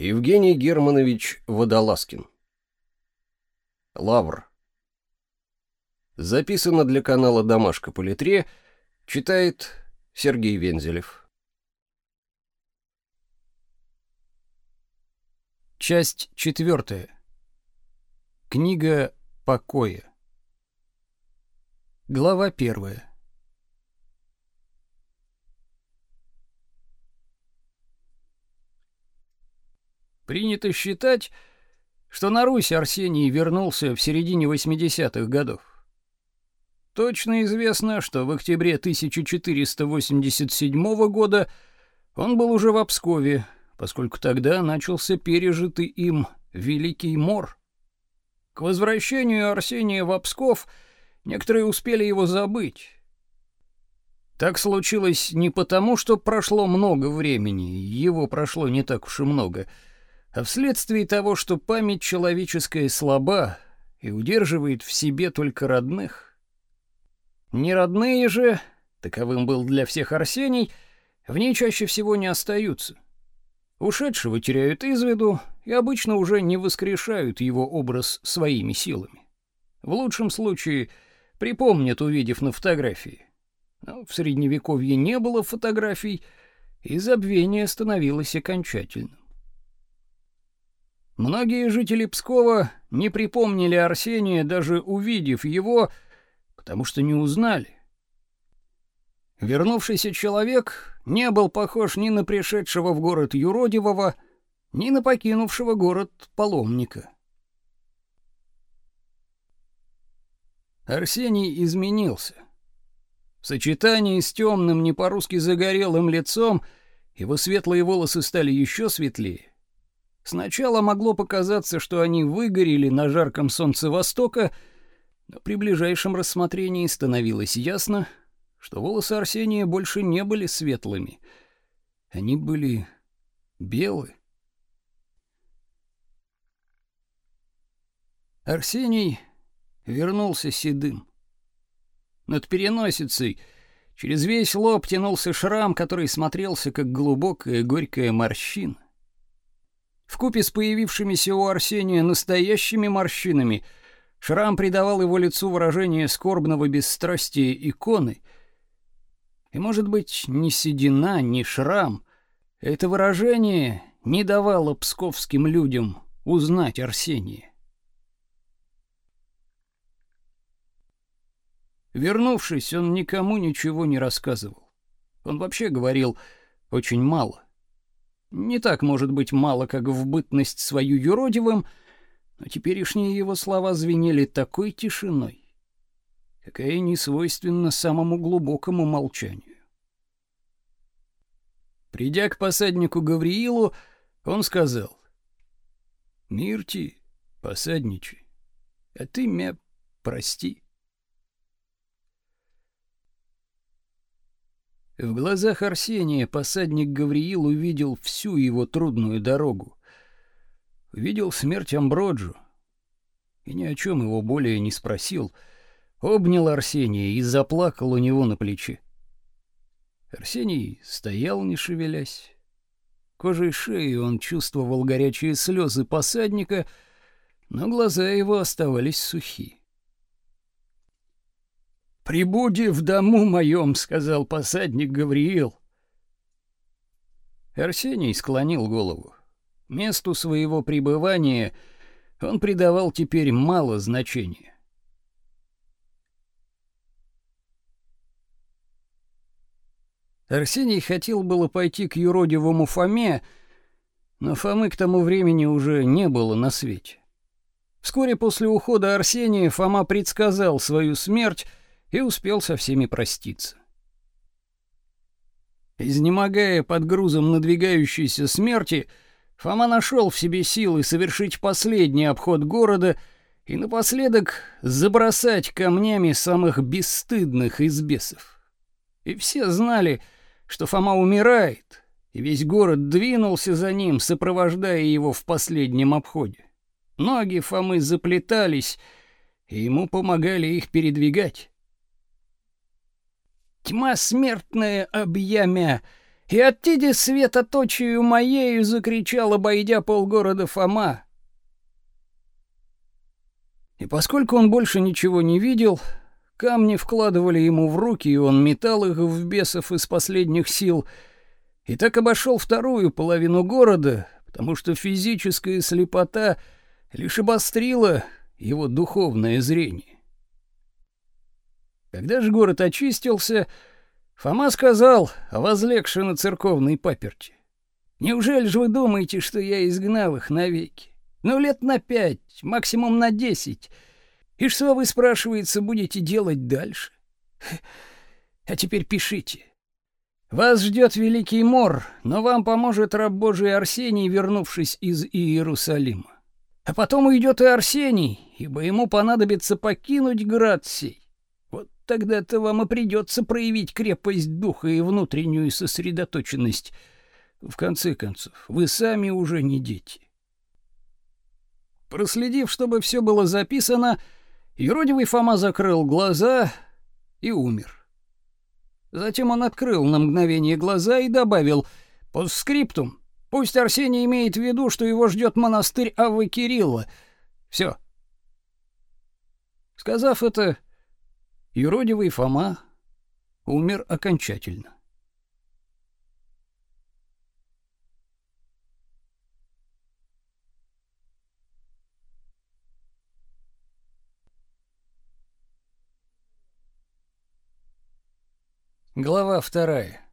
Евгений Германович Водолазкин. Лавр. Записано для канала Домашка по литре, читает Сергей Вензелев. Часть четвертая. Книга покоя. Глава первая. Принято считать, что на Русь Арсений вернулся в середине 80-х годов. Точно известно, что в октябре 1487 года он был уже в Пскове, поскольку тогда начался пережитый им Великий Мор. К возвращению Арсения в Псков некоторые успели его забыть. Так случилось не потому, что прошло много времени, его прошло не так уж и много — а вследствие того, что память человеческая слаба и удерживает в себе только родных. Не родные же, таковым был для всех Арсений, в ней чаще всего не остаются. Ушедшего теряют из виду и обычно уже не воскрешают его образ своими силами. В лучшем случае припомнят, увидев на фотографии. Но в средневековье не было фотографий, и забвение становилось окончательным. Многие жители Пскова не припомнили Арсения, даже увидев его, потому что не узнали. Вернувшийся человек не был похож ни на пришедшего в город юродивого, ни на покинувшего город паломника. Арсений изменился. В сочетании с темным, не по-русски загорелым лицом его светлые волосы стали еще светлее, Сначала могло показаться, что они выгорели на жарком солнце востока, но при ближайшем рассмотрении становилось ясно, что волосы Арсения больше не были светлыми. Они были белые. Арсений вернулся седым. Над переносицей через весь лоб тянулся шрам, который смотрелся как глубокая горькая морщина. В купе с появившимися у Арсения настоящими морщинами шрам придавал его лицу выражение скорбного бесстрастия иконы. И, может быть, ни седина, ни шрам это выражение не давало псковским людям узнать Арсения. Вернувшись, он никому ничего не рассказывал. Он вообще говорил очень мало. Не так, может быть, мало, как в бытность свою юродивым, но теперешние его слова звенели такой тишиной, какая не свойственна самому глубокому молчанию. Придя к посаднику Гавриилу, он сказал, «Мирти, посадничий, а ты меня прости». В глазах Арсения посадник Гавриил увидел всю его трудную дорогу. Увидел смерть Амброджу и ни о чем его более не спросил. Обнял Арсения и заплакал у него на плече. Арсений стоял, не шевелясь. Кожей шеи он чувствовал горячие слезы посадника, но глаза его оставались сухи. «Прибуди в дому моем», — сказал посадник Гавриил. Арсений склонил голову. Месту своего пребывания он придавал теперь мало значения. Арсений хотел было пойти к юродивому Фоме, но Фомы к тому времени уже не было на свете. Вскоре после ухода Арсения Фома предсказал свою смерть и успел со всеми проститься. Изнемогая под грузом надвигающейся смерти, Фома нашел в себе силы совершить последний обход города и напоследок забросать камнями самых бесстыдных из бесов. И все знали, что Фома умирает, и весь город двинулся за ним, сопровождая его в последнем обходе. Ноги Фомы заплетались, и ему помогали их передвигать. Тьма смертная объямя, И оттиде света точию моею закричал, обойдя полгорода Фома. И поскольку он больше ничего не видел, камни вкладывали ему в руки, и он метал их в бесов из последних сил, и так обошел вторую половину города, потому что физическая слепота лишь обострила его духовное зрение. Когда же город очистился, Фома сказал, возлегши на церковной паперти. «Неужели же вы думаете, что я изгнал их навеки? Ну, лет на пять, максимум на десять. И что вы, спрашивается, будете делать дальше? А теперь пишите. Вас ждет великий мор, но вам поможет раб Божий Арсений, вернувшись из Иерусалима. А потом уйдет и Арсений, ибо ему понадобится покинуть град сей. Тогда-то вам и придется проявить крепость духа и внутреннюю сосредоточенность. В конце концов, вы сами уже не дети. Проследив, чтобы все было записано, юродивый Фома закрыл глаза и умер. Затем он открыл на мгновение глаза и добавил «Постскриптум». Пусть Арсений имеет в виду, что его ждет монастырь Авы Кирилла. Все. Сказав это, юродивый Фома умер окончательно. Глава вторая.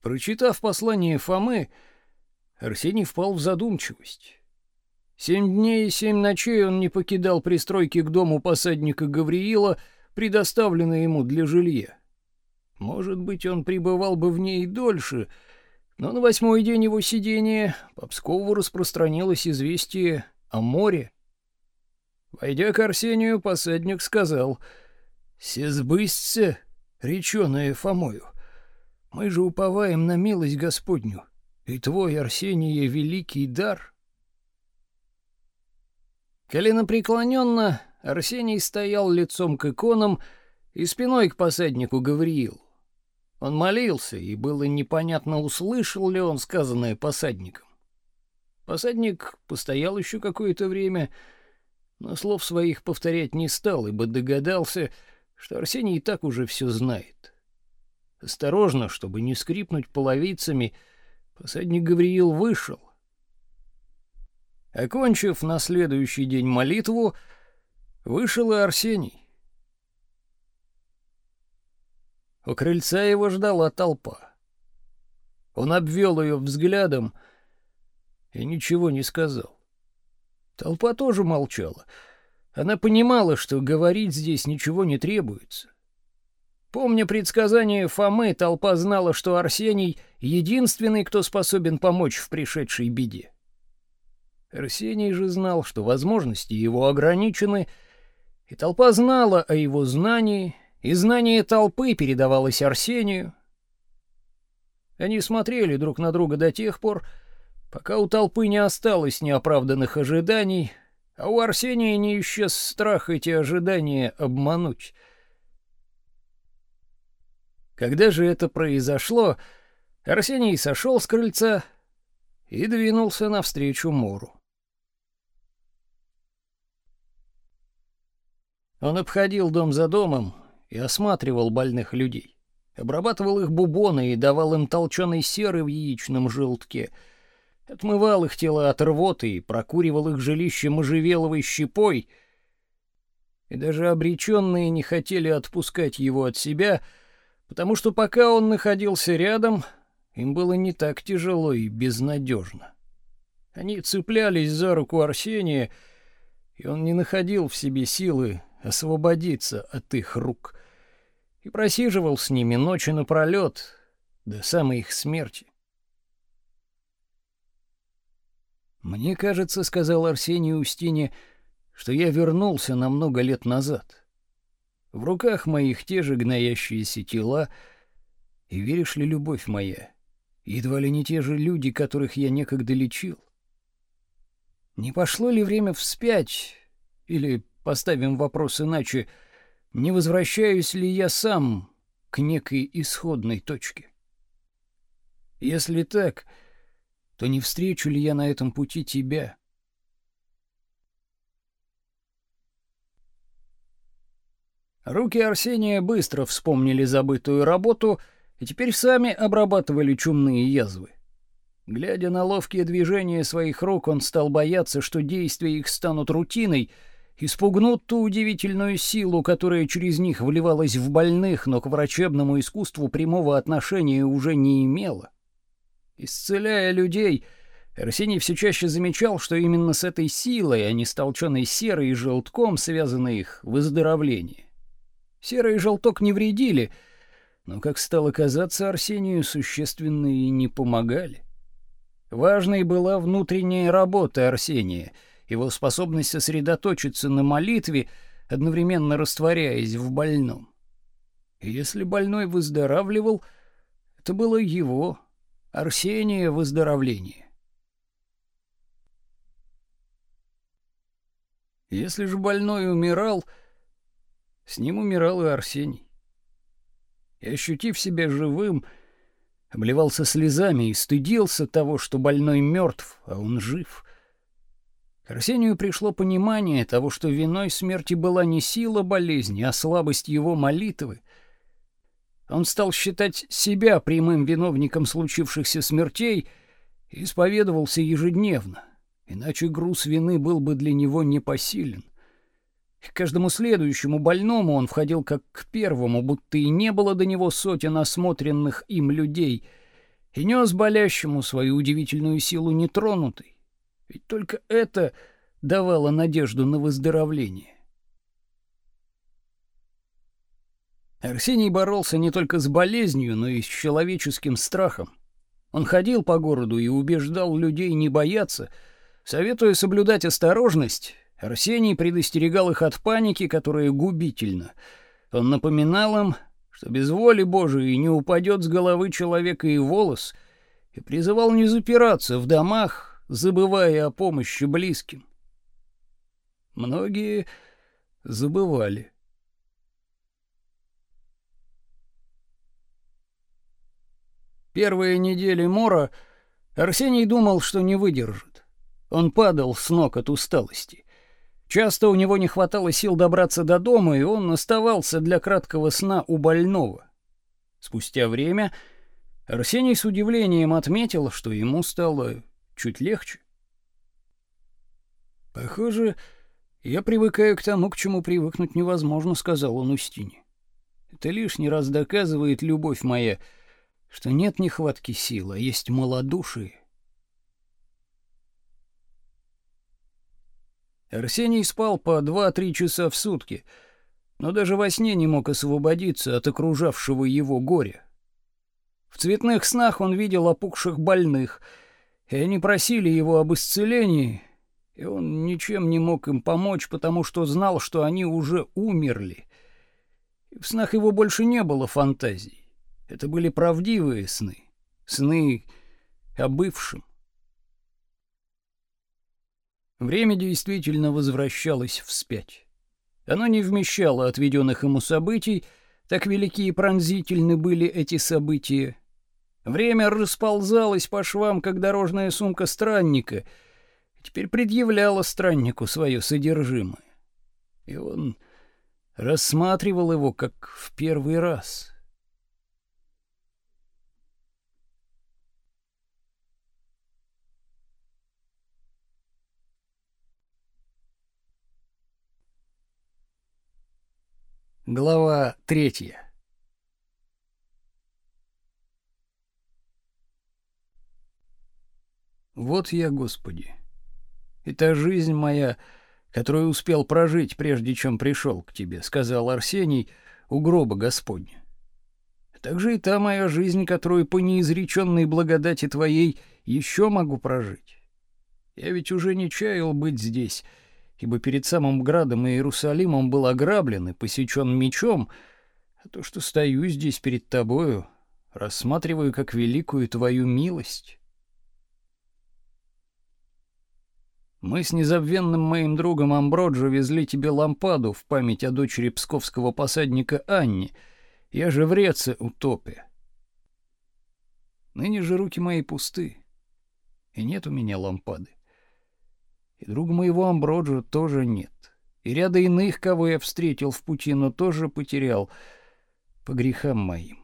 Прочитав послание Фомы, Арсений впал в задумчивость. Семь дней и семь ночей он не покидал пристройки к дому посадника Гавриила, предоставленной ему для жилья. Может быть, он пребывал бы в ней дольше, но на восьмой день его сидения по Пскову распространилось известие о море. Войдя к Арсению, посадник сказал «Сезбысься, реченое Фомою». Мы же уповаем на милость Господню, и твой, Арсений, великий дар. Коленопреклоненно Арсений стоял лицом к иконам и спиной к посаднику Гавриил. Он молился, и было непонятно, услышал ли он сказанное посадником. Посадник постоял еще какое-то время, но слов своих повторять не стал, ибо догадался, что Арсений и так уже все знает. Осторожно, чтобы не скрипнуть половицами, посадник Гавриил вышел. Окончив на следующий день молитву, вышел и Арсений. У крыльца его ждала толпа. Он обвел ее взглядом и ничего не сказал. Толпа тоже молчала. Она понимала, что говорить здесь ничего не требуется. Помня предсказание Фомы, толпа знала, что Арсений — единственный, кто способен помочь в пришедшей беде. Арсений же знал, что возможности его ограничены, и толпа знала о его знании, и знание толпы передавалось Арсению. Они смотрели друг на друга до тех пор, пока у толпы не осталось неоправданных ожиданий, а у Арсения не исчез страх эти ожидания обмануть — когда же это произошло, Арсений сошел с крыльца и двинулся навстречу Мору. Он обходил дом за домом и осматривал больных людей, обрабатывал их бубоны и давал им толченой серы в яичном желтке, отмывал их тело от рвоты и прокуривал их жилище можжевеловой щепой, и даже обреченные не хотели отпускать его от себя — потому что пока он находился рядом, им было не так тяжело и безнадежно. Они цеплялись за руку Арсения, и он не находил в себе силы освободиться от их рук и просиживал с ними ночи напролет до самой их смерти. «Мне кажется, — сказал Арсений Устине, — что я вернулся на много лет назад. В руках моих те же гноящиеся тела, и веришь ли, любовь моя, едва ли не те же люди, которых я некогда лечил? Не пошло ли время вспять, или, поставим вопрос иначе, не возвращаюсь ли я сам к некой исходной точке. Если так, то не встречу ли я на этом пути тебя? Руки Арсения быстро вспомнили забытую работу и теперь сами обрабатывали чумные язвы. Глядя на ловкие движения своих рук, он стал бояться, что действия их станут рутиной, испугнут ту удивительную силу, которая через них вливалась в больных, но к врачебному искусству прямого отношения уже не имела. Исцеляя людей, Арсений все чаще замечал, что именно с этой силой, а не с толченой серой и желтком, связано их выздоровление. Серый и желток не вредили, но, как стало казаться, Арсению существенно и не помогали. Важной была внутренняя работа Арсения, его способность сосредоточиться на молитве, одновременно растворяясь в больном. И если больной выздоравливал, это было его Арсения выздоровление. Если же больной умирал, с ним умирал и Арсений. И ощутив себя живым, обливался слезами и стыдился того, что больной мертв, а он жив. Арсению пришло понимание того, что виной смерти была не сила болезни, а слабость его молитвы, он стал считать себя прямым виновником случившихся смертей и исповедовался ежедневно, иначе груз вины был бы для него непосилен. К каждому следующему больному он входил как к первому, будто и не было до него сотен осмотренных им людей, и нес болящему свою удивительную силу нетронутой. Ведь только это давало надежду на выздоровление. Арсений боролся не только с болезнью, но и с человеческим страхом. Он ходил по городу и убеждал людей не бояться, советуя соблюдать осторожность. Арсений предостерегал их от паники, которая губительна. Он напоминал им, что без воли Божией не упадет с головы человека и волос, и призывал не запираться в домах, забывая о помощи близким. Многие забывали. Первые недели мора Арсений думал, что не выдержит. Он падал с ног от усталости. Часто у него не хватало сил добраться до дома, и он оставался для краткого сна у больного. Спустя время Арсений с удивлением отметил, что ему стало чуть легче. Похоже, я привыкаю к тому, к чему привыкнуть невозможно, сказал он Устине. Это лишний раз доказывает любовь моя что нет нехватки сил, а есть малодушие. Арсений спал по два-три часа в сутки, но даже во сне не мог освободиться от окружавшего его горя. В цветных снах он видел опухших больных, и они просили его об исцелении, и он ничем не мог им помочь, потому что знал, что они уже умерли. И в снах его больше не было фантазий. Это были правдивые сны, сны о бывшем. Время действительно возвращалось вспять. Оно не вмещало отведенных ему событий, так велики и пронзительны были эти события. Время расползалось по швам, как дорожная сумка странника, теперь предъявляло страннику свое содержимое. И он рассматривал его как в первый раз — Глава третья. Вот я, Господи. Это жизнь моя, которую успел прожить, прежде чем пришел к тебе, сказал Арсений у гроба Господня. Также и та моя жизнь, которую по неизреченной благодати твоей еще могу прожить. Я ведь уже не чаял быть здесь ибо перед самым градом и Иерусалимом был ограблен и посечен мечом, а то, что стою здесь перед тобою, рассматриваю как великую твою милость. Мы с незабвенным моим другом Амброджо везли тебе лампаду в память о дочери псковского посадника Анне, Я же в реце утопе. Ныне же руки мои пусты, и нет у меня лампады. И друга моего Амброджа тоже нет. И ряда иных, кого я встретил в пути, но тоже потерял по грехам моим.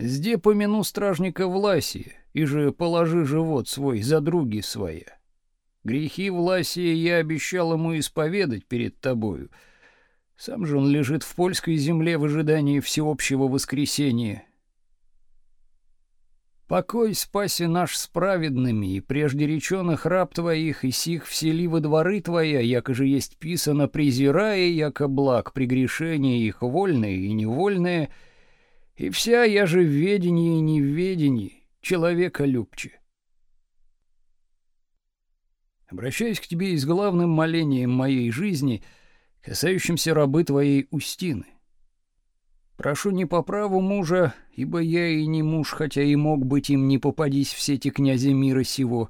Зде помяну стражника Власия, и же положи живот свой за други своя. Грехи Власия я обещал ему исповедать перед тобою. Сам же он лежит в польской земле в ожидании всеобщего воскресения, Покой спаси наш с праведными, и прежде реченых раб твоих, и сих всели во дворы твоя, яко же есть писано, презирая, яко благ прегрешения их вольные и невольные, и вся я же в ведении и неведении, человека любче. Обращаюсь к тебе и с главным молением моей жизни, касающимся рабы твоей Устины. Прошу не по праву мужа, ибо я и не муж, хотя и мог быть им, не попадись в сети князя мира сего.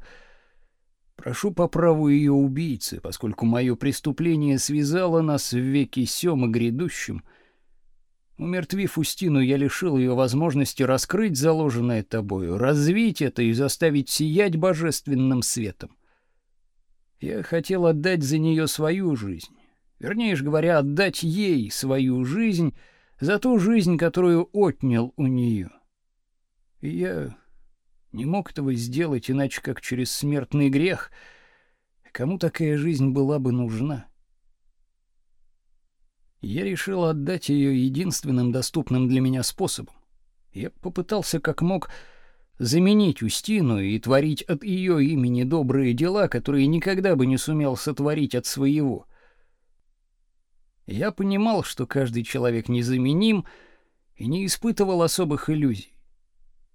Прошу по праву ее убийцы, поскольку мое преступление связало нас в веки сём и грядущем. Умертвив Устину, я лишил ее возможности раскрыть заложенное тобою, развить это и заставить сиять божественным светом. Я хотел отдать за нее свою жизнь, вернее ж говоря, отдать ей свою жизнь — за ту жизнь, которую отнял у нее. И я не мог этого сделать иначе, как через смертный грех. Кому такая жизнь была бы нужна? Я решил отдать ее единственным доступным для меня способом. Я попытался как мог заменить Устину и творить от ее имени добрые дела, которые никогда бы не сумел сотворить от своего. Я понимал, что каждый человек незаменим и не испытывал особых иллюзий.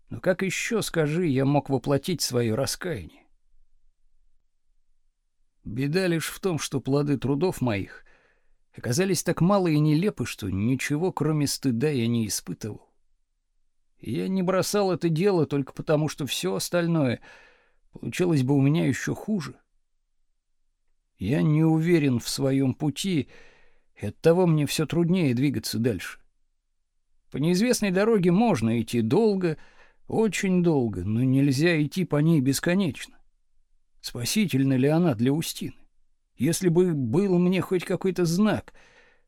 Но как еще, скажи, я мог воплотить свое раскаяние? Беда лишь в том, что плоды трудов моих оказались так малы и нелепы, что ничего, кроме стыда, я не испытывал. Я не бросал это дело только потому, что все остальное получилось бы у меня еще хуже. Я не уверен в своем пути, и оттого мне все труднее двигаться дальше. По неизвестной дороге можно идти долго, очень долго, но нельзя идти по ней бесконечно. Спасительна ли она для Устины? Если бы был мне хоть какой-то знак,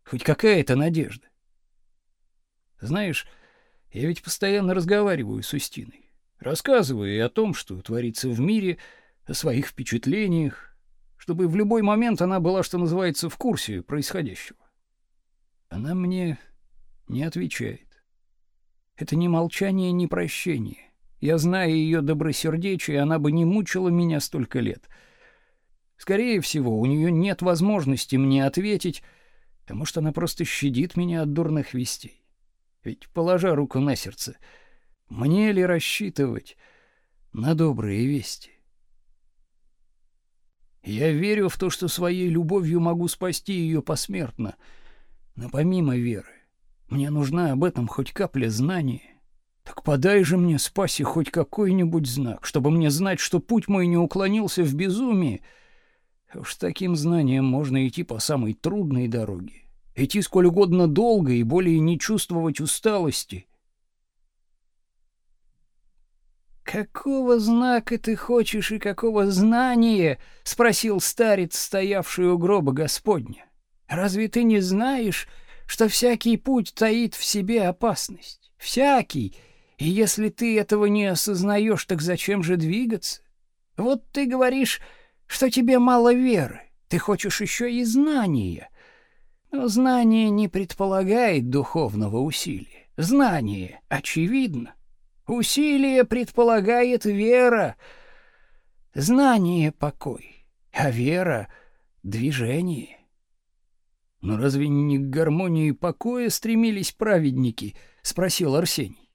хоть какая-то надежда. Знаешь, я ведь постоянно разговариваю с Устиной, рассказываю ей о том, что творится в мире, о своих впечатлениях, чтобы в любой момент она была, что называется, в курсе происходящего. Она мне не отвечает. Это ни молчание, ни прощение. Я знаю ее добросердечие, она бы не мучила меня столько лет. Скорее всего, у нее нет возможности мне ответить, потому что она просто щадит меня от дурных вестей. Ведь, положа руку на сердце, мне ли рассчитывать на добрые вести? Я верю в то, что своей любовью могу спасти ее посмертно, но помимо веры, мне нужна об этом хоть капля знания. Так подай же мне, спаси, хоть какой-нибудь знак, чтобы мне знать, что путь мой не уклонился в безумие. Уж с таким знанием можно идти по самой трудной дороге. Идти сколь угодно долго и более не чувствовать усталости. «Какого знака ты хочешь и какого знания?» — спросил старец, стоявший у гроба Господня. «Разве ты не знаешь, что всякий путь таит в себе опасность? Всякий. И если ты этого не осознаешь, так зачем же двигаться? Вот ты говоришь, что тебе мало веры, ты хочешь еще и знания. Но знание не предполагает духовного усилия. Знание очевидно. Усилие предполагает вера. Знание — покой, а вера — движение. Но разве не к гармонии покоя стремились праведники? — спросил Арсений.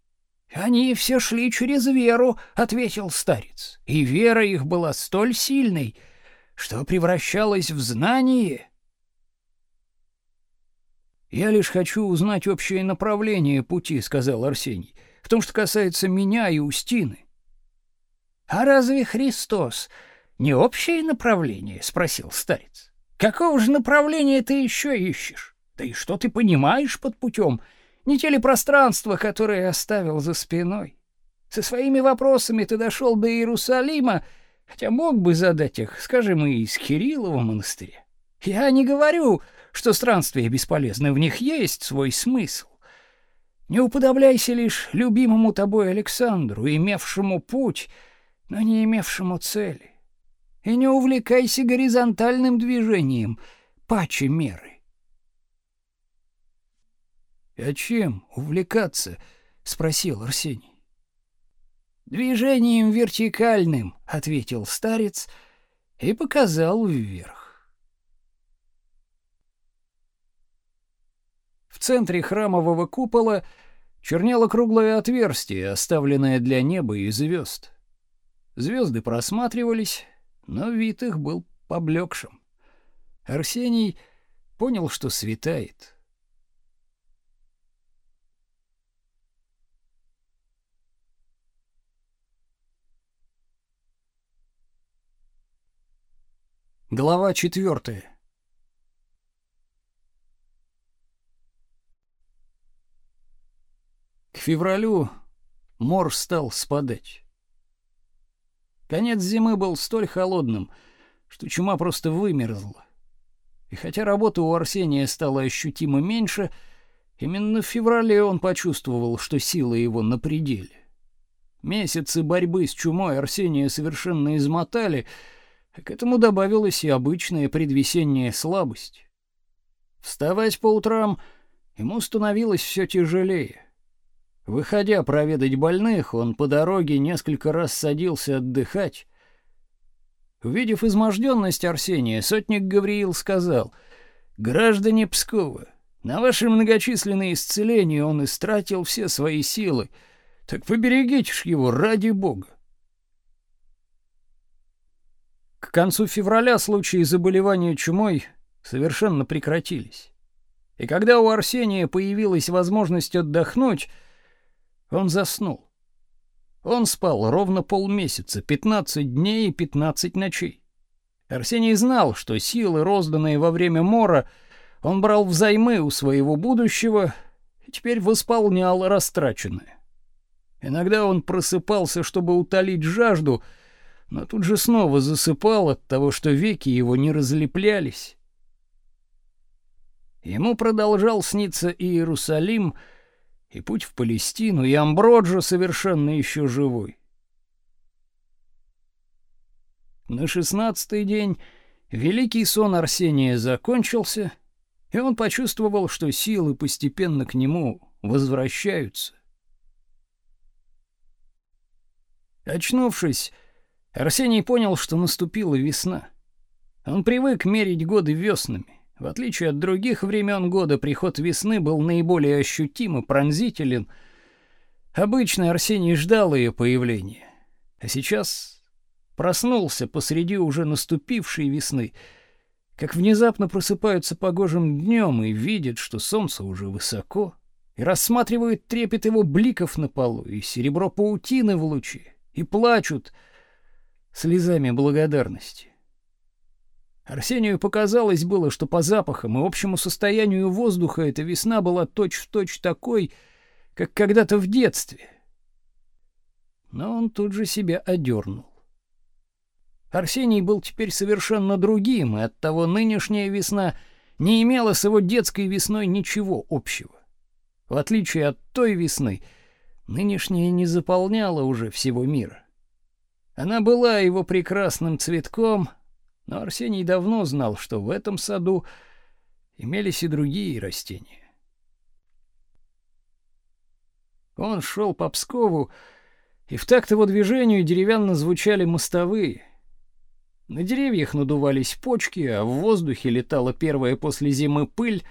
«Они все шли через веру», — ответил старец. «И вера их была столь сильной, что превращалась в знание». «Я лишь хочу узнать общее направление пути», — сказал Арсений в том, что касается меня и Устины. А разве Христос не общее направление, спросил старец. Какого же направления ты еще ищешь? Да и что ты понимаешь под путем? Не телепространство, которое оставил за спиной. Со своими вопросами ты дошел до Иерусалима, хотя мог бы задать их, скажем, и из Кириллова монастыря. Я не говорю, что странствия бесполезны, в них есть свой смысл. Не уподобляйся лишь любимому тобой Александру, имевшему путь, но не имевшему цели. И не увлекайся горизонтальным движением, паче меры. «А чем увлекаться?» — спросил Арсений. «Движением вертикальным», — ответил старец и показал вверх. В центре храмового купола чернело круглое отверстие, оставленное для неба и звезд. Звезды просматривались, но вид их был поблекшим. Арсений понял, что светает. Глава четвертая. К февралю мор стал спадать. Конец зимы был столь холодным, что чума просто вымерзла. И хотя работы у Арсения стало ощутимо меньше, именно в феврале он почувствовал, что силы его на пределе. Месяцы борьбы с чумой Арсения совершенно измотали, к этому добавилась и обычная предвесенняя слабость. Вставать по утрам ему становилось все тяжелее. Выходя проведать больных, он по дороге несколько раз садился отдыхать. Увидев изможденность Арсения, сотник Гавриил сказал, «Граждане Пскова, на ваши многочисленные исцеления он истратил все свои силы, так поберегите ж его ради Бога. К концу февраля случаи заболевания чумой совершенно прекратились. И когда у Арсения появилась возможность отдохнуть, он заснул. Он спал ровно полмесяца, 15 дней и 15 ночей. Арсений знал, что силы, розданные во время мора, он брал взаймы у своего будущего и теперь восполнял растраченное. Иногда он просыпался, чтобы утолить жажду — но тут же снова засыпал от того, что веки его не разлеплялись. Ему продолжал сниться и Иерусалим, и путь в Палестину, и Амброджо совершенно еще живой. На шестнадцатый день великий сон Арсения закончился, и он почувствовал, что силы постепенно к нему возвращаются. Очнувшись, Арсений понял, что наступила весна. Он привык мерить годы веснами. В отличие от других времен года, приход весны был наиболее ощутим и пронзителен. Обычно Арсений ждал ее появления. А сейчас проснулся посреди уже наступившей весны, как внезапно просыпаются погожим днем и видят, что солнце уже высоко, и рассматривают трепет его бликов на полу и серебро паутины в луче, и плачут — слезами благодарности. Арсению показалось было, что по запахам и общему состоянию воздуха эта весна была точь-в-точь точь такой, как когда-то в детстве. Но он тут же себя одернул. Арсений был теперь совершенно другим, и оттого нынешняя весна не имела с его детской весной ничего общего. В отличие от той весны, нынешняя не заполняла уже всего мира. Она была его прекрасным цветком, но Арсений давно знал, что в этом саду имелись и другие растения. Он шел по Пскову, и в такт его движению деревянно звучали мостовые. На деревьях надувались почки, а в воздухе летала первая после зимы пыль.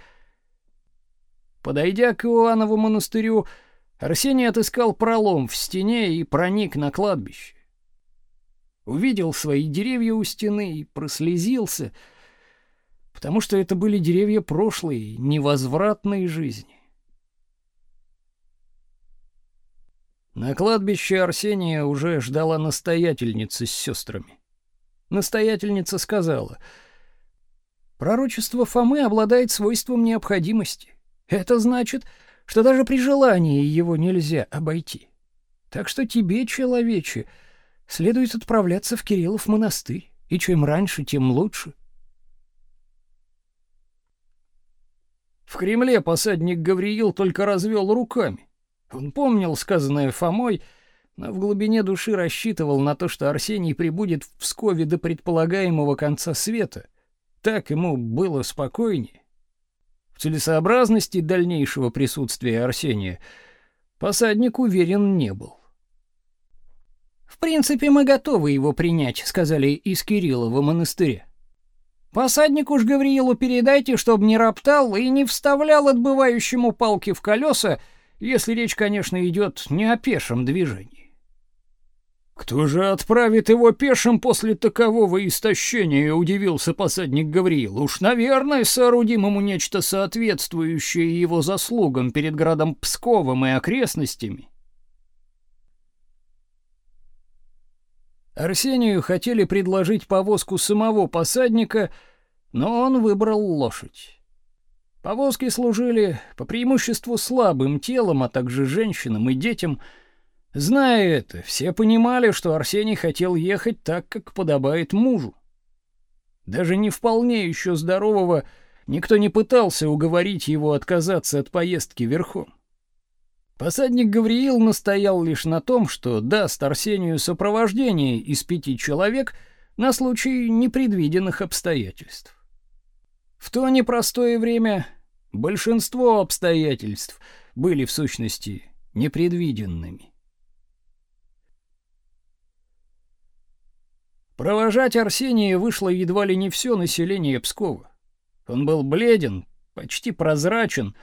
Подойдя к Иоаннову монастырю, Арсений отыскал пролом в стене и проник на кладбище увидел свои деревья у стены и прослезился, потому что это были деревья прошлой, невозвратной жизни. На кладбище Арсения уже ждала настоятельница с сестрами. Настоятельница сказала: Пророчество Фомы обладает свойством необходимости. Это значит, что даже при желании его нельзя обойти. Так что тебе, человече, следует отправляться в Кириллов монастырь, и чем раньше, тем лучше. В Кремле посадник Гавриил только развел руками. Он помнил сказанное Фомой, но в глубине души рассчитывал на то, что Арсений прибудет в Пскове до предполагаемого конца света. Так ему было спокойнее. В целесообразности дальнейшего присутствия Арсения посадник уверен не был. В принципе, мы готовы его принять, сказали из Кириллова монастыря. Посаднику ж Гавриилу передайте, чтобы не роптал и не вставлял отбывающему палки в колеса, если речь, конечно, идет не о пешем движении. Кто же отправит его пешим после такового истощения, удивился посадник Гавриил. Уж, наверное, соорудим ему нечто соответствующее его заслугам перед городом Псковом и окрестностями. Арсению хотели предложить повозку самого посадника, но он выбрал лошадь. Повозки служили по преимуществу слабым телом, а также женщинам и детям. Зная это, все понимали, что Арсений хотел ехать так, как подобает мужу. Даже не вполне еще здорового никто не пытался уговорить его отказаться от поездки верхом. Посадник Гавриил настоял лишь на том, что даст Арсению сопровождение из пяти человек на случай непредвиденных обстоятельств. В то непростое время большинство обстоятельств были в сущности непредвиденными. Провожать Арсения вышло едва ли не все население Пскова. Он был бледен, почти прозрачен,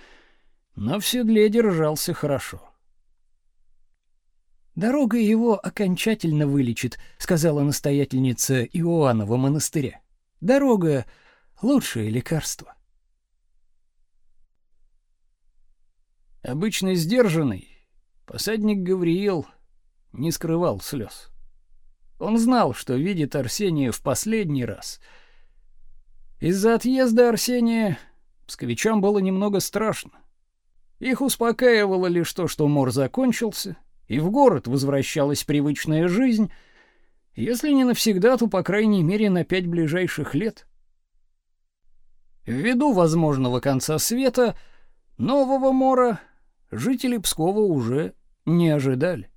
но в седле держался хорошо. Дорога его окончательно вылечит, сказала настоятельница Иоаннова монастыря. Дорога лучшее лекарство. Обычно сдержанный, посадник Гавриил не скрывал слез. Он знал, что видит Арсения в последний раз. Из-за отъезда Арсения псковичам было немного страшно. Их успокаивало лишь то, что мор закончился, и в город возвращалась привычная жизнь, если не навсегда, то по крайней мере на пять ближайших лет. Ввиду возможного конца света нового мора жители Пскова уже не ожидали.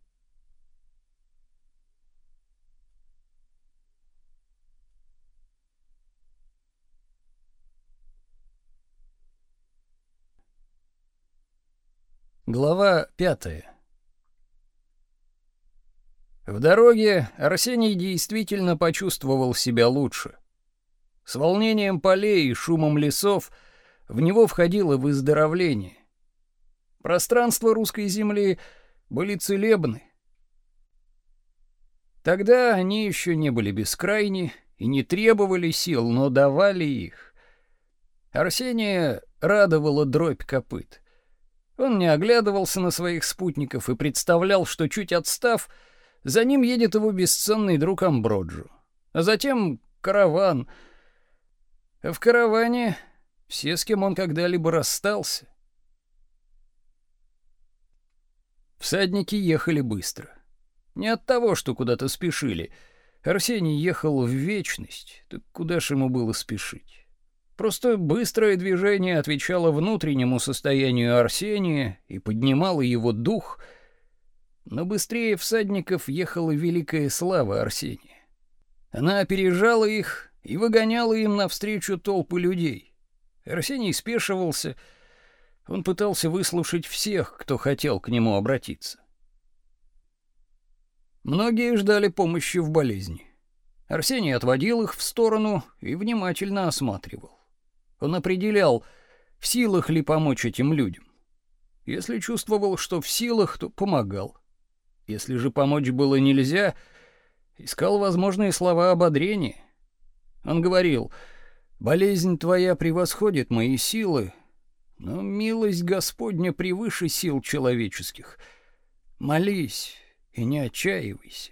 Глава пятая. В дороге Арсений действительно почувствовал себя лучше. С волнением полей и шумом лесов в него входило выздоровление. Пространства русской земли были целебны. Тогда они еще не были бескрайни и не требовали сил, но давали их. Арсения радовала дробь копыт. Он не оглядывался на своих спутников и представлял, что чуть отстав, за ним едет его бесценный друг Амброджо. А затем караван. А в караване все, с кем он когда-либо расстался. Всадники ехали быстро. Не от того, что куда-то спешили. Арсений ехал в вечность, так куда ж ему было спешить? Просто быстрое движение отвечало внутреннему состоянию Арсения и поднимало его дух, но быстрее всадников ехала великая слава Арсения. Она опережала их и выгоняла им навстречу толпы людей. Арсений спешивался, он пытался выслушать всех, кто хотел к нему обратиться. Многие ждали помощи в болезни. Арсений отводил их в сторону и внимательно осматривал. Он определял, в силах ли помочь этим людям. Если чувствовал, что в силах, то помогал. Если же помочь было нельзя, искал возможные слова ободрения. Он говорил: "Болезнь твоя превосходит мои силы, но милость Господня превыше сил человеческих. Молись и не отчаивайся".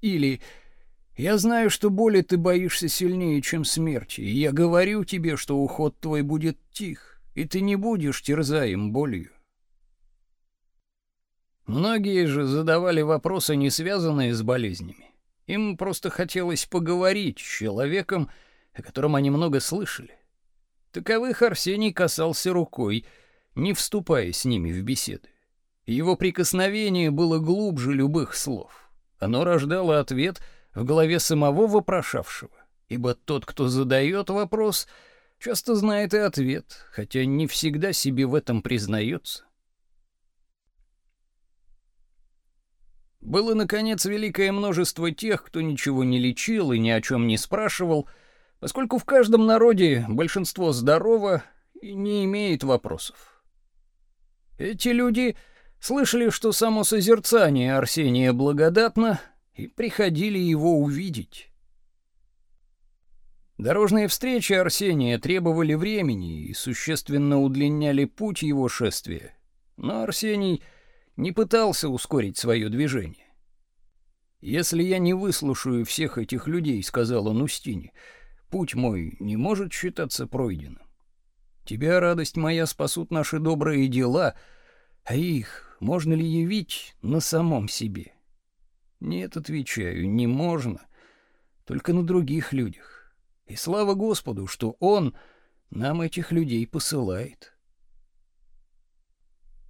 Или Я знаю, что боли ты боишься сильнее, чем смерти, и я говорю тебе, что уход твой будет тих, и ты не будешь терзаем болью. Многие же задавали вопросы, не связанные с болезнями. Им просто хотелось поговорить с человеком, о котором они много слышали. Таковых Арсений касался рукой, не вступая с ними в беседы. Его прикосновение было глубже любых слов. Оно рождало ответ в голове самого вопрошавшего, ибо тот, кто задает вопрос, часто знает и ответ, хотя не всегда себе в этом признается. Было, наконец, великое множество тех, кто ничего не лечил и ни о чем не спрашивал, поскольку в каждом народе большинство здорово и не имеет вопросов. Эти люди слышали, что само созерцание Арсения благодатно, и приходили его увидеть. Дорожные встречи Арсения требовали времени и существенно удлиняли путь его шествия, но Арсений не пытался ускорить свое движение. «Если я не выслушаю всех этих людей», — сказал он Устине, — «путь мой не может считаться пройденным. Тебя, радость моя, спасут наши добрые дела, а их можно ли явить на самом себе?» «Нет, отвечаю, не можно, только на других людях. И слава Господу, что Он нам этих людей посылает».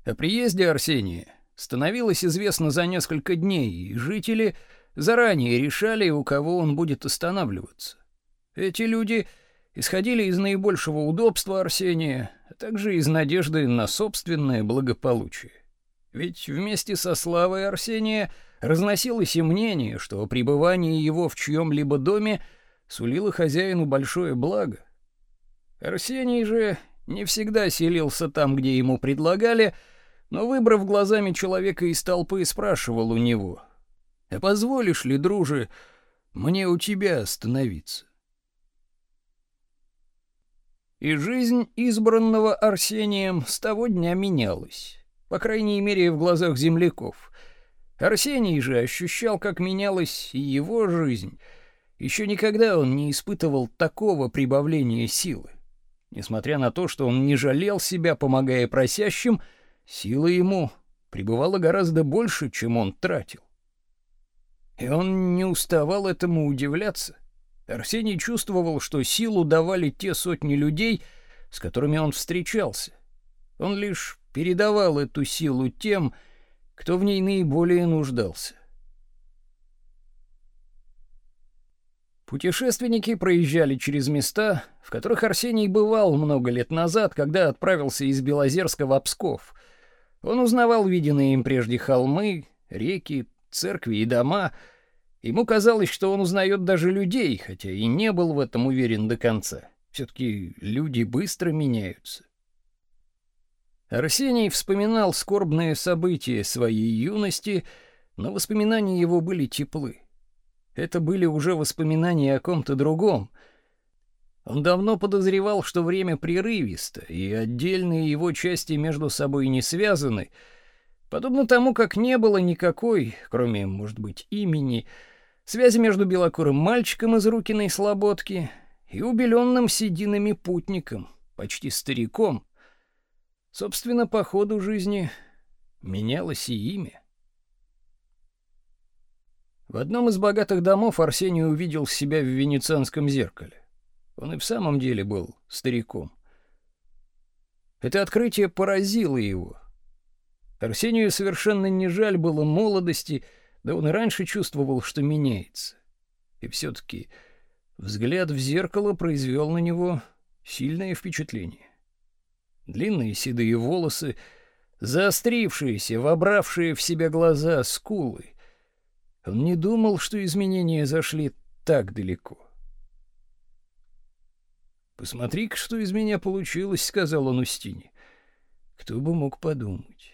О приезде Арсения становилось известно за несколько дней, и жители заранее решали, у кого он будет останавливаться. Эти люди исходили из наибольшего удобства Арсения, а также из надежды на собственное благополучие. Ведь вместе со славой Арсения разносилось и мнение, что пребывание его в чьем-либо доме сулило хозяину большое благо. Арсений же не всегда селился там, где ему предлагали, но, выбрав глазами человека из толпы, спрашивал у него, «А позволишь ли, друже, мне у тебя остановиться?» И жизнь избранного Арсением с того дня менялась, по крайней мере, в глазах земляков. Арсений же ощущал, как менялась и его жизнь. Еще никогда он не испытывал такого прибавления силы. Несмотря на то, что он не жалел себя, помогая просящим, — Силы ему пребывало гораздо больше, чем он тратил. И он не уставал этому удивляться. Арсений чувствовал, что силу давали те сотни людей, с которыми он встречался. Он лишь передавал эту силу тем, кто в ней наиболее нуждался. Путешественники проезжали через места, в которых Арсений бывал много лет назад, когда отправился из Белозерска в Псков — он узнавал виденные им прежде холмы, реки, церкви и дома. Ему казалось, что он узнает даже людей, хотя и не был в этом уверен до конца. Все-таки люди быстро меняются. Арсений вспоминал скорбные события своей юности, но воспоминания его были теплы. Это были уже воспоминания о ком-то другом — он давно подозревал, что время прерывисто, и отдельные его части между собой не связаны, подобно тому, как не было никакой, кроме, может быть, имени, связи между белокурым мальчиком из Рукиной слободки и убеленным сединами путником, почти стариком. Собственно, по ходу жизни менялось и имя. В одном из богатых домов Арсений увидел себя в венецианском зеркале. Он и в самом деле был стариком. Это открытие поразило его. Арсению совершенно не жаль было молодости, да он и раньше чувствовал, что меняется. И все-таки взгляд в зеркало произвел на него сильное впечатление. Длинные седые волосы, заострившиеся, вобравшие в себя глаза, скулы. Он не думал, что изменения зашли так далеко. «Посмотри-ка, что из меня получилось», — сказал он Устине. «Кто бы мог подумать?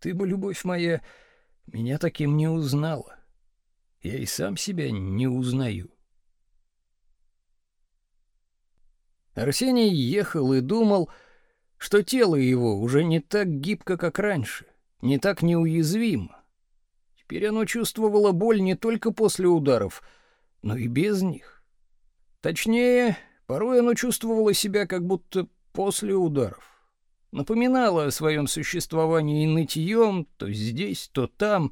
Ты бы, любовь моя, меня таким не узнала. Я и сам себя не узнаю». Арсений ехал и думал, что тело его уже не так гибко, как раньше, не так неуязвимо. Теперь оно чувствовало боль не только после ударов, но и без них. Точнее, порой оно чувствовало себя как будто после ударов. Напоминало о своем существовании нытьем, то здесь, то там.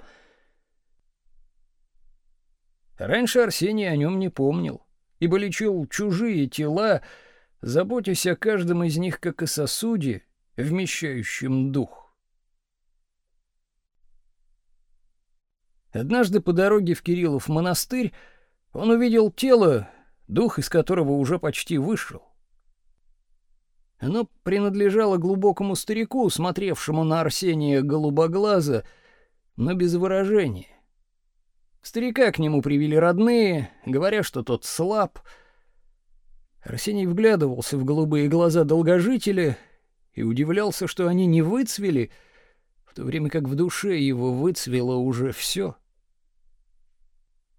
Раньше Арсений о нем не помнил, ибо лечил чужие тела, заботясь о каждом из них как о сосуде, вмещающем дух. Однажды по дороге в Кириллов монастырь он увидел тело, дух из которого уже почти вышел. Оно принадлежало глубокому старику, смотревшему на Арсения голубоглаза, но без выражения. Старика к нему привели родные, говоря, что тот слаб. Арсений вглядывался в голубые глаза долгожителя и удивлялся, что они не выцвели, в то время как в душе его выцвело уже все.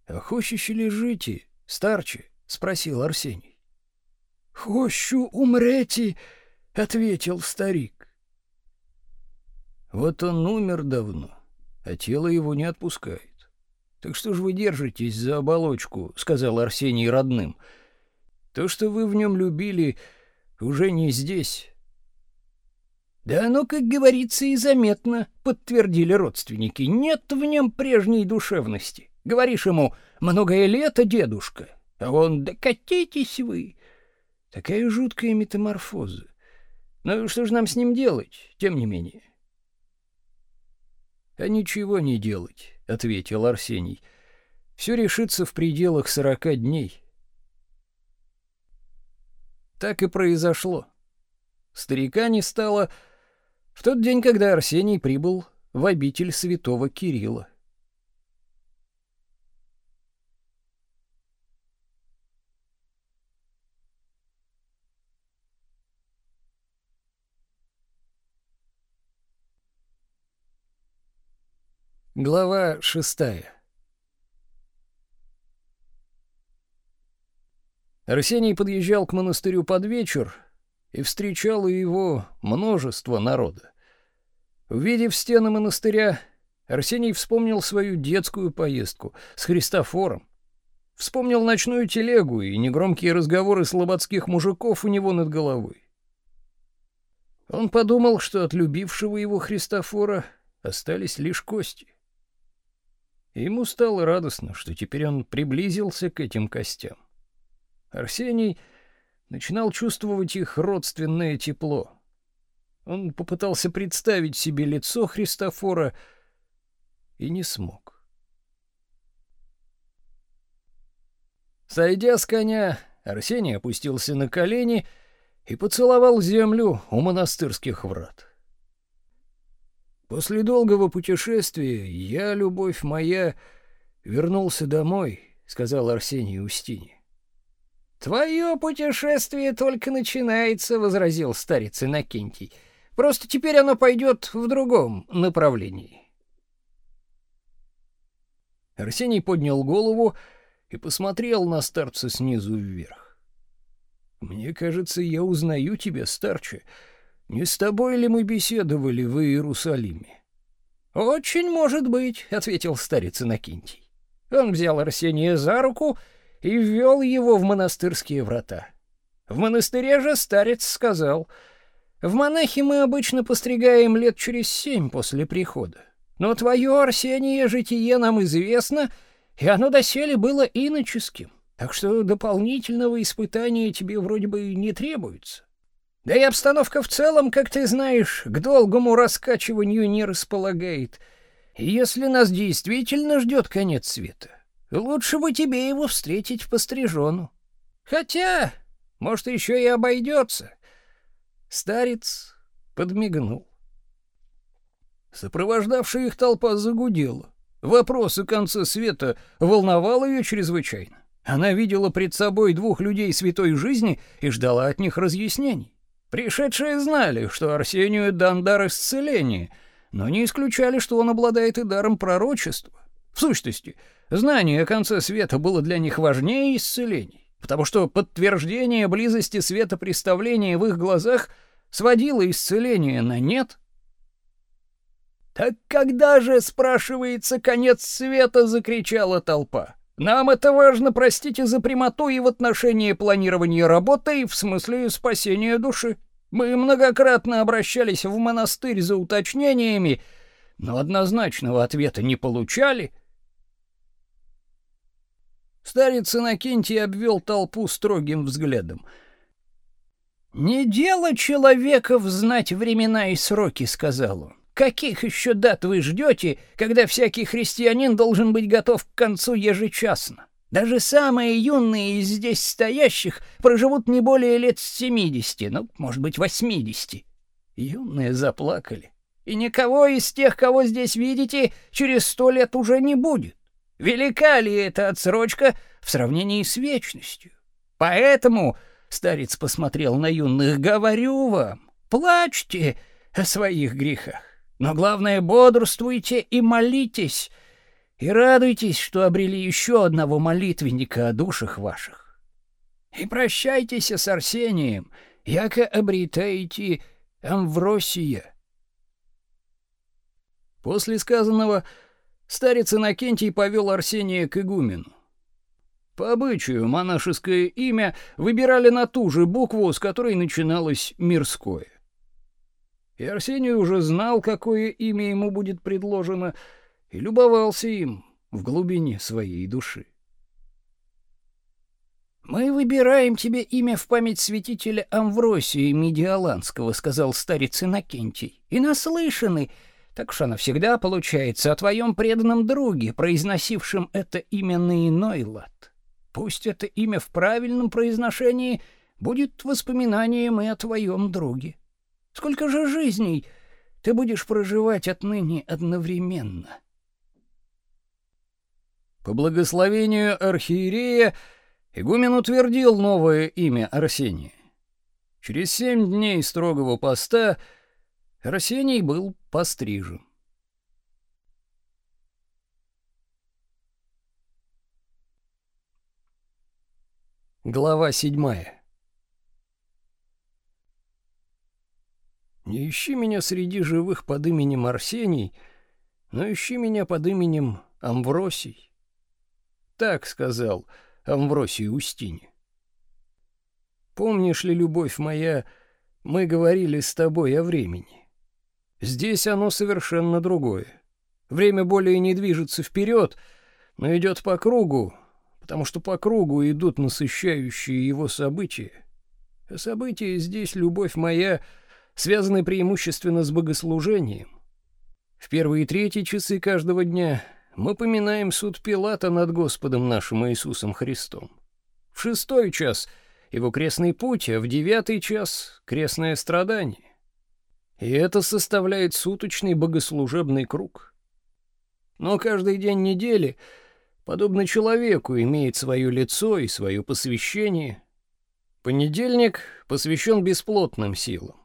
«А хочешь ли жить, старче?» — спросил Арсений. «Хочу умрети», — ответил старик. Вот он умер давно, а тело его не отпускает. Так что ж вы держитесь за оболочку, сказал Арсений родным. То, что вы в нем любили, уже не здесь. Да оно, как говорится, и заметно, подтвердили родственники. Нет в нем прежней душевности. Говоришь ему: "Многое лето, дедушка", а он: "Да катитесь вы". Такая жуткая метаморфоза. Ну что же нам с ним делать, тем не менее? А ничего не делать, ответил Арсений. Все решится в пределах сорока дней. Так и произошло. Старика не стало в тот день, когда Арсений прибыл в обитель святого Кирилла. Глава шестая Арсений подъезжал к монастырю под вечер, и встречало его множество народа. Увидев стены монастыря, Арсений вспомнил свою детскую поездку с Христофором. Вспомнил ночную телегу и негромкие разговоры слободских мужиков у него над головой. Он подумал, что от любившего его Христофора остались лишь кости. Ему стало радостно, что теперь он приблизился к этим костям. Арсений начинал чувствовать их родственное тепло. Он попытался представить себе лицо Христофора и не смог. Сойдя с коня, Арсений опустился на колени и поцеловал землю у монастырских врат. После долгого путешествия я, любовь моя, вернулся домой, сказал Арсений Устине. Твое путешествие только начинается, возразил старец Иннокентий. Просто теперь оно пойдет в другом направлении. Арсений поднял голову и посмотрел на старца снизу вверх. Мне кажется, я узнаю тебя, старче. Не с тобой ли мы беседовали в Иерусалиме? Очень может быть, ответил старец Иннокентий. Он взял Арсения за руку ввел его в монастырские врата. В монастыре же старец сказал: "В монахи мы обычно постригаем лет через семь после прихода. Но твое Арсение житие нам известно, и оно доселе было иноческим. Так что дополнительного испытания тебе вроде бы не требуется. Да и обстановка в целом, как ты знаешь, к долгому раскачиванию не располагает. И если нас действительно ждет конец света, лучше бы тебе его встретить в пострижону. Хотя, может, еще и обойдется. Старец подмигнул. Сопровождавшая их толпа загудела. Вопрос о конце света волновал ее чрезвычайно. Она видела пред собой двух людей святой жизни и ждала от них разъяснений. Пришедшие знали, что Арсению дан дар исцеления, но не исключали, что он обладает и даром пророчества. В сущности, знание о конце света было для них важнее исцелений, потому что подтверждение близости света представления в их глазах сводило исцеление на нет. «Так когда же, спрашивается, конец света?» — закричала толпа. Нам это важно, простите за прямоту и в отношении планирования работы, и в смысле спасения души. Мы многократно обращались в монастырь за уточнениями, но однозначного ответа не получали. Старец Иннокентий обвел толпу строгим взглядом. «Не дело человеков знать времена и сроки», — сказал он. Каких еще дат вы ждете, когда всякий христианин должен быть готов к концу ежечасно? Даже самые юные из здесь стоящих проживут не более лет семидесяти, ну, может быть, восьмидесяти. Юные заплакали. И никого из тех, кого здесь видите, через сто лет уже не будет. Велика ли эта отсрочка в сравнении с вечностью? Поэтому, старец посмотрел на юных, говорю вам, плачьте о своих грехах. Но главное, бодрствуйте и молитесь, и радуйтесь, что обрели еще одного молитвенника о душах ваших. И прощайтесь с Арсением, яко обретаете Амвросия. После сказанного старец Иннокентий повел Арсения к игумену. По обычаю монашеское имя выбирали на ту же букву, с которой начиналось мирское. И Арсений уже знал, какое имя ему будет предложено, и любовался им в глубине своей души. «Мы выбираем тебе имя в память святителя Амвросия Медиаланского», — сказал старец Иннокентий. «И наслышаны, так уж оно всегда получается, о твоем преданном друге, произносившем это имя на иной лад. Пусть это имя в правильном произношении будет воспоминанием и о твоем друге». Сколько же жизней ты будешь проживать отныне одновременно? По благословению архиерея игумен утвердил новое имя Арсения. Через семь дней строгого поста Арсений был пострижен. Глава седьмая Не ищи меня среди живых под именем Арсений, но ищи меня под именем Амвросий. Так сказал Амвросий Устине. Помнишь ли, любовь моя, мы говорили с тобой о времени? Здесь оно совершенно другое. Время более не движется вперед, но идет по кругу, потому что по кругу идут насыщающие его события. А события здесь, любовь моя, — связаны преимущественно с богослужением. В первые и третьи часы каждого дня мы поминаем суд Пилата над Господом нашим Иисусом Христом. В шестой час — его крестный путь, а в девятый час — крестное страдание. И это составляет суточный богослужебный круг. Но каждый день недели, подобно человеку, имеет свое лицо и свое посвящение. Понедельник посвящен бесплотным силам.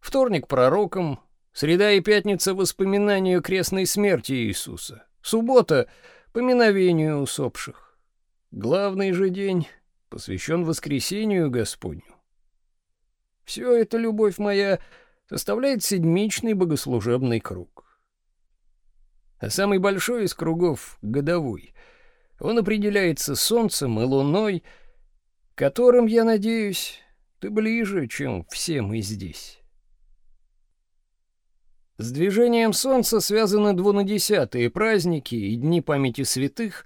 Вторник пророкам, среда и пятница воспоминанию крестной смерти Иисуса, суббота поминовению усопших. Главный же день посвящен воскресению Господню. Все это, любовь моя, составляет седмичный богослужебный круг. А самый большой из кругов — годовой. Он определяется солнцем и луной, которым, я надеюсь, ты ближе, чем все мы здесь. С движением солнца связаны двунадесятые праздники и дни памяти святых.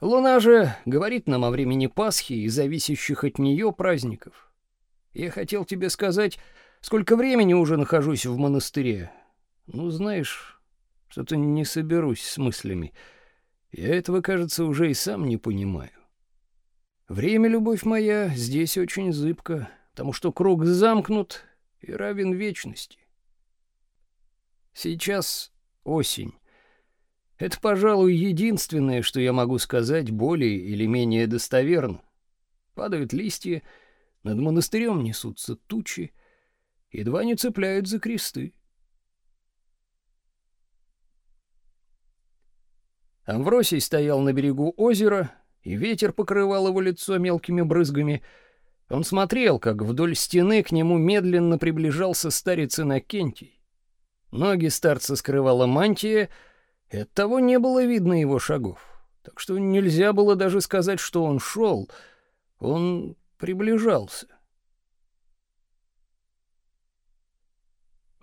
Луна же говорит нам о времени Пасхи и зависящих от нее праздников. Я хотел тебе сказать, сколько времени уже нахожусь в монастыре. Ну, знаешь, что-то не соберусь с мыслями. Я этого, кажется, уже и сам не понимаю. Время, любовь моя, здесь очень зыбко, потому что круг замкнут и равен вечности. Сейчас осень. Это, пожалуй, единственное, что я могу сказать более или менее достоверно. Падают листья, над монастырем несутся тучи, едва не цепляют за кресты. Амвросий стоял на берегу озера, и ветер покрывал его лицо мелкими брызгами. Он смотрел, как вдоль стены к нему медленно приближался старец Иннокентий. Ноги старца скрывала мантия, и оттого не было видно его шагов. так что нельзя было даже сказать, что он шел. Он приближался.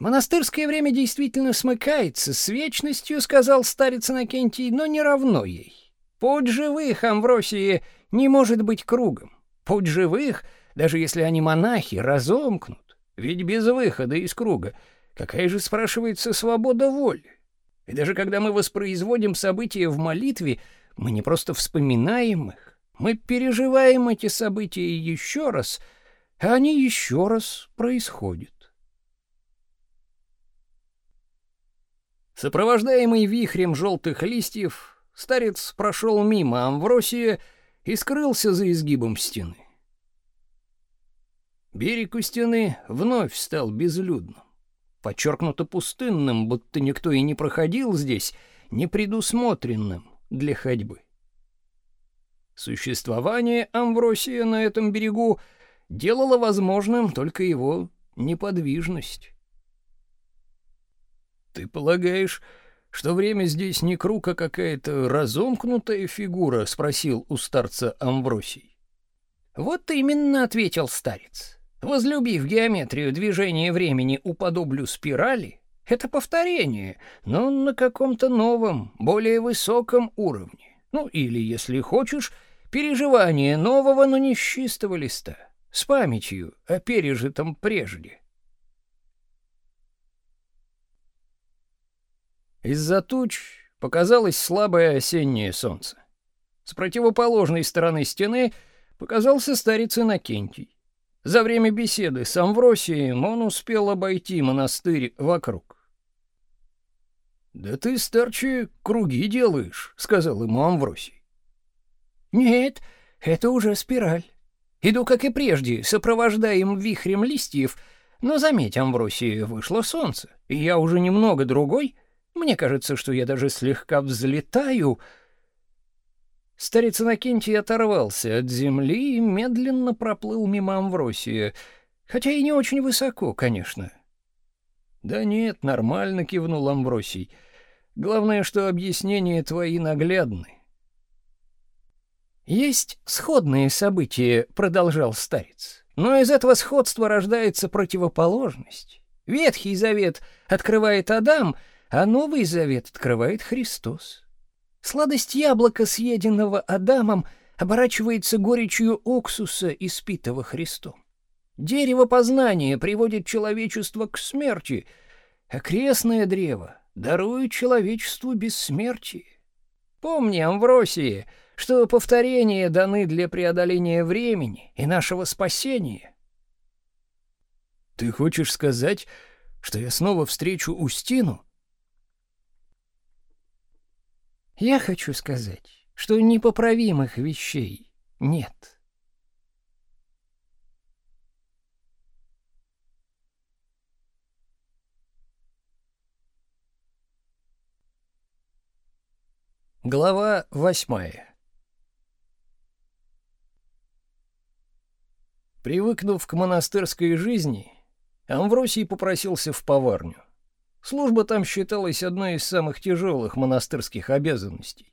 Монастырское время действительно смыкается с вечностью, сказал старец Иннокентий, но не равно ей. Путь живых, Амвросии, не может быть кругом. Путь живых, даже если они монахи, разомкнут. Ведь без выхода из круга какая же, спрашивается, свобода воли? И даже когда мы воспроизводим события в молитве, мы не просто вспоминаем их, мы переживаем эти события еще раз, а они еще раз происходят. Сопровождаемый вихрем желтых листьев, старец прошел мимо Амвросия и скрылся за изгибом стены. Берег у стены вновь стал безлюдным, подчеркнуто пустынным, будто никто и не проходил здесь, непредусмотренным для ходьбы. Существование Амвросия на этом берегу делало возможным только его неподвижность. Ты полагаешь, что время здесь не круг, а какая-то разомкнутая фигура, спросил у старца Амвросий. Вот именно ответил старец. Возлюбив геометрию движения времени уподоблю спирали, это повторение, но на каком-то новом, более высоком уровне. Ну или, если хочешь, переживание нового, но не с чистого листа, с памятью о пережитом прежде. Из-за туч показалось слабое осеннее солнце. С противоположной стороны стены показался старец Иннокентий. За время беседы с Амвросием он успел обойти монастырь вокруг. «Да ты, старче, круги делаешь», — сказал ему Амвросий. «Нет, это уже спираль. Иду, как и прежде, сопровождаем вихрем листьев, но, заметь, Амвросий, вышло солнце, и я уже немного другой, мне кажется, что я даже слегка взлетаю. Старец Иннокентий оторвался от земли и медленно проплыл мимо Амвросия, хотя и не очень высоко, конечно. Да нет, нормально кивнул Амвросий. Главное, что объяснения твои наглядны. Есть сходные события, продолжал старец. Но из этого сходства рождается противоположность. Ветхий Завет открывает Адам, а Новый Завет открывает Христос. Сладость яблока, съеденного Адамом, оборачивается горечью уксуса, испитого Христом. Дерево познания приводит человечество к смерти, а крестное древо дарует человечеству бессмертие. Помни, Амвросии, что повторения даны для преодоления времени и нашего спасения. Ты хочешь сказать, что я снова встречу Устину? Я хочу сказать, что непоправимых вещей нет. Глава восьмая Привыкнув к монастырской жизни, Амвросий попросился в поварню. Служба там считалась одной из самых тяжелых монастырских обязанностей.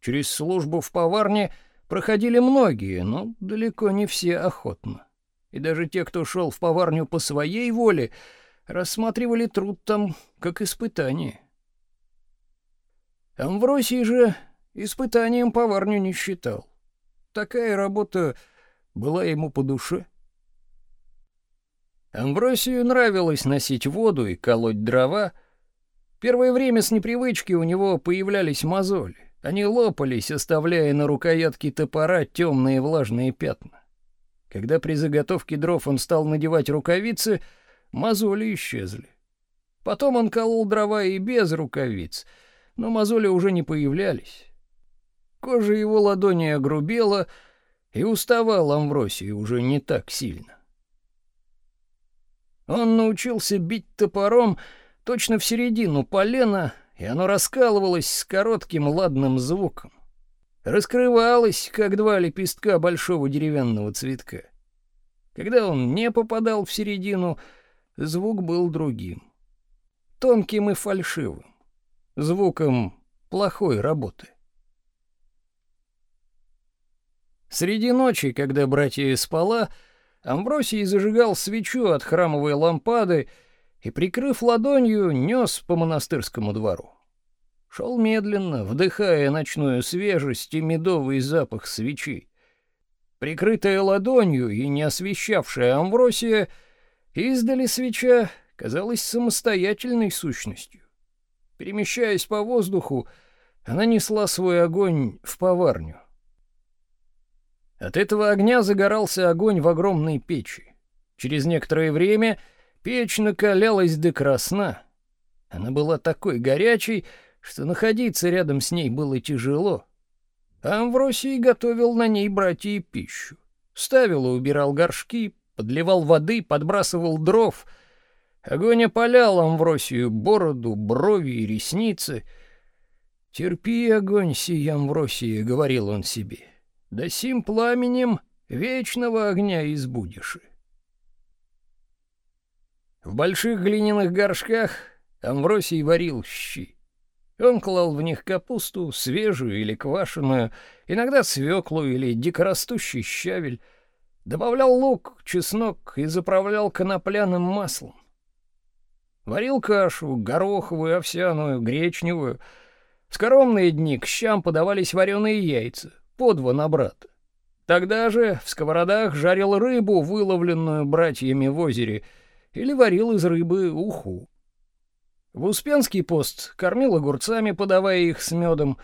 Через службу в поварне проходили многие, но далеко не все охотно. И даже те, кто шел в поварню по своей воле, рассматривали труд там как испытание. Амвросий же испытанием поварню не считал. Такая работа была ему по душе. Амбросию нравилось носить воду и колоть дрова. Первое время с непривычки у него появлялись мозоли. Они лопались, оставляя на рукоятке топора темные влажные пятна. Когда при заготовке дров он стал надевать рукавицы, мозоли исчезли. Потом он колол дрова и без рукавиц, но мозоли уже не появлялись. Кожа его ладони огрубела, и уставал Амвросий уже не так сильно. Он научился бить топором точно в середину полена, и оно раскалывалось с коротким ладным звуком. Раскрывалось, как два лепестка большого деревянного цветка. Когда он не попадал в середину, звук был другим. Тонким и фальшивым. Звуком плохой работы. Среди ночи, когда братья спала, Амвросий зажигал свечу от храмовой лампады и, прикрыв ладонью, нес по монастырскому двору. Шел медленно, вдыхая ночную свежесть и медовый запах свечи. Прикрытая ладонью и не освещавшая Амвросия, издали свеча казалась самостоятельной сущностью. Перемещаясь по воздуху, она несла свой огонь в поварню. От этого огня загорался огонь в огромной печи. Через некоторое время печь накалялась до красна. Она была такой горячей, что находиться рядом с ней было тяжело. Амвросий готовил на ней братья пищу. Ставил и убирал горшки, подливал воды, подбрасывал дров. Огонь опалял Амвросию бороду, брови и ресницы. «Терпи, огонь сей, Амвросия», — говорил он себе, — да сим пламенем вечного огня избудешь. В больших глиняных горшках Амвросий варил щи. Он клал в них капусту, свежую или квашеную, иногда свеклу или дикорастущий щавель, добавлял лук, чеснок и заправлял конопляным маслом. Варил кашу, гороховую, овсяную, гречневую. В скоромные дни к щам подавались вареные яйца, по два на брата. Тогда же в сковородах жарил рыбу, выловленную братьями в озере, или варил из рыбы уху. В Успенский пост кормил огурцами, подавая их с медом.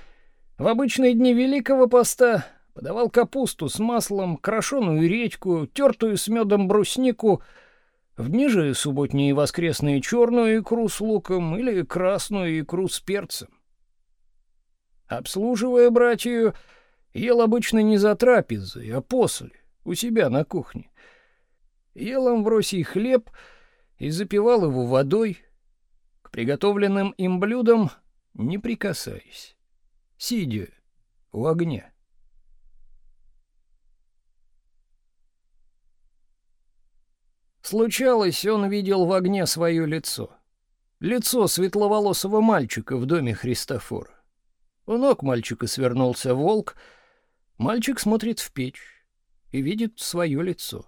В обычные дни Великого поста подавал капусту с маслом, крошеную редьку, тертую с медом бруснику, в дни же субботние и воскресные черную икру с луком или красную икру с перцем. Обслуживая братью, Ел обычно не за трапезой, а после, у себя на кухне. Ел Амвросий хлеб и запивал его водой, к приготовленным им блюдам не прикасаясь, сидя у огня. Случалось, он видел в огне свое лицо. Лицо светловолосого мальчика в доме Христофора. У ног мальчика свернулся волк — Мальчик смотрит в печь и видит свое лицо.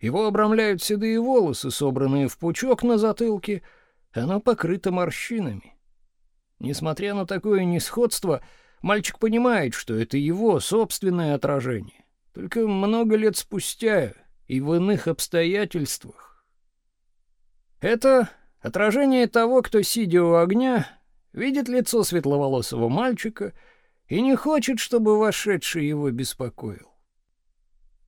Его обрамляют седые волосы, собранные в пучок на затылке, оно покрыто морщинами. Несмотря на такое несходство, мальчик понимает, что это его собственное отражение, только много лет спустя и в иных обстоятельствах. Это отражение того, кто, сидя у огня, видит лицо светловолосого мальчика — и не хочет, чтобы вошедший его беспокоил.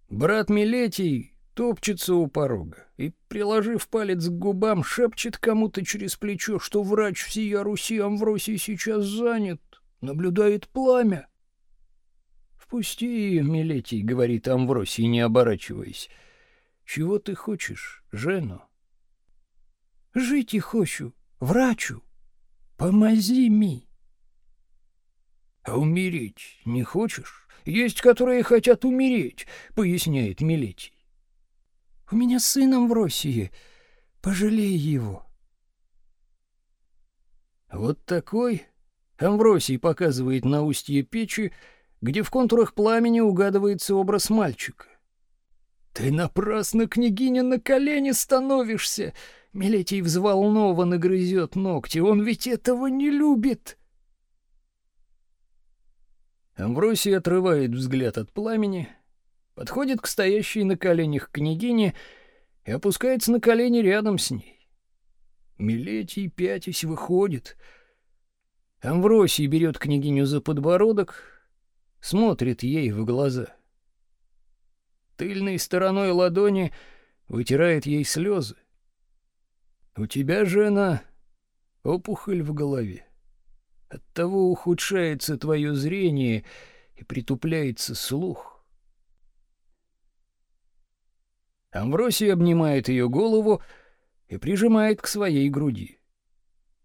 Брат Милетий топчется у порога и, приложив палец к губам, шепчет кому-то через плечо, что врач всея Руси Амвросий сейчас занят, наблюдает пламя. «Впусти, Милетий», — говорит Амвросий, не оборачиваясь. «Чего ты хочешь, Жену?» «Жить и хочу, врачу. Помози ми». А умереть не хочешь? Есть, которые хотят умереть, поясняет Милетий. У меня сыном в России. Пожалей его. Вот такой Амвросий показывает на устье печи, где в контурах пламени угадывается образ мальчика. Ты напрасно, княгиня, на колени становишься. Милетий взволнованно грызет ногти. Он ведь этого не любит. Амвросий отрывает взгляд от пламени, подходит к стоящей на коленях княгине и опускается на колени рядом с ней. Милетий пятясь выходит. Амвросий берет княгиню за подбородок, смотрит ей в глаза. Тыльной стороной ладони вытирает ей слезы. У тебя, жена, опухоль в голове. Оттого ухудшается твое зрение и притупляется слух. Амвросий обнимает ее голову и прижимает к своей груди.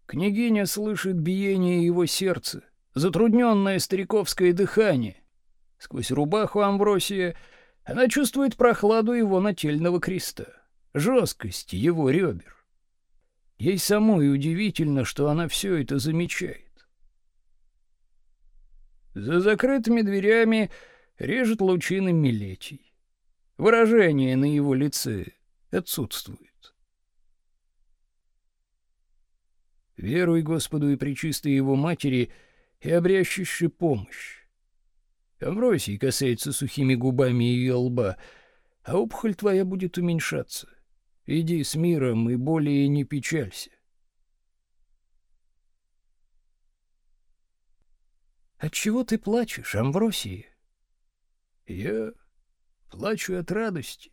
Княгиня слышит биение его сердца, затрудненное стариковское дыхание. Сквозь рубаху Амвросия она чувствует прохладу его нательного креста, жесткость его ребер. Ей самой удивительно, что она все это замечает. За закрытыми дверями режет лучины милетий. Выражение на его лице отсутствует. Веруй Господу и Пречистой Его Матери, и обрящешь помощь. Амвросий касается сухими губами ее лба, а опухоль твоя будет уменьшаться. Иди с миром и более не печалься. От чего ты плачешь, Амвросий? Я плачу от радости.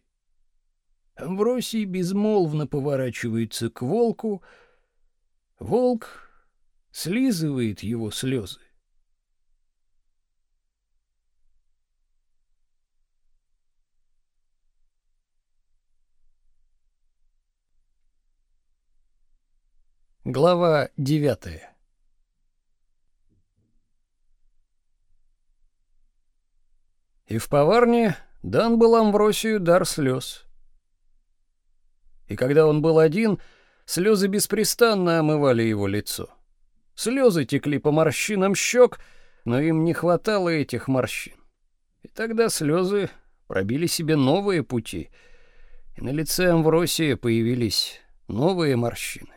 Амвросий безмолвно поворачивается к волку. Волк слизывает его слезы. Глава девятая И в поварне дан был Амвросию дар слез. И когда он был один, слезы беспрестанно омывали его лицо. Слезы текли по морщинам щек, но им не хватало этих морщин. И тогда слезы пробили себе новые пути, и на лице Амвросия появились новые морщины.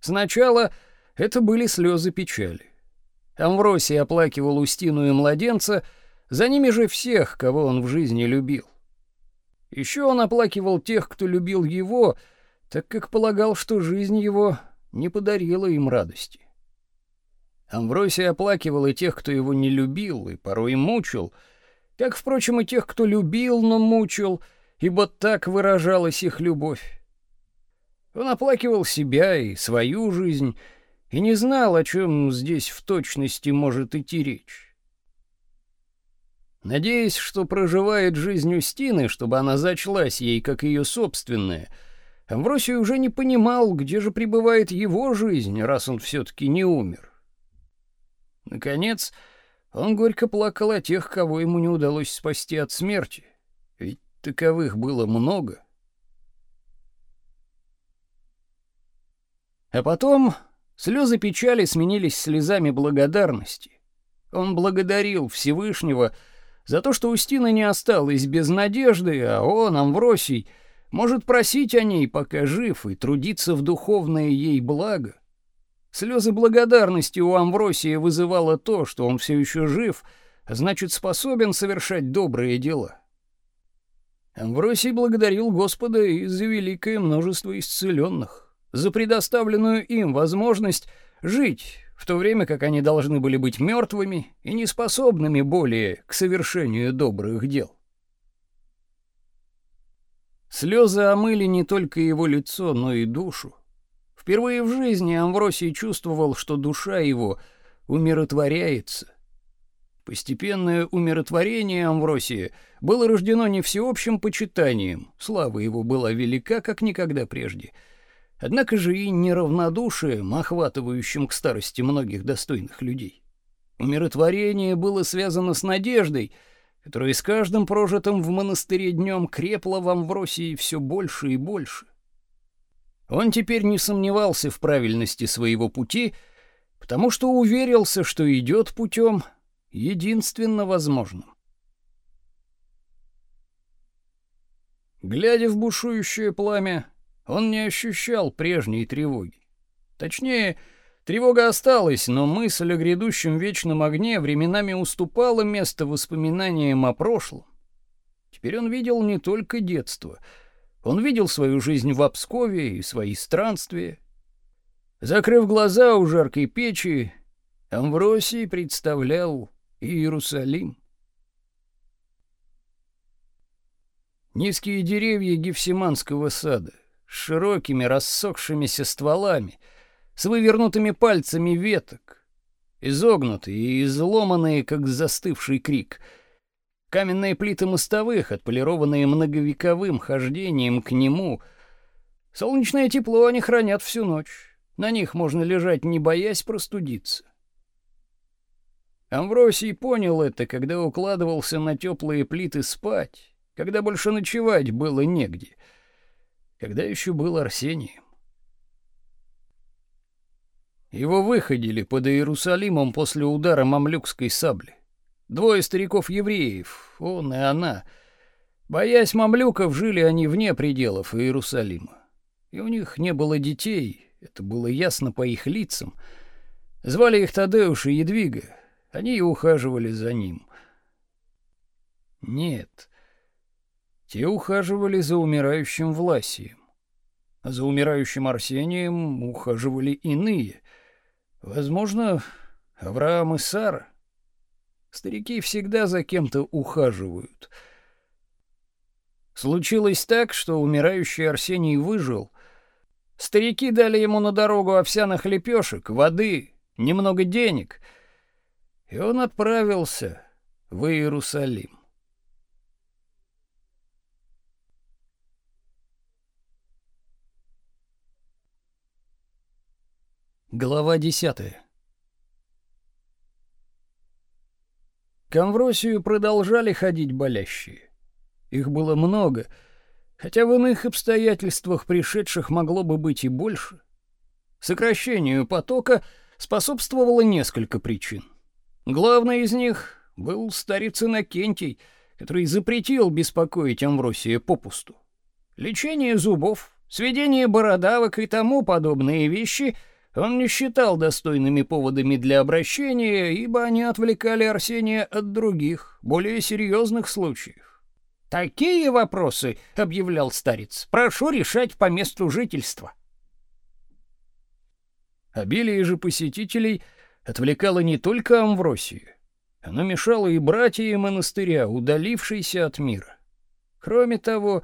Сначала это были слезы печали. Амвросий оплакивал Устину и младенца, за ними же всех, кого он в жизни любил. Еще он оплакивал тех, кто любил его, так как полагал, что жизнь его не подарила им радости. Амвросий оплакивал и тех, кто его не любил и порой мучил, как, впрочем, и тех, кто любил, но мучил, ибо так выражалась их любовь. Он оплакивал себя и свою жизнь и не знал, о чем здесь в точности может идти речь. Надеясь, что проживает жизнь Устины, чтобы она зачлась ей как ее собственная, Амвросий уже не понимал, где же пребывает его жизнь, раз он все-таки не умер. Наконец, он горько плакал о тех, кого ему не удалось спасти от смерти, ведь таковых было много — А потом слезы печали сменились слезами благодарности. Он благодарил Всевышнего за то, что Устина не осталась без надежды, а он, Амвросий, может просить о ней, пока жив, и трудиться в духовное ей благо. Слезы благодарности у Амвросия вызывало то, что он все еще жив, а значит, способен совершать добрые дела. Амвросий благодарил Господа и за великое множество исцеленных за предоставленную им возможность жить, в то время как они должны были быть мертвыми и неспособными более к совершению добрых дел. Слезы омыли не только его лицо, но и душу. Впервые в жизни Амвросий чувствовал, что душа его умиротворяется. Постепенное умиротворение Амвросия было рождено не всеобщим почитанием, слава его была велика, как никогда прежде — однако же и неравнодушием, охватывающим к старости многих достойных людей. Умиротворение было связано с надеждой, которая с каждым прожитым в монастыре днем крепла в Амвросии все больше и больше. Он теперь не сомневался в правильности своего пути, потому что уверился, что идет путем единственно возможным. Глядя в бушующее пламя, он не ощущал прежней тревоги. Точнее, тревога осталась, но мысль о грядущем вечном огне временами уступала место воспоминаниям о прошлом. Теперь он видел не только детство. Он видел свою жизнь в Обскове и свои странствия. Закрыв глаза у жаркой печи, Амвросий представлял Иерусалим. Низкие деревья Гефсиманского сада — с широкими рассохшимися стволами, с вывернутыми пальцами веток, изогнутые и изломанные, как застывший крик. Каменные плиты мостовых, отполированные многовековым хождением к нему. Солнечное тепло они хранят всю ночь. На них можно лежать, не боясь простудиться. Амвросий понял это, когда укладывался на теплые плиты спать, когда больше ночевать было негде когда еще был Арсением. Его выходили под Иерусалимом после удара мамлюкской сабли. Двое стариков-евреев, он и она. Боясь мамлюков, жили они вне пределов Иерусалима. И у них не было детей, это было ясно по их лицам. Звали их Тадеуш и Едвига. Они и ухаживали за ним. Нет, те ухаживали за умирающим Власием. За умирающим Арсением ухаживали иные. Возможно, Авраам и Сара. Старики всегда за кем-то ухаживают. Случилось так, что умирающий Арсений выжил. Старики дали ему на дорогу овсяных лепешек, воды, немного денег, и он отправился в Иерусалим. Глава десятая. К Амвросию продолжали ходить болящие. Их было много, хотя в иных обстоятельствах пришедших могло бы быть и больше. Сокращению потока способствовало несколько причин. Главной из них был старец Иннокентий, который запретил беспокоить Амвросия попусту. Лечение зубов, сведение бородавок и тому подобные вещи — он не считал достойными поводами для обращения, ибо они отвлекали Арсения от других, более серьезных случаев. «Такие вопросы, — объявлял старец, — прошу решать по месту жительства». Обилие же посетителей отвлекало не только Амвросию, оно мешало и братьям монастыря, удалившейся от мира. Кроме того,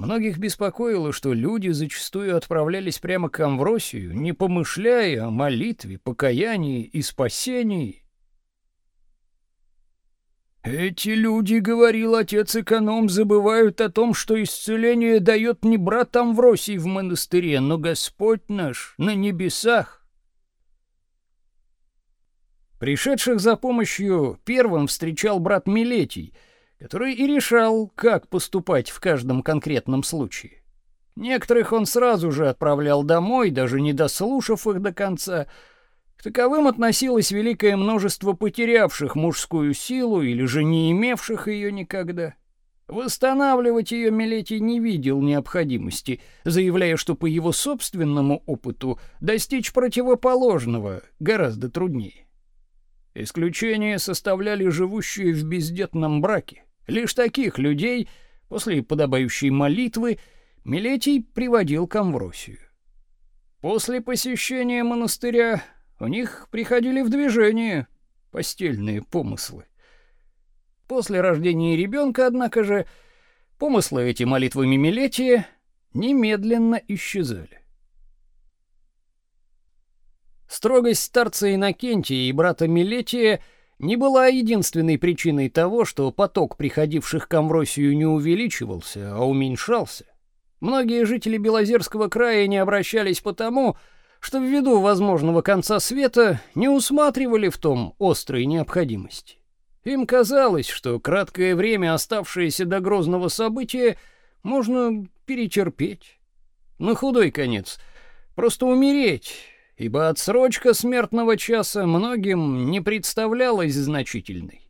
Многих беспокоило, что люди зачастую отправлялись прямо к Амвросию, не помышляя о молитве, покаянии и спасении. «Эти люди, — говорил отец-эконом, — забывают о том, что исцеление дает не брат Амвросий в монастыре, но Господь наш на небесах». Пришедших за помощью первым встречал брат Милетий — который и решал, как поступать в каждом конкретном случае. Некоторых он сразу же отправлял домой, даже не дослушав их до конца. К таковым относилось великое множество потерявших мужскую силу или же не имевших ее никогда. Восстанавливать ее Милетий не видел необходимости, заявляя, что по его собственному опыту достичь противоположного гораздо труднее. Исключение составляли живущие в бездетном браке. Лишь таких людей после подобающей молитвы Милетий приводил к Амвросию. После посещения монастыря у них приходили в движение постельные помыслы. После рождения ребенка, однако же, помыслы эти молитвами Милетия немедленно исчезали. Строгость старца Иннокентия и брата Милетия — не была единственной причиной того, что поток приходивших к Амвросию не увеличивался, а уменьшался. Многие жители Белозерского края не обращались потому, что ввиду возможного конца света не усматривали в том острой необходимости. Им казалось, что краткое время, оставшееся до грозного события, можно перетерпеть. На худой конец просто умереть ибо отсрочка смертного часа многим не представлялась значительной.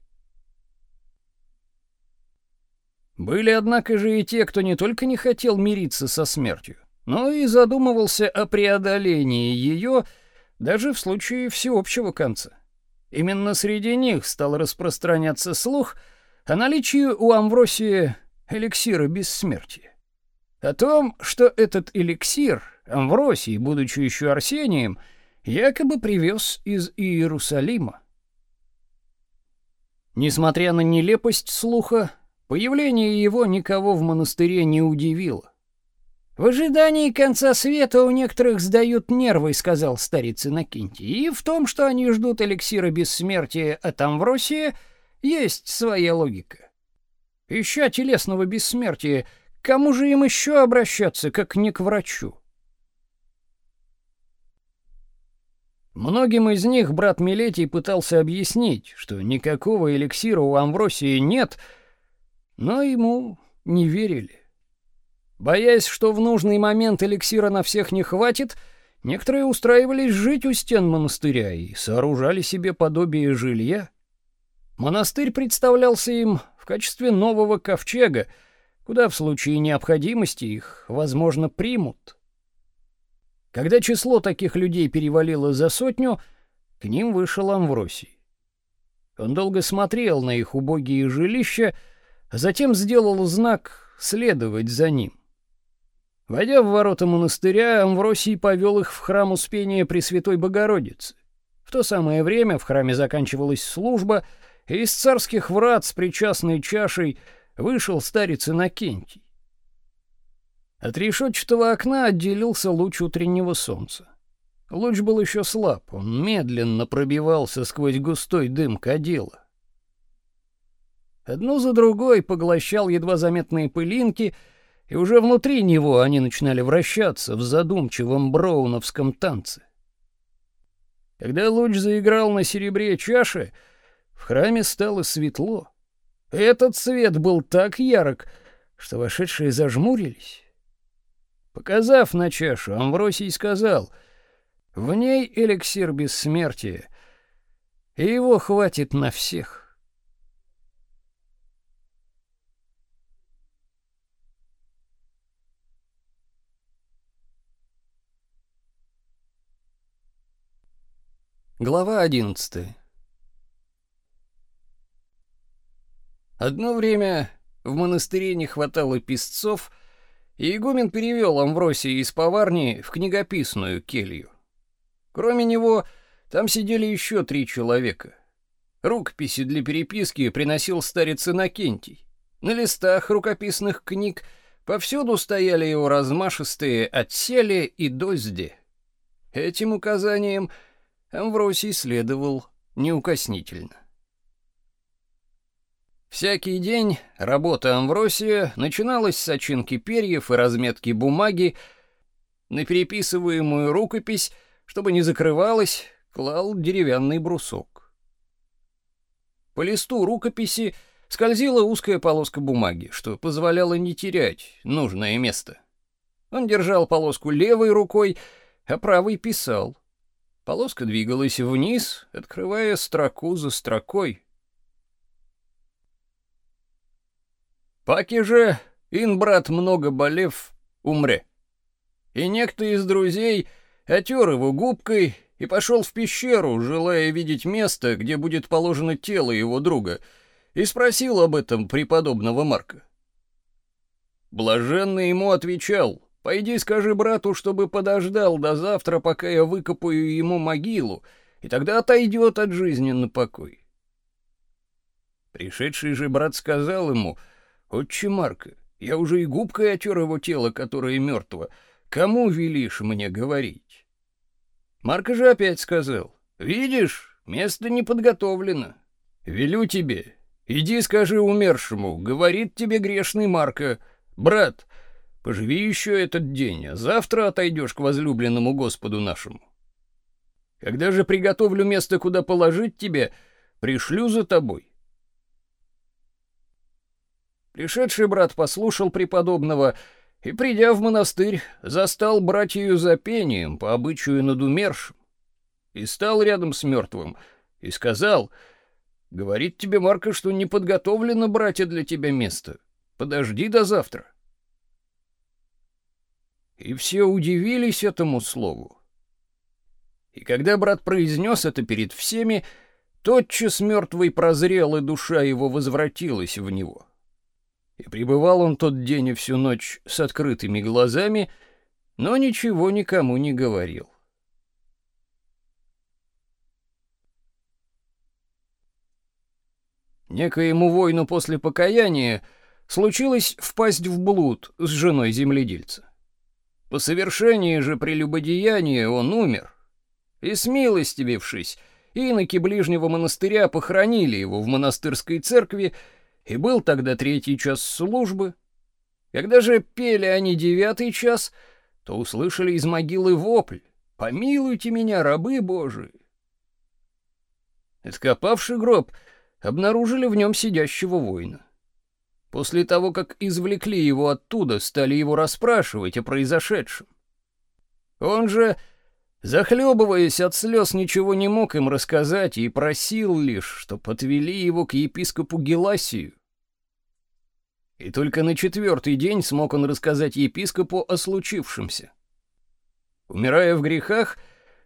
Были, однако же, и те, кто не только не хотел мириться со смертью, но и задумывался о преодолении ее даже в случае всеобщего конца. Именно среди них стал распространяться слух о наличии у Амвросия эликсира бессмертия. О том, что этот эликсир Амвросий, будучи еще Арсением, якобы привез из Иерусалима. Несмотря на нелепость слуха, появление его никого в монастыре не удивило. В ожидании конца света у некоторых сдают нервы, сказал старец Иннокентий, и в том, что они ждут эликсира бессмертия от Амвросия, есть своя логика. Ища телесного бессмертия, кому же им еще обращаться, как не к врачу? Многим из них брат Милетий пытался объяснить, что никакого эликсира у Амвросии нет, но ему не верили. Боясь, что в нужный момент эликсира на всех не хватит, Некоторые устраивались жить у стен монастыря и сооружали себе подобие жилья. Монастырь представлялся им в качестве нового ковчега, куда в случае необходимости их, возможно, примут. Когда число таких людей перевалило за сотню, к ним вышел Амвросий. Он долго смотрел на их убогие жилища, затем сделал знак следовать за ним. Войдя в ворота монастыря, Амвросий повел их в храм Успения Пресвятой Богородицы. В то самое время в храме заканчивалась служба, и из царских врат с причастной чашей вышел старец Иннокентий. От решетчатого окна отделился луч утреннего солнца. Луч был еще слаб, он медленно пробивался сквозь густой дым кадила. Одну за другой поглощал едва заметные пылинки — и уже внутри него они начинали вращаться в задумчивом броуновском танце. Когда луч заиграл на серебре чаши, в храме стало светло. Этот свет был так ярок, что вошедшие зажмурились. Показав на чашу, Амвросий сказал, «В ней эликсир бессмертия, и его хватит на всех». Глава 11. Одно время в монастыре не хватало писцов, и игумен перевел Амвросия из поварни в книгописную келью. Кроме него, там сидели еще три человека. Рукописи для переписки приносил старец Иннокентий. На листах рукописных книг повсюду стояли его размашистые «отсели» и «дозде». Этим указанием — Амвросий следовал неукоснительно. Всякий день работа Амвросия начиналась с очинки перьев и разметки бумаги. На переписываемую рукопись, чтобы не закрывалась, клал деревянный брусок. По листу рукописи скользила узкая полоска бумаги, что позволяло не терять нужное место. Он держал полоску левой рукой, а правой писал. Полоска двигалась вниз, открывая строку за строкой. Паки же, ин брат много болев, умре. И некто из друзей отер его губкой и пошел в пещеру, желая видеть место, где будет положено тело его друга, и спросил об этом преподобного Марка. Блаженный ему отвечал — Пойди скажи брату, чтобы подождал до завтра, пока я выкопаю ему могилу, и тогда отойдет от жизни на покой. Пришедший же брат сказал ему, «Отче Марка, я уже и губкой отер его тело, которое мертво. Кому велишь мне говорить?» Марка же опять сказал, «Видишь, место не подготовлено. Велю тебе, иди скажи умершему, говорит тебе грешный Марка, брат, — Поживи еще этот день, а завтра отойдешь к возлюбленному Господу нашему. Когда же приготовлю место, куда положить тебя, пришлю за тобой. Пришедший брат послушал преподобного и, придя в монастырь, застал братью за пением по обычаю над умершим, и стал рядом с мертвым, и сказал, «Говорит тебе Марка, что не подготовлено, братья, для тебя место. Подожди до завтра». И все удивились этому слову. И когда брат произнес это перед всеми, тотчас мертвый прозрел, и душа его возвратилась в него. И пребывал он тот день и всю ночь с открытыми глазами, но ничего никому не говорил. Некоему воину после покаяния случилось впасть в блуд с женой земледельца. По совершении же прелюбодеяния он умер. И смилостивившись, иноки ближнего монастыря похоронили его в монастырской церкви, и был тогда третий час службы. Когда же пели они девятый час, то услышали из могилы вопль «Помилуйте меня, рабы Божии!» Откопавший гроб, обнаружили в нем сидящего воина. После того, как извлекли его оттуда, стали его расспрашивать о произошедшем. Он же Захлебываясь от слез, ничего не мог им рассказать и просил лишь, чтоб отвели его к епископу Геласию. И только на четвертый день смог он рассказать епископу о случившемся. Умирая в грехах,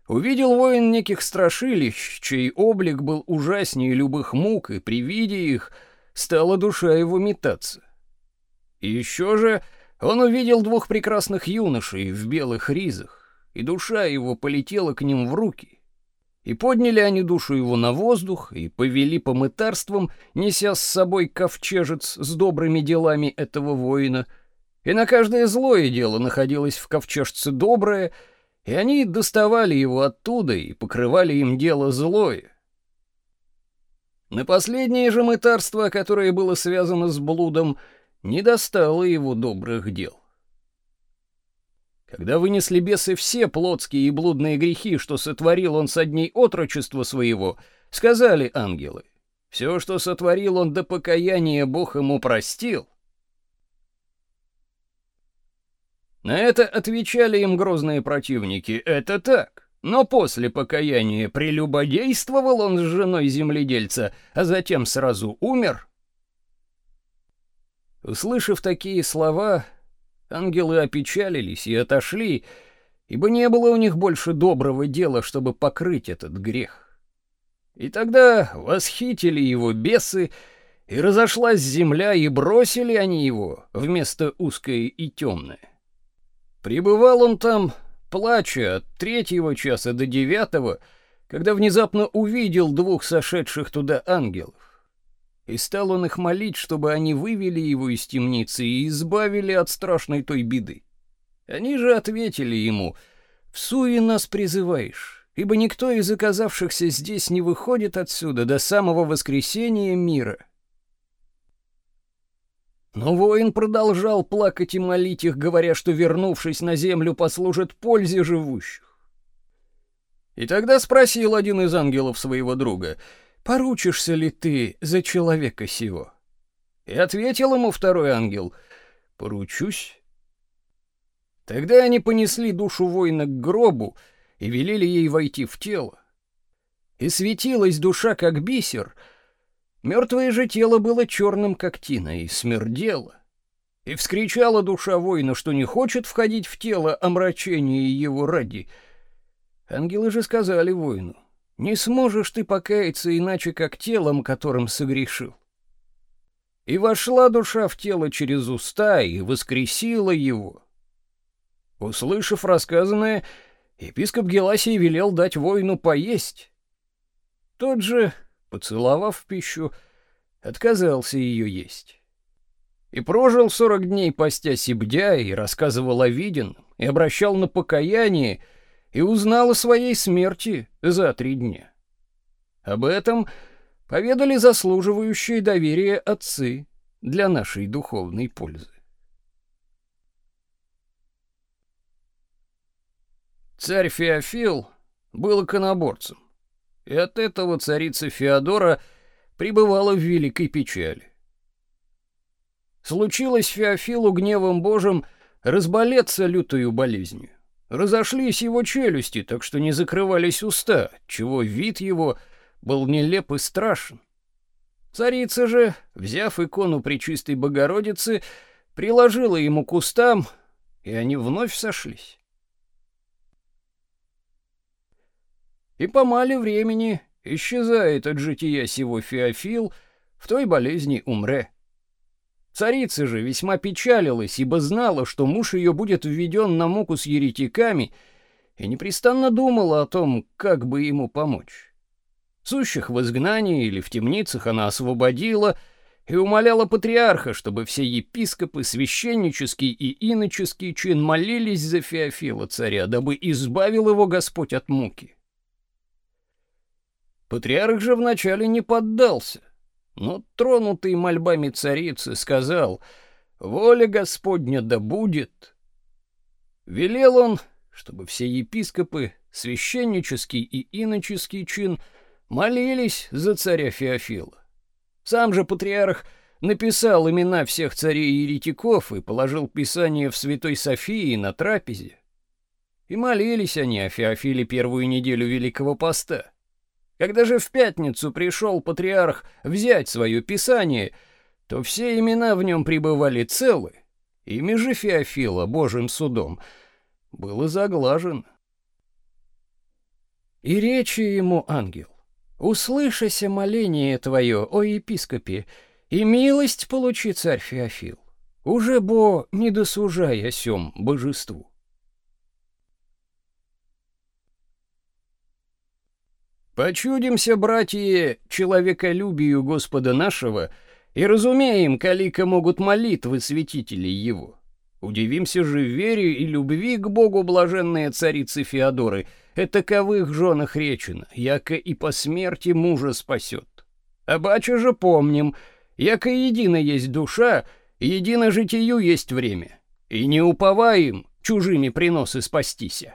увидел воин неких страшилищ, чей облик был ужаснее любых мук, и при виде их стала душа его метаться. И еще же он увидел двух прекрасных юношей в белых ризах, и душа его полетела к ним в руки. И подняли они душу его на воздух и повели по мытарствам, неся с собой ковчежец с добрыми делами этого воина. И на каждое злое дело находилось в ковчежце доброе, и они доставали его оттуда и покрывали им дело злое. На последнее же мытарство, которое было связано с блудом, не достало его добрых дел. Когда вынесли бесы все плотские и блудные грехи, что сотворил он со дней отрочества своего, сказали ангелы, все, что сотворил он до покаяния, Бог ему простил. На это отвечали им грозные противники, это так. Но после покаяния прелюбодействовал он с женой земледельца, а затем сразу умер. Услышав такие слова, ангелы опечалились и отошли, ибо не было у них больше доброго дела, чтобы покрыть этот грех. И тогда восхитили его бесы, и разошлась земля, и бросили они его вместо узкое и темное. Пребывал он там, плача от третьего часа до девятого, когда внезапно увидел двух сошедших туда ангелов. И стал он их молить, чтобы они вывели его из темницы и избавили от страшной той беды. Они же ответили ему, «В суе нас призываешь, ибо никто из оказавшихся здесь не выходит отсюда до самого воскресения мира». Но воин продолжал плакать и молить их, говоря, что, вернувшись на землю, послужит пользе живущих. И тогда спросил один из ангелов своего друга — поручишься ли ты за человека сего? И ответил ему второй ангел, поручусь. Тогда они понесли душу воина к гробу и велели ей войти в тело. И светилась душа, как бисер, мертвое же тело было черным, как тина, и смердело. И вскричала душа воина, что не хочет входить в тело омрачения его ради. Ангелы же сказали воину, не сможешь ты покаяться иначе, как телом, которым согрешил. И вошла душа в тело через уста и воскресила его. Услышав рассказанное, епископ Геласий велел дать воину поесть. Тот же, поцеловав пищу, отказался ее есть. И прожил сорок дней постясь и и рассказывал о виденном, и обращал на покаяние, и узнал о своей смерти за три дня. Об этом поведали заслуживающие доверия отцы для нашей духовной пользы. Царь Феофил был иконоборцем, и от этого царица Феодора пребывала в великой печали. Случилось Феофилу гневом Божьим разболеться лютою болезнью. Разошлись его челюсти, так что не закрывались уста, чего вид его был нелеп и страшен. Царица же, взяв икону Пречистой Богородицы, приложила ему к устам, и они вновь сошлись. И по мале времени исчезает от жития сего Феофил, в той болезни умре. Царица же весьма печалилась, ибо знала, что муж ее будет введен на муку с еретиками, и непрестанно думала о том, как бы ему помочь. Сущих в изгнании или в темницах она освободила и умоляла патриарха, чтобы все епископы, священнический и иноческий чин молились за Феофила царя, дабы избавил его Господь от муки. Патриарх же вначале не поддался — но тронутый мольбами царицы сказал «Воля Господня да будет». Велел он, чтобы все епископы, священнический и иноческий чин молились за царя Феофила. Сам же патриарх написал имена всех царей и еретиков и положил писание в Святой Софии на трапезе. И молились они о Феофиле первую неделю Великого Поста. Когда же в пятницу пришел патриарх взять свое писание, то все имена в нем пребывали целы, имя же Феофила Божьим судом было заглажено. И речи ему ангел, «Услышася моление твое, о епископе, и милость получи, царь Феофил, уже бо не досужай о сём божеству». Почудимся, братья, человеколюбию Господа нашего, и разумеем, калика могут молитвы святителей его. Удивимся же вере и любви к Богу блаженные царицы Феодоры, это таковых женах речено, яко и по смерти мужа спасет. А бача же помним, яко едина есть душа, едино житию есть время, и не уповаем чужими приносы спастися.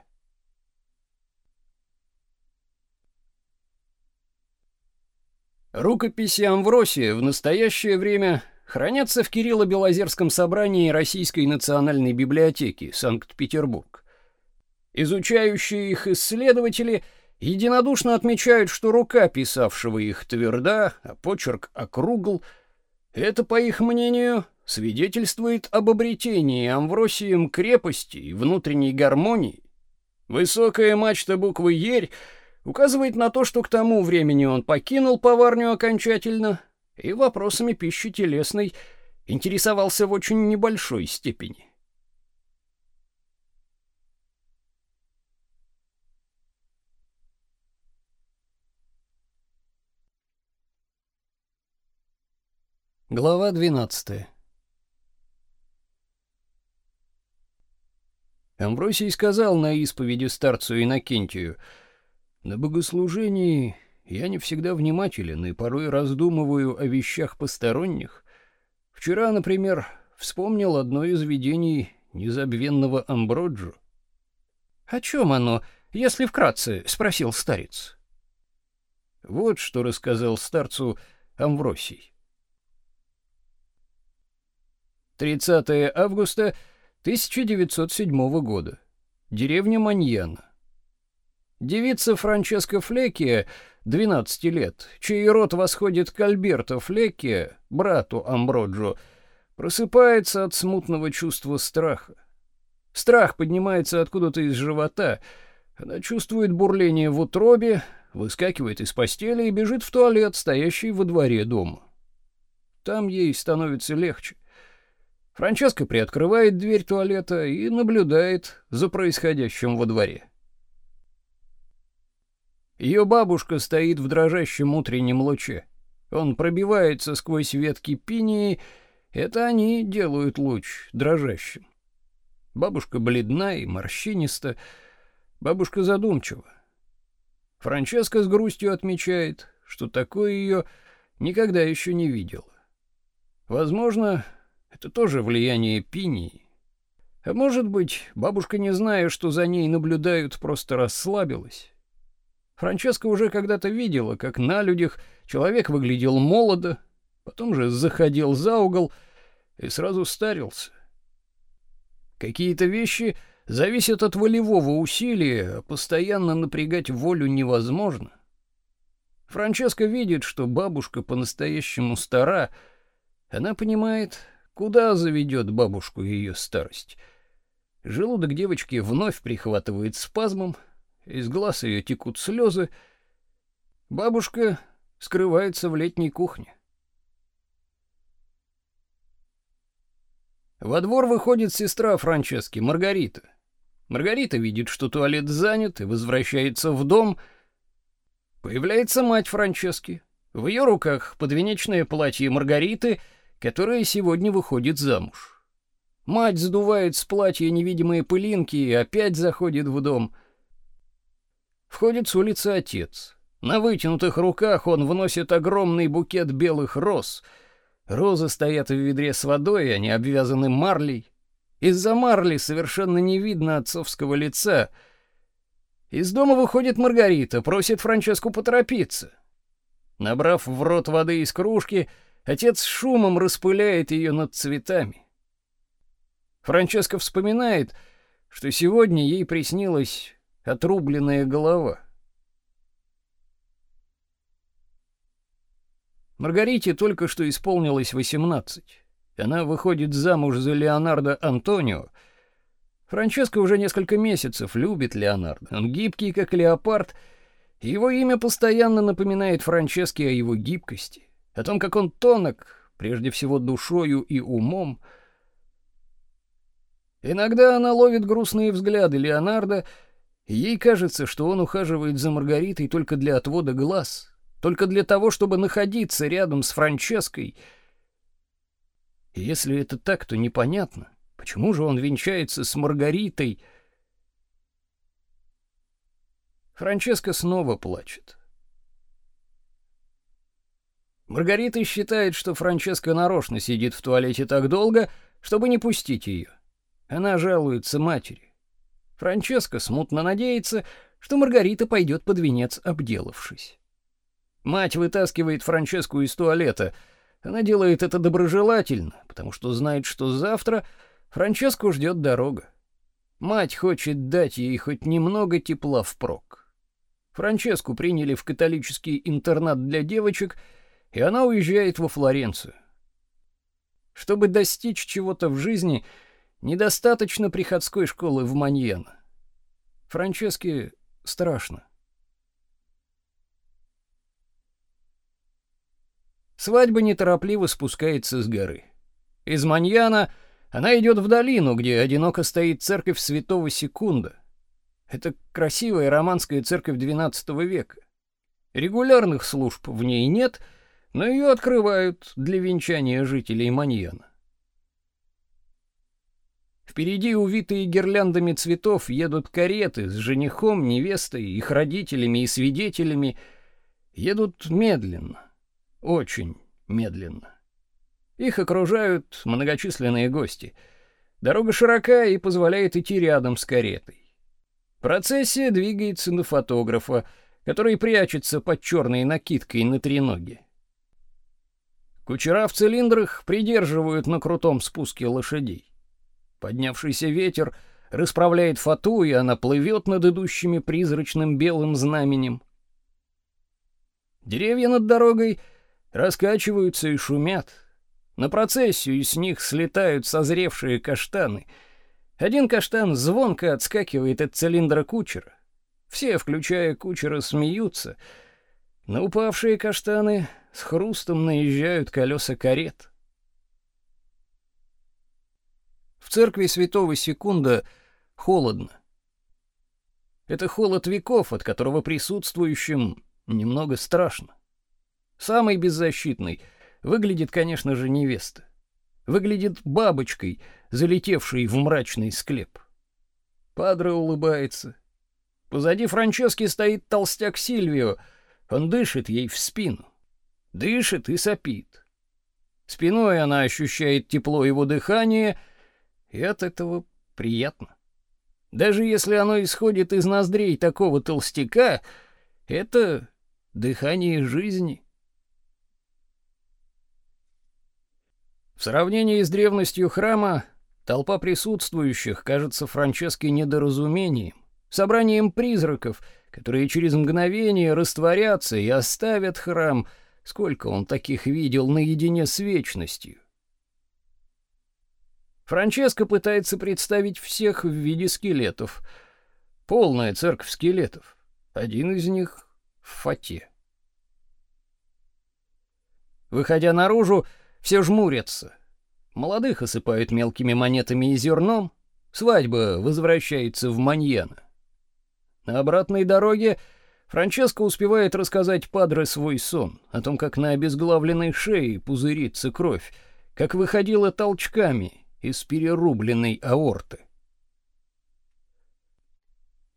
Рукописи Амвросия в настоящее время хранятся в Кирилло-Белозерском собрании Российской национальной библиотеки, Санкт-Петербург. Изучающие их исследователи единодушно отмечают, что рука писавшего их тверда, а почерк округл. Это, по их мнению, свидетельствует об обретении Амвросием крепости и внутренней гармонии. Высокая мачта буквы «Ерь» указывает на то, что к тому времени он покинул поварню окончательно и вопросами пищи телесной интересовался в очень небольшой степени. Глава 12. Амвросий сказал на исповеди старцу Иннокентию — на богослужении я не всегда внимателен и порой раздумываю о вещах посторонних. Вчера, например, вспомнил одно из видений незабвенного Амброджо. «О чем оно, если вкратце?» — спросил старец. Вот что рассказал старцу Амвросий. 30 августа 1907 года. Деревня Маньяна. Девица Франческа Флеки, 12 лет, чей род восходит к Альберто Флеки, брату Амброджо, просыпается от смутного чувства страха. Страх поднимается откуда-то из живота. Она чувствует бурление в утробе, выскакивает из постели и бежит в туалет, стоящий во дворе дома. Там ей становится легче. Франческа приоткрывает дверь туалета и наблюдает за происходящим во дворе. Ее бабушка стоит в дрожащем утреннем луче. Он пробивается сквозь ветки пинии, это они делают луч дрожащим. Бабушка бледна и морщиниста, бабушка задумчива. Франческа с грустью отмечает, что такое ее никогда еще не видела. Возможно, это тоже влияние пинии. А может быть, бабушка, не зная, что за ней наблюдают, просто расслабилась. Франческа уже когда-то видела, как на людях человек выглядел молодо, потом же заходил за угол и сразу старился. Какие-то вещи зависят от волевого усилия, а постоянно напрягать волю невозможно. Франческа видит, что бабушка по-настоящему стара. Она понимает, куда заведет бабушку ее старость. Желудок девочки вновь прихватывает спазмом, из глаз ее текут слезы. Бабушка скрывается в летней кухне. Во двор выходит сестра Франчески, Маргарита. Маргарита видит, что туалет занят, и возвращается в дом. Появляется мать Франчески. В ее руках подвенечное платье Маргариты, которая сегодня выходит замуж. Мать задувает с платья невидимые пылинки и опять заходит в дом — Входит с улицы отец. На вытянутых руках он вносит огромный букет белых роз. Розы стоят в ведре с водой, они обвязаны марлей. Из-за марли совершенно не видно отцовского лица. Из дома выходит Маргарита, просит Франческу поторопиться. Набрав в рот воды из кружки, отец шумом распыляет ее над цветами. Франческа вспоминает, что сегодня ей приснилась отрубленная голова. Маргарите только что исполнилось 18. Она выходит замуж за Леонардо Антонио. Франческа уже несколько месяцев любит Леонардо. Он гибкий, как леопард, и его имя постоянно напоминает Франческе о его гибкости, о том, как он тонок, прежде всего душою и умом. Иногда она ловит грустные взгляды Леонардо, ей кажется, что он ухаживает за Маргаритой только для отвода глаз, только для того, чтобы находиться рядом с Франческой. Если это так, то непонятно, почему же он венчается с Маргаритой. Франческа снова плачет. Маргарита считает, что Франческа нарочно сидит в туалете так долго, чтобы не пустить ее. Она жалуется матери. Франческа смутно надеется, что Маргарита пойдет под венец, обделавшись. Мать вытаскивает Франческу из туалета. Она делает это доброжелательно, потому что знает, что завтра Франческу ждет дорога. Мать хочет дать ей хоть немного тепла впрок. Франческу приняли в католический интернат для девочек, и она уезжает во Флоренцию. Чтобы достичь чего-то в жизни, недостаточно приходской школы в Маньяно. Франческе страшно. Свадьба неторопливо спускается с горы. Из Маньяна она идет в долину, где одиноко стоит церковь Святого Секунда. Это красивая романская церковь XII века. Регулярных служб в ней нет, но ее открывают для венчания жителей Маньяна. Впереди, увитые гирляндами цветов, едут кареты с женихом, невестой, их родителями и свидетелями. Едут медленно. Очень медленно. Их окружают многочисленные гости. Дорога широка и позволяет идти рядом с каретой. Процессия двигается на фотографа, который прячется под черной накидкой на треноге. Кучера в цилиндрах придерживают на крутом спуске лошадей. Поднявшийся ветер расправляет фату, и она плывет над идущими призрачным белым знаменем. Деревья над дорогой — раскачиваются и шумят. На процессию из них слетают созревшие каштаны. Один каштан звонко отскакивает от цилиндра кучера. Все, включая кучера, смеются. На упавшие каштаны с хрустом наезжают колеса карет. В церкви Святого Секунда холодно. Это холод веков, от которого присутствующим немного страшно. Самый беззащитный выглядит, конечно же, невеста. Выглядит бабочкой, залетевшей в мрачный склеп. Падре улыбается. Позади Франчески стоит толстяк Сильвио. Он дышит ей в спину. Дышит и сопит. Спиной она ощущает тепло его дыхания, и от этого приятно. Даже если оно исходит из ноздрей такого толстяка, это дыхание жизни — В сравнении с древностью храма, толпа присутствующих кажется Франческе недоразумением, собранием призраков, которые через мгновение растворятся и оставят храм, сколько он таких видел наедине с вечностью. Франческо пытается представить всех в виде скелетов. Полная церковь скелетов. Один из них в фате. Выходя наружу, все жмурятся. Молодых осыпают мелкими монетами и зерном. Свадьба возвращается в Маньяно. На обратной дороге Франческо успевает рассказать Падре свой сон, о том, как на обезглавленной шее пузырится кровь, как выходила толчками из перерубленной аорты.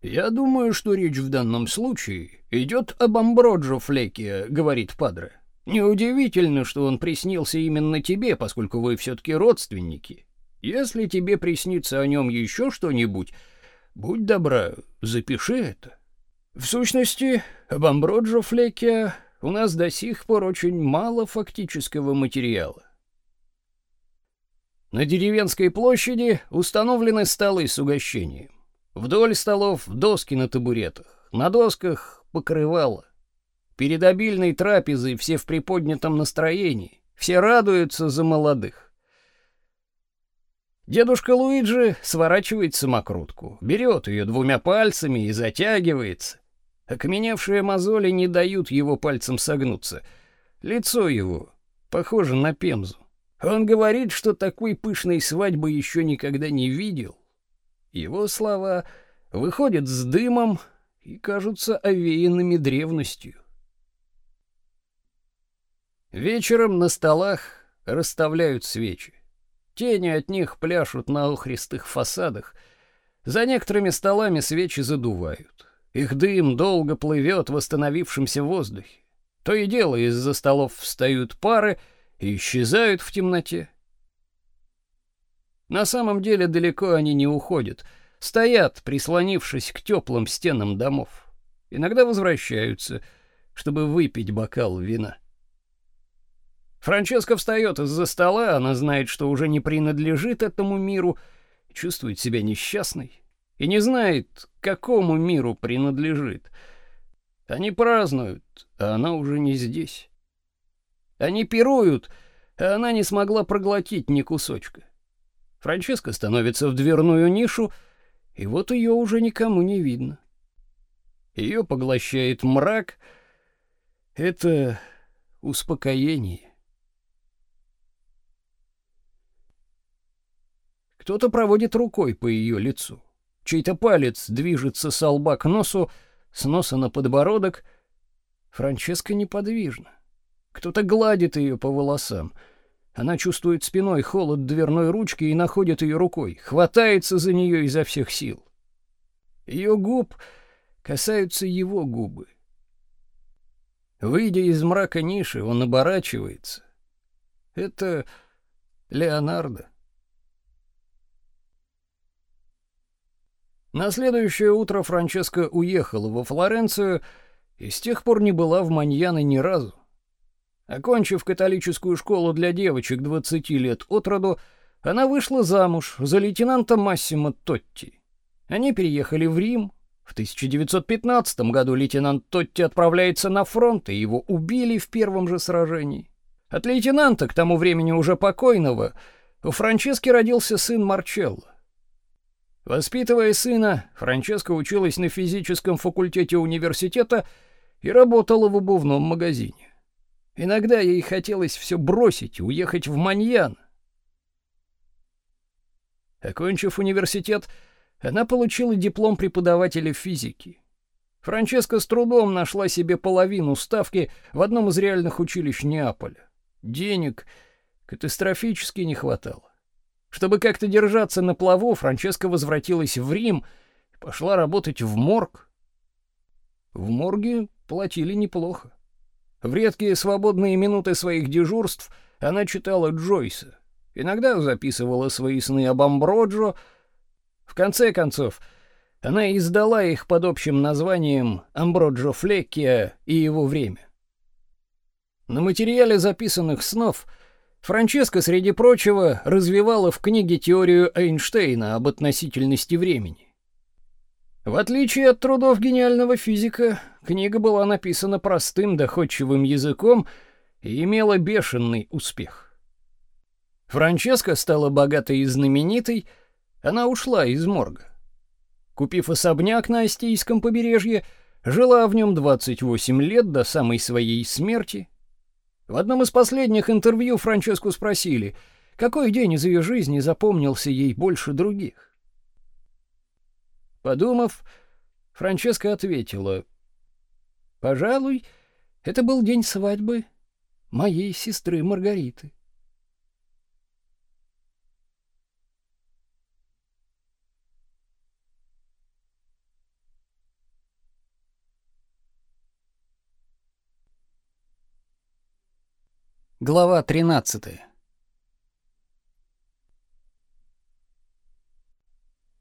«Я думаю, что речь в данном случае идет об Амброджо Флеке», — говорит Падре. Неудивительно, что он приснился именно тебе, поскольку вы все-таки родственники. Если тебе приснится о нем еще что-нибудь, будь добра, запиши это. В сущности, об Амброджо Флеке у нас до сих пор очень мало фактического материала. На деревенской площади установлены столы с угощением. Вдоль столов доски на табуретах, на досках покрывало. Перед обильной трапезой все в приподнятом настроении, все радуются за молодых. Дедушка Луиджи сворачивает самокрутку, берет ее двумя пальцами и затягивается. Окаменевшие мозоли не дают его пальцам согнуться. Лицо его похоже на пемзу. Он говорит, что такой пышной свадьбы еще никогда не видел. Его слова выходят с дымом и кажутся овеянными древностью. Вечером на столах расставляют свечи. Тени от них пляшут на охристых фасадах. За некоторыми столами свечи задувают. Их дым долго плывет в восстановившемся воздухе. То и дело из-за столов встают пары и исчезают в темноте. На самом деле далеко они не уходят, стоят, прислонившись к теплым стенам домов. Иногда возвращаются, чтобы выпить бокал вина. Франческа встает из-за стола, она знает, что уже не принадлежит этому миру, чувствует себя несчастной и не знает, какому миру принадлежит. Они празднуют, а она уже не здесь. Они пируют, а она не смогла проглотить ни кусочка. Франческа становится в дверную нишу, и вот ее уже никому не видно. Ее поглощает мрак. Это успокоение. Кто-то проводит рукой по ее лицу. Чей-то палец движется с лба к носу, с носа на подбородок. Франческа неподвижна. Кто-то гладит ее по волосам. Она чувствует спиной холод дверной ручки и находит ее рукой, хватается за нее изо всех сил. Ее губ касаются его губы. Выйдя из мрака ниши, он оборачивается. Это Леонардо. На следующее утро Франческа уехала во Флоренцию и с тех пор не была в Маньяне ни разу. Окончив католическую школу для девочек 20 лет от роду, она вышла замуж за лейтенанта Массимо Тотти. Они переехали в Рим. В 1915 году лейтенант Тотти отправляется на фронт, и его убили в первом же сражении. От лейтенанта, к тому времени уже покойного, у Франчески родился сын Марчелло. Воспитывая сына, Франческа училась на физическом факультете университета и работала в обувном магазине. Иногда ей хотелось все бросить и уехать в Маньян. Окончив университет, она получила диплом преподавателя физики. Франческа с трудом нашла себе половину ставки в одном из реальных училищ Неаполя. Денег катастрофически не хватало. Чтобы как-то держаться на плаву, Франческа возвратилась в Рим и пошла работать в морг. В морге платили неплохо. В редкие свободные минуты своих дежурств она читала Джойса. Иногда записывала свои сны об Амброджо. В конце концов, она издала их под общим названием «Амброджо Флеккия и его время». На материале записанных снов — Франческа, среди прочего, развивала в книге теорию Эйнштейна об относительности времени. В отличие от трудов гениального физика, книга была написана простым, доходчивым языком и имела бешеный успех. Франческа стала богатой и знаменитой, она ушла из морга. Купив особняк на Астийском побережье, жила в нем 28 лет до самой своей смерти в одном из последних интервью Франческу спросили, какой день из ее жизни запомнился ей больше других. Подумав, Франческа ответила: "Пожалуй, это был день свадьбы моей сестры Маргариты". Глава 13.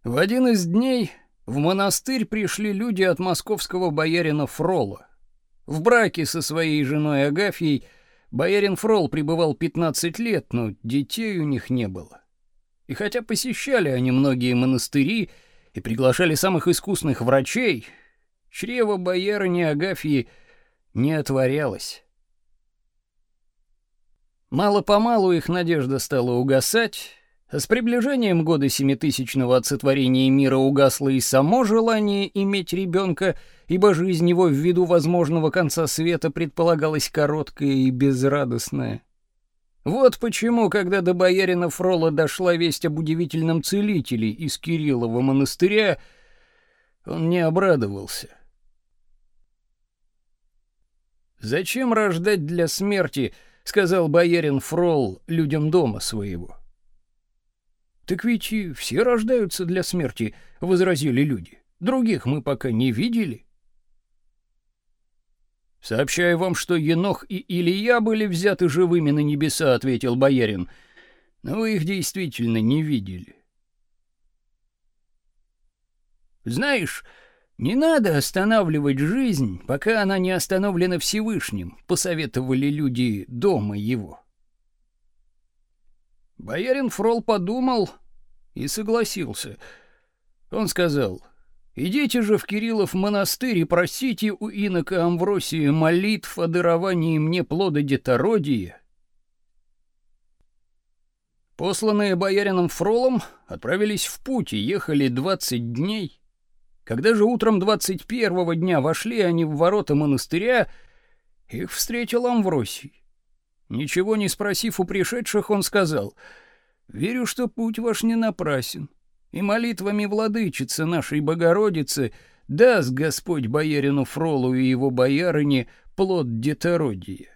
В один из дней в монастырь пришли люди от московского боярина Фрола. В браке со своей женой Агафьей боярин Фрол пребывал 15 лет, но детей у них не было. И хотя посещали они многие монастыри и приглашали самых искусных врачей, чрево боярыни Агафьи не отворялось. Мало-помалу их надежда стала угасать, с приближением года семитысячного от сотворения мира угасло и само желание иметь ребенка, ибо жизнь его ввиду возможного конца света предполагалась короткая и безрадостная. Вот почему, когда до боярина Фрола дошла весть об удивительном целителе из Кириллова монастыря, он не обрадовался. «Зачем рождать для смерти?» — сказал боярин Фрол людям дома своего. «Так ведь и все рождаются для смерти», — возразили люди. «Других мы пока не видели». «Сообщаю вам, что Енох и Илья были взяты живыми на небеса», — ответил боярин. «Но вы их действительно не видели». «Знаешь, не надо останавливать жизнь, пока она не остановлена Всевышним, посоветовали люди дома его. Боярин Фрол подумал и согласился. Он сказал: "Идите же в Кириллов монастырь и просите у инока Амвросия молитв о даровании мне плода детородия". Посланные боярином Фролом отправились в путь и ехали двадцать дней. Когда же утром двадцать первого дня вошли они в ворота монастыря, их встретил Амвросий. Ничего не спросив у пришедших, он сказал: "Верю, что путь ваш не напрасен, и молитвами владычицы нашей Богородицы даст Господь боярину Фролу и его боярине плод детородия".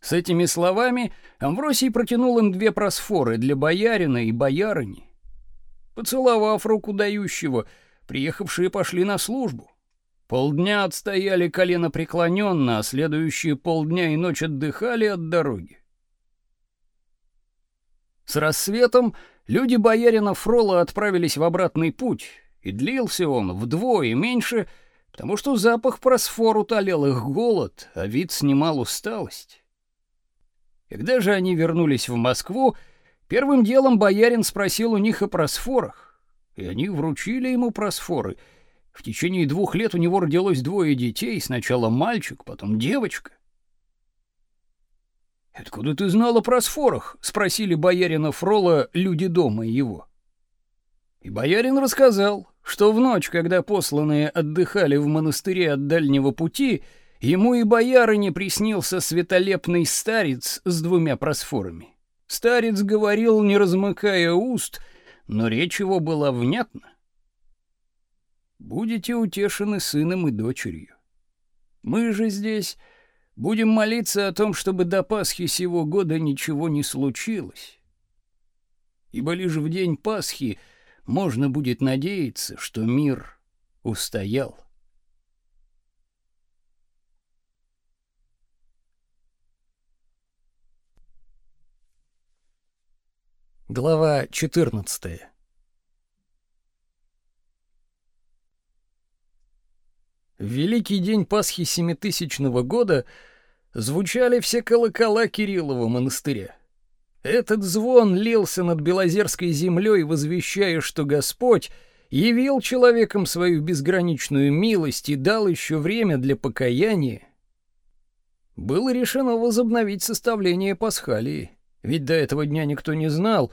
С этими словами Амвросий протянул им две просфоры для боярина и боярыни. Поцеловав руку дающего, приехавшие пошли на службу. Полдня отстояли колено преклоненно, а следующие полдня и ночь отдыхали от дороги. С рассветом люди боярина Фрола отправились в обратный путь, и длился он вдвое меньше, потому что запах просфор утолял их голод, а вид снимал усталость. Когда же они вернулись в Москву, Первым делом боярин спросил у них о просфорах, и они вручили ему просфоры. В течение двух лет у него родилось двое детей, сначала мальчик, потом девочка. «Откуда ты знал о просфорах?» — спросили боярина Фрола люди дома его. И боярин рассказал, что в ночь, когда посланные отдыхали в монастыре от дальнего пути, ему и боярине приснился светолепный старец с двумя просфорами. Старец говорил, не размыкая уст, но речь его была внятна. Будете утешены сыном и дочерью. Мы же здесь будем молиться о том, чтобы до Пасхи сего года ничего не случилось. Ибо лишь в день Пасхи можно будет надеяться, что мир устоял. Глава 14. Великий день Пасхи семитысячного года звучали все колокола Кириллова монастыря. Этот звон лился над Белозерской землей, возвещая, что Господь явил человекам свою безграничную милость и дал еще время для покаяния. Было решено возобновить составление пасхалии. Ведь до этого дня никто не знал,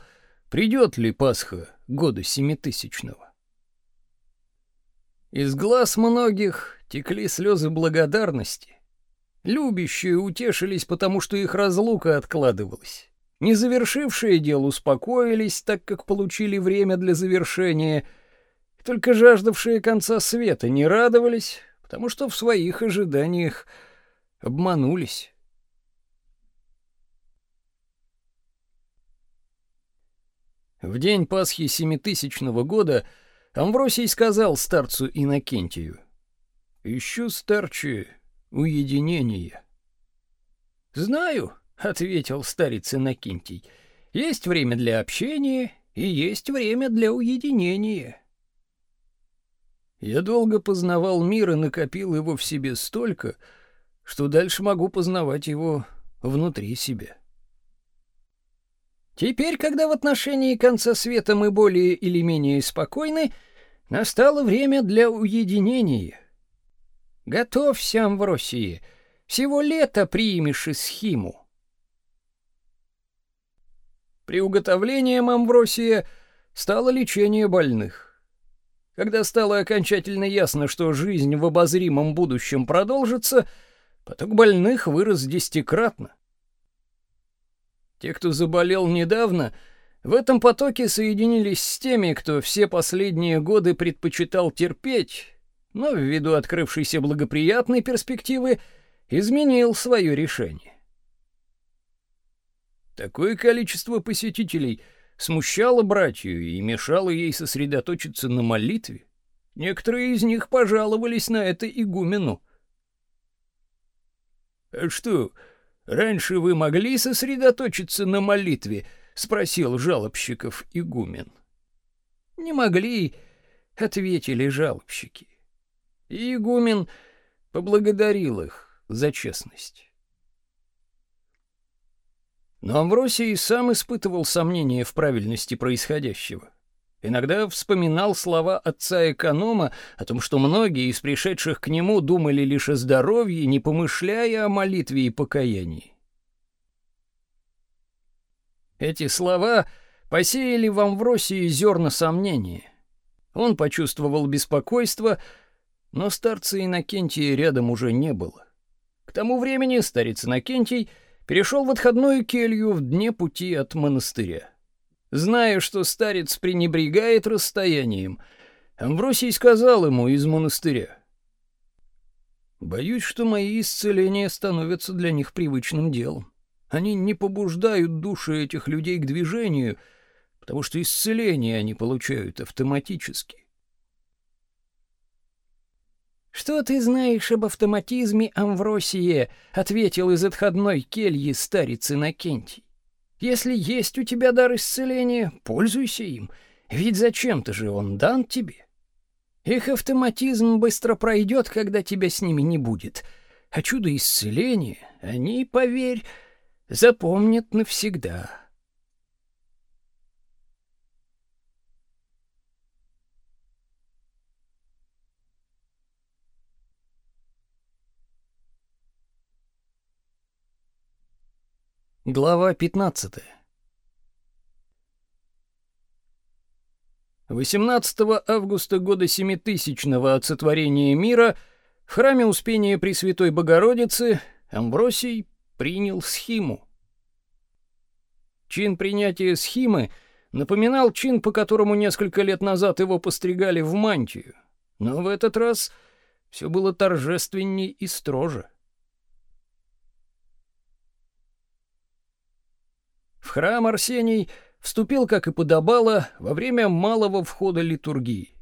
придет ли Пасха года семитысячного. Из глаз многих текли слезы благодарности. Любящие утешились, потому что их разлука откладывалась. Не завершившие дело успокоились, так как получили время для завершения. Только жаждавшие конца света не радовались, потому что в своих ожиданиях обманулись. В день Пасхи семитысячного года Амвросий сказал старцу Иннокентию, «Ищу, старче, уединение». «Знаю», — ответил старец Иннокентий, — «есть время для общения и есть время для уединения». Я долго познавал мир и накопил его в себе столько, что дальше могу познавать его внутри себя. Теперь, когда в отношении конца света мы более или менее спокойны, настало время для уединения. Готовься, Амвросии, всего лето примешь схиму. При уготовлении Амвросия стало лечение больных. Когда стало окончательно ясно, что жизнь в обозримом будущем продолжится, поток больных вырос десятикратно. Те, кто заболел недавно, в этом потоке соединились с теми, кто все последние годы предпочитал терпеть, но ввиду открывшейся благоприятной перспективы изменил свое решение. Такое количество посетителей смущало братью и мешало ей сосредоточиться на молитве. Некоторые из них пожаловались на это игумену. «А что, Раньше вы могли сосредоточиться на молитве, спросил жалобщиков игумен. Не могли, ответили жалобщики. И игумен поблагодарил их за честность. Но Амвросий сам испытывал сомнения в правильности происходящего. Иногда вспоминал слова отца-эконома о том, что многие из пришедших к нему думали лишь о здоровье, не помышляя о молитве и покаянии. Эти слова посеяли в Амвросии зерна сомнения. Он почувствовал беспокойство, но старца Иннокентия рядом уже не было. К тому времени старец Иннокентий перешел в отходную келью в дне пути от монастыря. Зная, что старец пренебрегает расстоянием, Амвросий сказал ему из монастыря: "Боюсь, что мои исцеления становятся для них привычным делом. Они не побуждают души этих людей к движению, потому что исцеление они получают автоматически. «Что ты знаешь об автоматизме Амвросие?» — ответил из отходной кельи старец Иннокентий. Если есть у тебя дар исцеления, пользуйся им, ведь зачем-то же он дан тебе. Их автоматизм быстро пройдет, когда тебя с ними не будет. А чудо исцеления они, поверь, запомнят навсегда. Глава 15. 18 августа года семитысячного от сотворения мира в храме Успения Пресвятой Богородицы Амвросий принял схиму. Чин принятия схимы напоминал чин, по которому несколько лет назад его постригали в мантию, но в этот раз все было торжественней и строже. Храм Арсений вступил, как и подобало, во время малого входа литургии.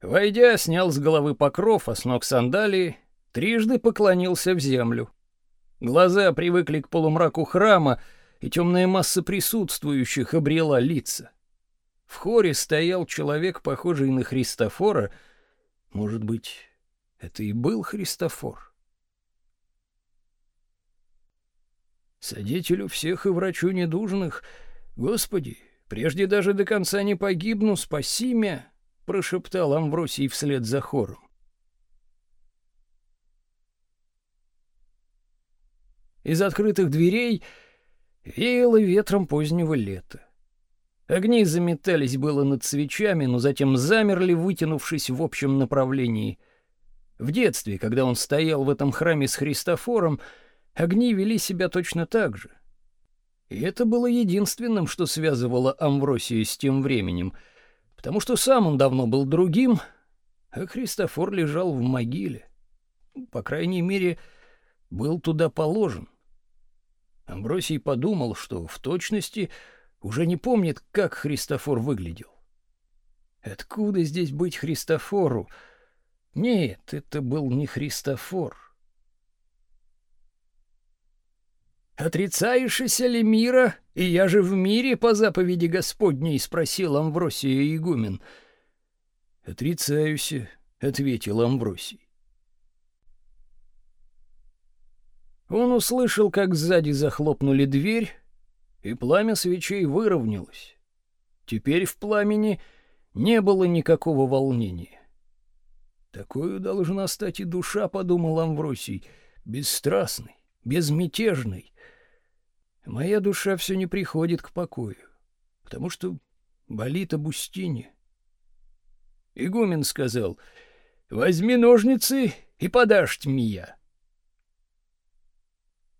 Войдя, снял с головы покров, а с ног сандалии, трижды поклонился в землю. Глаза привыкли к полумраку храма, и темная масса присутствующих обрела лица. В хоре стоял человек, похожий на Христофора. Может быть, это и был Христофор? Содетелю всех и врачу недужных, Господи, прежде даже до конца не погибну, спаси меня, прошептал Амвросий вслед за хором. Из открытых дверей веяло ветром позднего лета. Огни заметались было над свечами, но затем замерли, вытянувшись в общем направлении. В детстве, когда он стоял в этом храме с Христофором, огни вели себя точно так же. И это было единственным, что связывало Амвросию с тем временем, потому что сам он давно был другим, а Христофор лежал в могиле. По крайней мере, был туда положен. Амвросий подумал, что в точности уже не помнит, как Христофор выглядел. Откуда здесь быть Христофору? Нет, это был не Христофор. «Отрицаешься ли мира, и я же в мире по заповеди Господней?» — спросил Амвросия игумен. «Отрицаюсь», — ответил Амвросий. Он услышал, как сзади захлопнули дверь, и пламя свечей выровнялось. Теперь в пламени не было никакого волнения. Такую должна стать и душа, подумал Амвросий, бесстрастной, безмятежной. Моя душа все не приходит к покою, потому что болит об Устине. Игумен сказал, «Возьми ножницы и подашь Мия».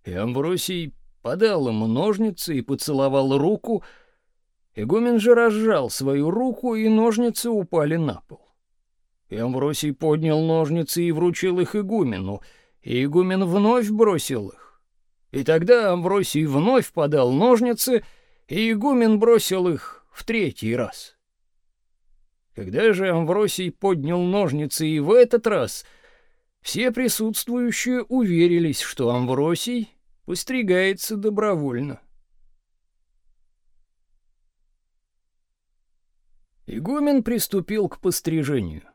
И Амвросий подал ему ножницы и поцеловал руку. Игумен же разжал свою руку, и ножницы упали на пол. И Амвросий поднял ножницы и вручил их игумену, и игумен вновь бросил их. И тогда Амвросий вновь подал ножницы, и игумен бросил их в третий раз. Когда же Амвросий поднял ножницы и в этот раз, все присутствующие уверились, что Амвросий постригается добровольно. Игумен приступил к пострижению.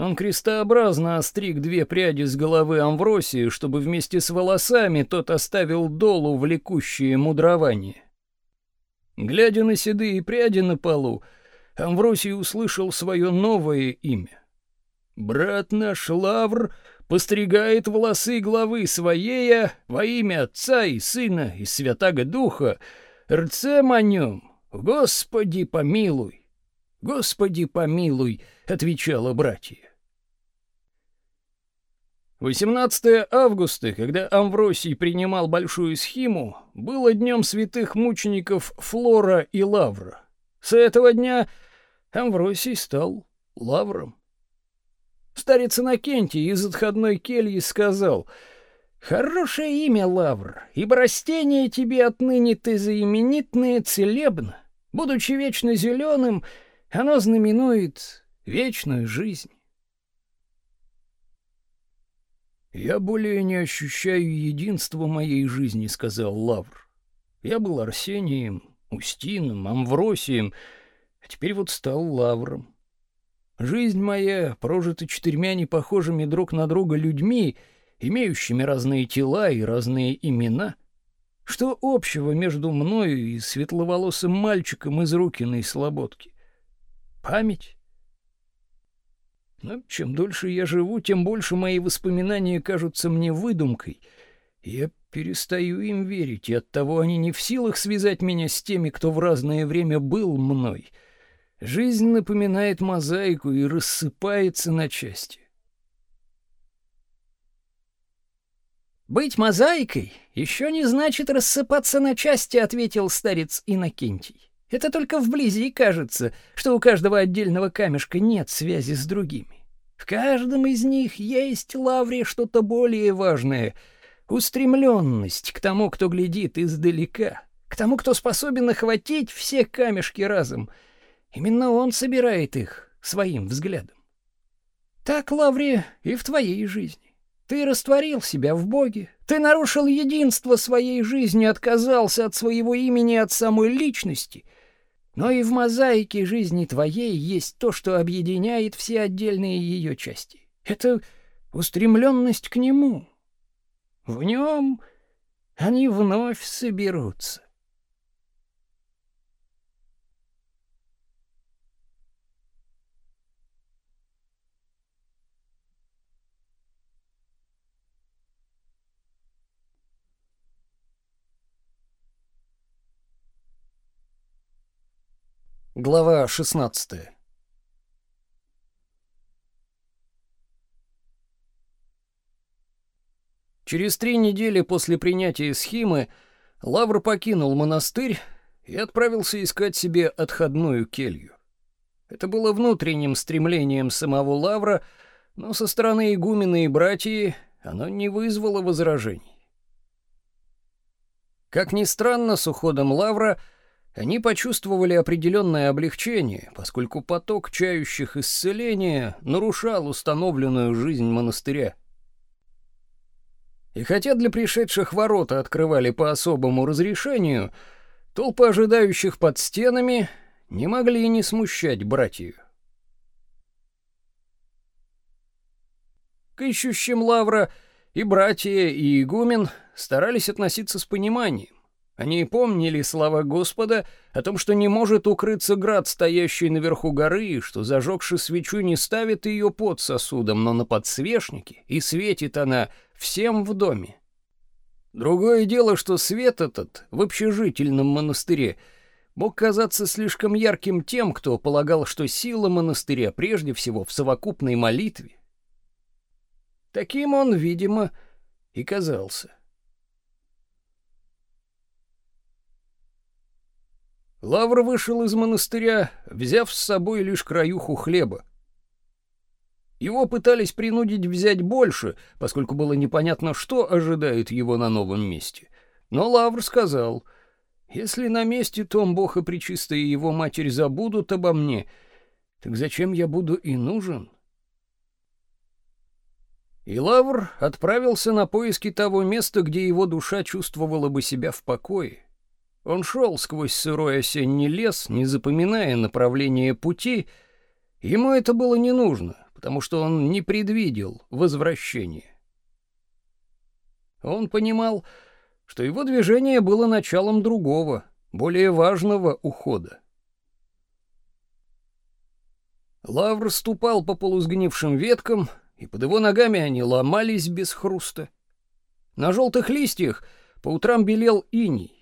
Он крестообразно остриг две пряди с головы Амвросии, чтобы вместе с волосами тот оставил долу влекущее мудрование. Глядя на седые пряди на полу, Амвросий услышал свое новое имя. Брат наш Лавр постригает волосы главы своей во имя Отца и Сына и Святаго Духа, рцем о нем, Господи помилуй, Господи помилуй, отвечала братья. 18 августа, когда Амвросий принимал большую схиму, было днем святых мучеников Флора и Лавра. С этого дня Амвросий стал лавром. Старец Иннокентий из отходной кельи сказал, «Хорошее имя, Лавр, ибо растение тебе отныне ты заименитное целебно. Будучи вечно зеленым, оно знаменует вечную жизнь». «Я более не ощущаю единства моей жизни», — сказал Лавр. «Я был Арсением, Устином, Амвросием, а теперь вот стал Лавром. Жизнь моя прожита четырьмя непохожими друг на друга людьми, имеющими разные тела и разные имена. Что общего между мною и светловолосым мальчиком из Рукиной слободки? Память? Но чем дольше я живу, тем больше мои воспоминания кажутся мне выдумкой. Я перестаю им верить, и оттого они не в силах связать меня с теми, кто в разное время был мной — Жизнь напоминает мозаику и рассыпается на части. Быть мозаикой еще не значит рассыпаться на части, ответил старец Инокентий. Это только вблизи кажется, что у каждого отдельного камешка нет связи с другими. В каждом из них есть лавре что-то более важное устремленность к тому, кто глядит издалека, к тому, кто способен охватить все камешки разом — Именно он собирает их своим взглядом. Так, Лаври, и в твоей жизни. Ты растворил себя в Боге, ты нарушил единство своей жизни, отказался от своего имени, от самой личности. Но и в мозаике жизни твоей есть то, что объединяет все отдельные ее части. Это устремленность к нему. В нем они вновь соберутся. Глава 16. Через три недели после принятия схимы Лавр покинул монастырь и отправился искать себе отходную келью. Это было внутренним стремлением самого Лавра, но со стороны игумена и братьев оно не вызвало возражений. Как ни странно, с уходом Лавра — они почувствовали определенное облегчение, поскольку поток чающих исцеления нарушал установленную жизнь монастыря. И хотя для пришедших ворота открывали по особому разрешению, толпы ожидающих под стенами не могли не смущать братьев. К ищущим Лавра и братья, и игумен старались относиться с пониманием. Они помнили слова Господа о том, что не может укрыться град, стоящий наверху горы, и что зажегши свечу не ставит ее под сосудом, но на подсвечнике, и светит она всем в доме. Другое дело, что свет этот в общежительном монастыре мог казаться слишком ярким тем, кто полагал, что сила монастыря прежде всего в совокупной молитве. Таким он, видимо, и казался. Лавр вышел из монастыря, взяв с собой лишь краюху хлеба. Его пытались принудить взять больше, поскольку было непонятно, что ожидает его на новом месте. Но Лавр сказал, «Если на месте Том Бог и Пречистая его матерь забудут обо мне, так зачем я буду и нужен?» И Лавр отправился на поиски того места, где его душа чувствовала бы себя в покое. Он шел сквозь сырой осенний лес, не запоминая направление пути. Ему это было не нужно, потому что он не предвидел возвращения. Он понимал, что его движение было началом другого, более важного ухода. Лавр ступал по полусгнившим веткам, и под его ногами они ломались без хруста. На желтых листьях по утрам белел иней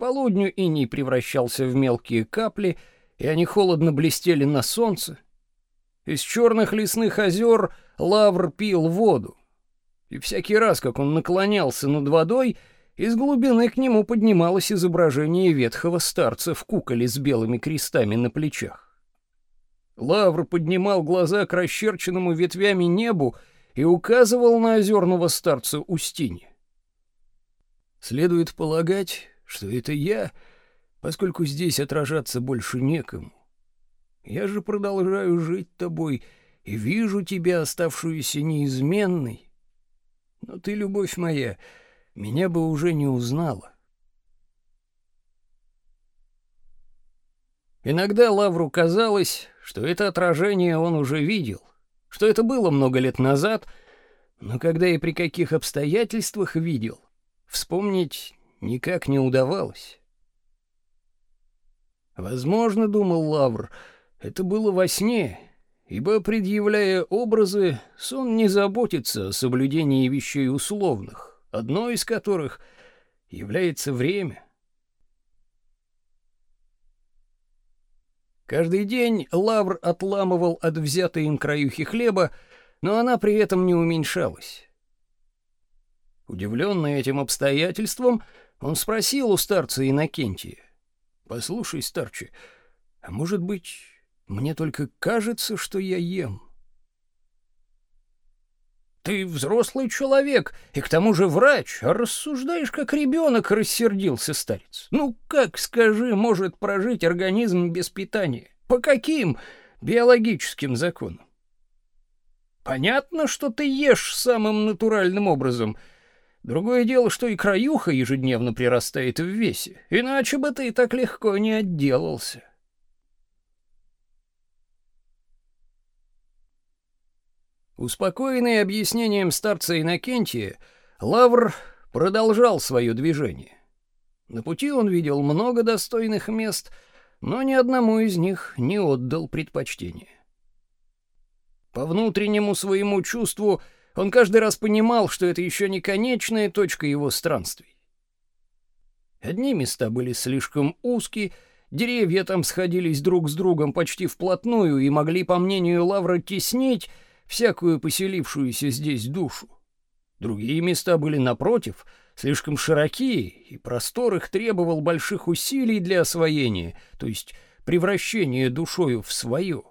полудню иней превращался в мелкие капли, и они холодно блестели на солнце. Из черных лесных озер лавр пил воду. И всякий раз, как он наклонялся над водой, из глубины к нему поднималось изображение ветхого старца в куколе с белыми крестами на плечах. Лавр поднимал глаза к расчерченному ветвями небу и указывал на озерного старца Устинья. Следует полагать, что это я, поскольку здесь отражаться больше некому. Я же продолжаю жить тобой и вижу тебя, оставшуюся неизменной. Но ты, любовь моя, меня бы уже не узнала. Иногда Лавру казалось, что это отражение он уже видел, что это было много лет назад, но когда и при каких обстоятельствах видел, вспомнить никак не удавалось. Возможно, думал Лавр, это было во сне, ибо, предъявляя образы, сон не заботится о соблюдении вещей условных, одной из которых является время. Каждый день Лавр отламывал от взятой им краюхи хлеба, но она при этом не уменьшалась. Удивленный этим обстоятельством, он спросил у старца Иннокентия. «Послушай, старче, а может быть, мне только кажется, что я ем?» «Ты взрослый человек, и к тому же врач, а рассуждаешь как ребенок», — рассердился старец. «Ну как, скажи, может прожить организм без питания? По каким биологическим законам?» «Понятно, что ты ешь самым натуральным образом — Другое дело, что и краюха ежедневно прирастает в весе, иначе бы ты так легко не отделался. Успокоенный объяснением старца Иннокентия, Лавр продолжал свое движение. На пути он видел много достойных мест, но ни одному из них не отдал предпочтение. По внутреннему своему чувству — он каждый раз понимал, что это еще не конечная точка его странствий. Одни места были слишком узкие, деревья там сходились друг с другом почти вплотную и могли, по мнению Лавра, теснить всякую поселившуюся здесь душу. Другие места были напротив, слишком широкие, и простор их требовал больших усилий для освоения, то есть превращения душою в свое.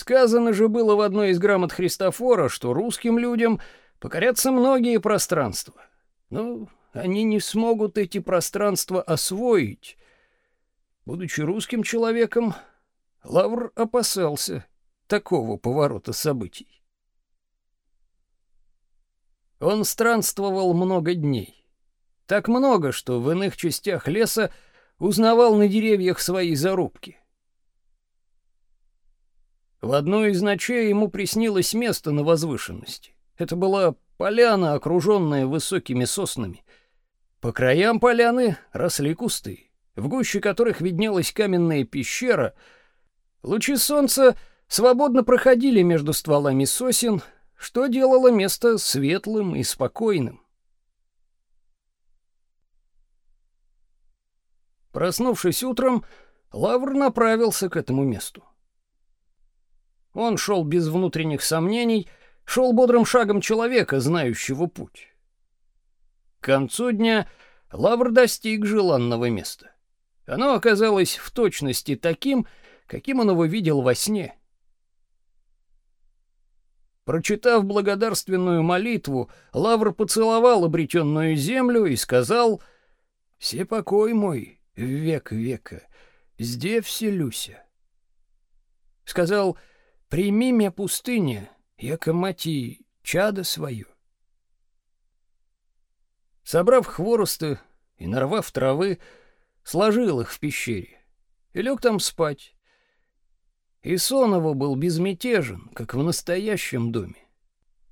Сказано же было в одной из грамот Христофора, что русским людям покорятся многие пространства. Но они не смогут эти пространства освоить. Будучи русским человеком, Лавр опасался такого поворота событий. Он странствовал много дней. Так много, что в иных частях леса узнавал на деревьях свои зарубки. В одну из ночей ему приснилось место на возвышенности. Это была поляна, окруженная высокими соснами. По краям поляны росли кусты, в гуще которых виднелась каменная пещера. Лучи солнца свободно проходили между стволами сосен, что делало место светлым и спокойным. Проснувшись утром, Лавр направился к этому месту. Он шел без внутренних сомнений, шел бодрым шагом человека, знающего путь. К концу дня Лавр достиг желанного места. Оно оказалось в точности таким, каким он его видел во сне. Прочитав благодарственную молитву, Лавр поцеловал обретенную землю и сказал «Все покой мой, век века, здесь вселюся». Сказал «Прими меня пустыня, яко мати чадо свое». Собрав хворосты и нарвав травы, сложил их в пещере и лег там спать. И сон его был безмятежен, как в настоящем доме.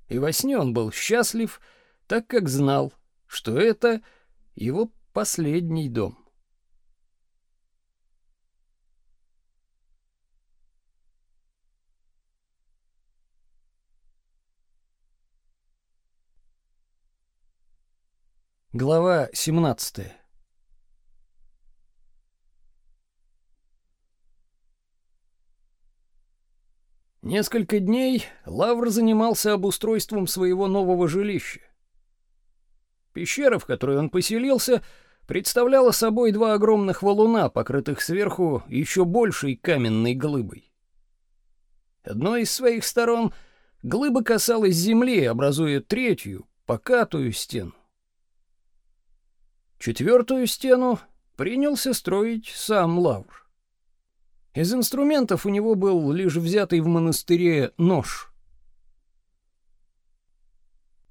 И во сне он был счастлив, так как знал, что это его последний дом. Глава 17 Несколько дней Лавр занимался обустройством своего нового жилища. Пещера, в которой он поселился, представляла собой два огромных валуна, покрытых сверху еще большей каменной глыбой. Одной из своих сторон глыба касалась земли, образуя третью, покатую стену. Четвертую стену принялся строить сам Лавр. Из инструментов у него был лишь взятый в монастыре нож.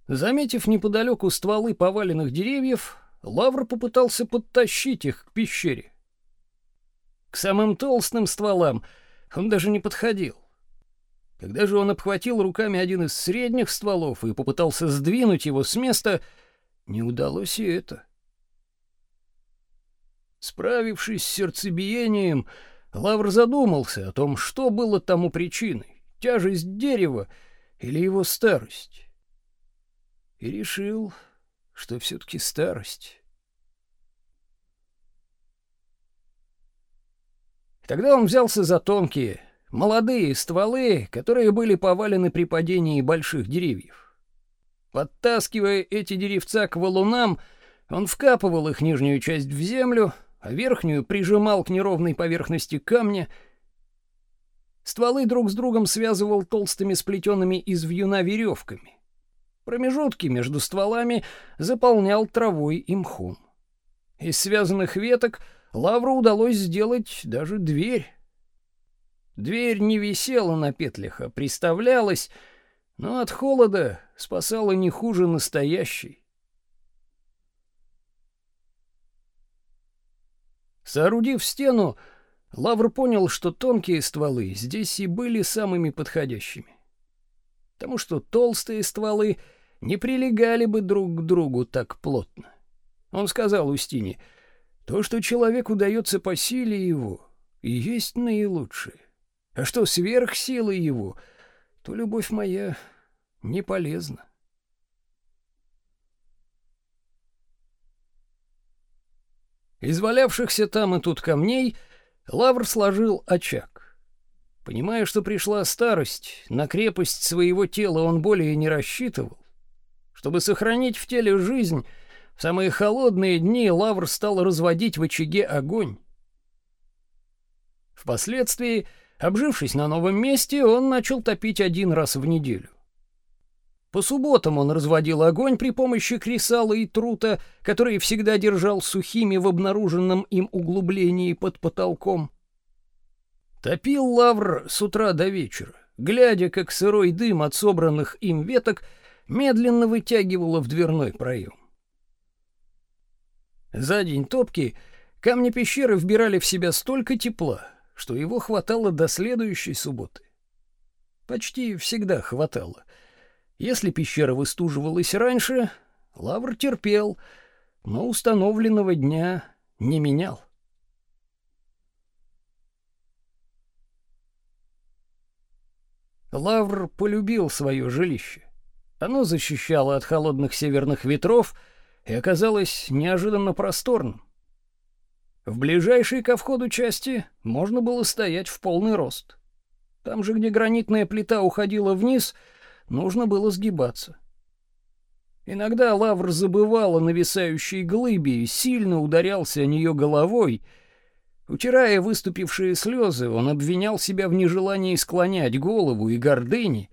Заметив неподалеку стволы поваленных деревьев, Лавр попытался подтащить их к пещере. К самым толстым стволам он даже не подходил. Когда же он обхватил руками один из средних стволов и попытался сдвинуть его с места, не удалось и это. Справившись с сердцебиением, Лавр задумался о том, что было тому причиной — тяжесть дерева или его старость. И решил, что все-таки старость. Тогда он взялся за тонкие, молодые стволы, которые были повалены при падении больших деревьев. Подтаскивая эти деревца к валунам, он вкапывал их нижнюю часть в землю — а верхнюю прижимал к неровной поверхности камня. Стволы друг с другом связывал толстыми сплетенными из вьюна веревками. Промежутки между стволами заполнял травой и мхом. Из связанных веток Лавру удалось сделать даже дверь. Дверь не висела на петлях, а приставлялась, но от холода спасала не хуже настоящей. Соорудив стену, Лавр понял, что тонкие стволы здесь и были самыми подходящими. Потому что толстые стволы не прилегали бы друг к другу так плотно. Он сказал Устине, «То, что человеку дается по силе его, и есть наилучшее. А что сверх силы его, то любовь моя не полезна». Из валявшихся там и тут камней Лавр сложил очаг. Понимая, что пришла старость, на крепость своего тела он более не рассчитывал. Чтобы сохранить в теле жизнь, в самые холодные дни Лавр стал разводить в очаге огонь. Впоследствии, обжившись на новом месте, он начал топить один раз в неделю. По субботам он разводил огонь при помощи кресала и трута, который всегда держал сухими в обнаруженном им углублении под потолком. Топил лавр с утра до вечера, глядя, как сырой дым от собранных им веток медленно вытягивало в дверной проем. За день топки камни пещеры вбирали в себя столько тепла, что его хватало до следующей субботы. Почти всегда хватало — если пещера выстуживалась раньше, Лавр терпел, но установленного дня не менял. Лавр полюбил свое жилище. Оно защищало от холодных северных ветров и оказалось неожиданно просторным. В ближайшей ко входу части можно было стоять в полный рост. Там же, где гранитная плита уходила вниз, нужно было сгибаться. Иногда Лавр забывал о нависающей глыбе и сильно ударялся о нее головой — Утирая выступившие слезы, он обвинял себя в нежелании склонять голову и гордыни.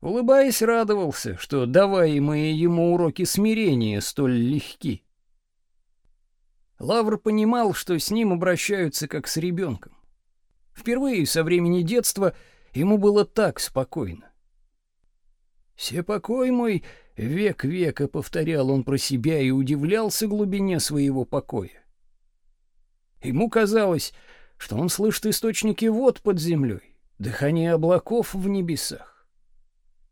Улыбаясь, радовался, что даваемые ему уроки смирения столь легки. Лавр понимал, что с ним обращаются как с ребенком. Впервые со времени детства ему было так спокойно. «Се покой мой, век века», — повторял он про себя и удивлялся глубине своего покоя. Ему казалось, что он слышит источники вод под землей, дыхание облаков в небесах.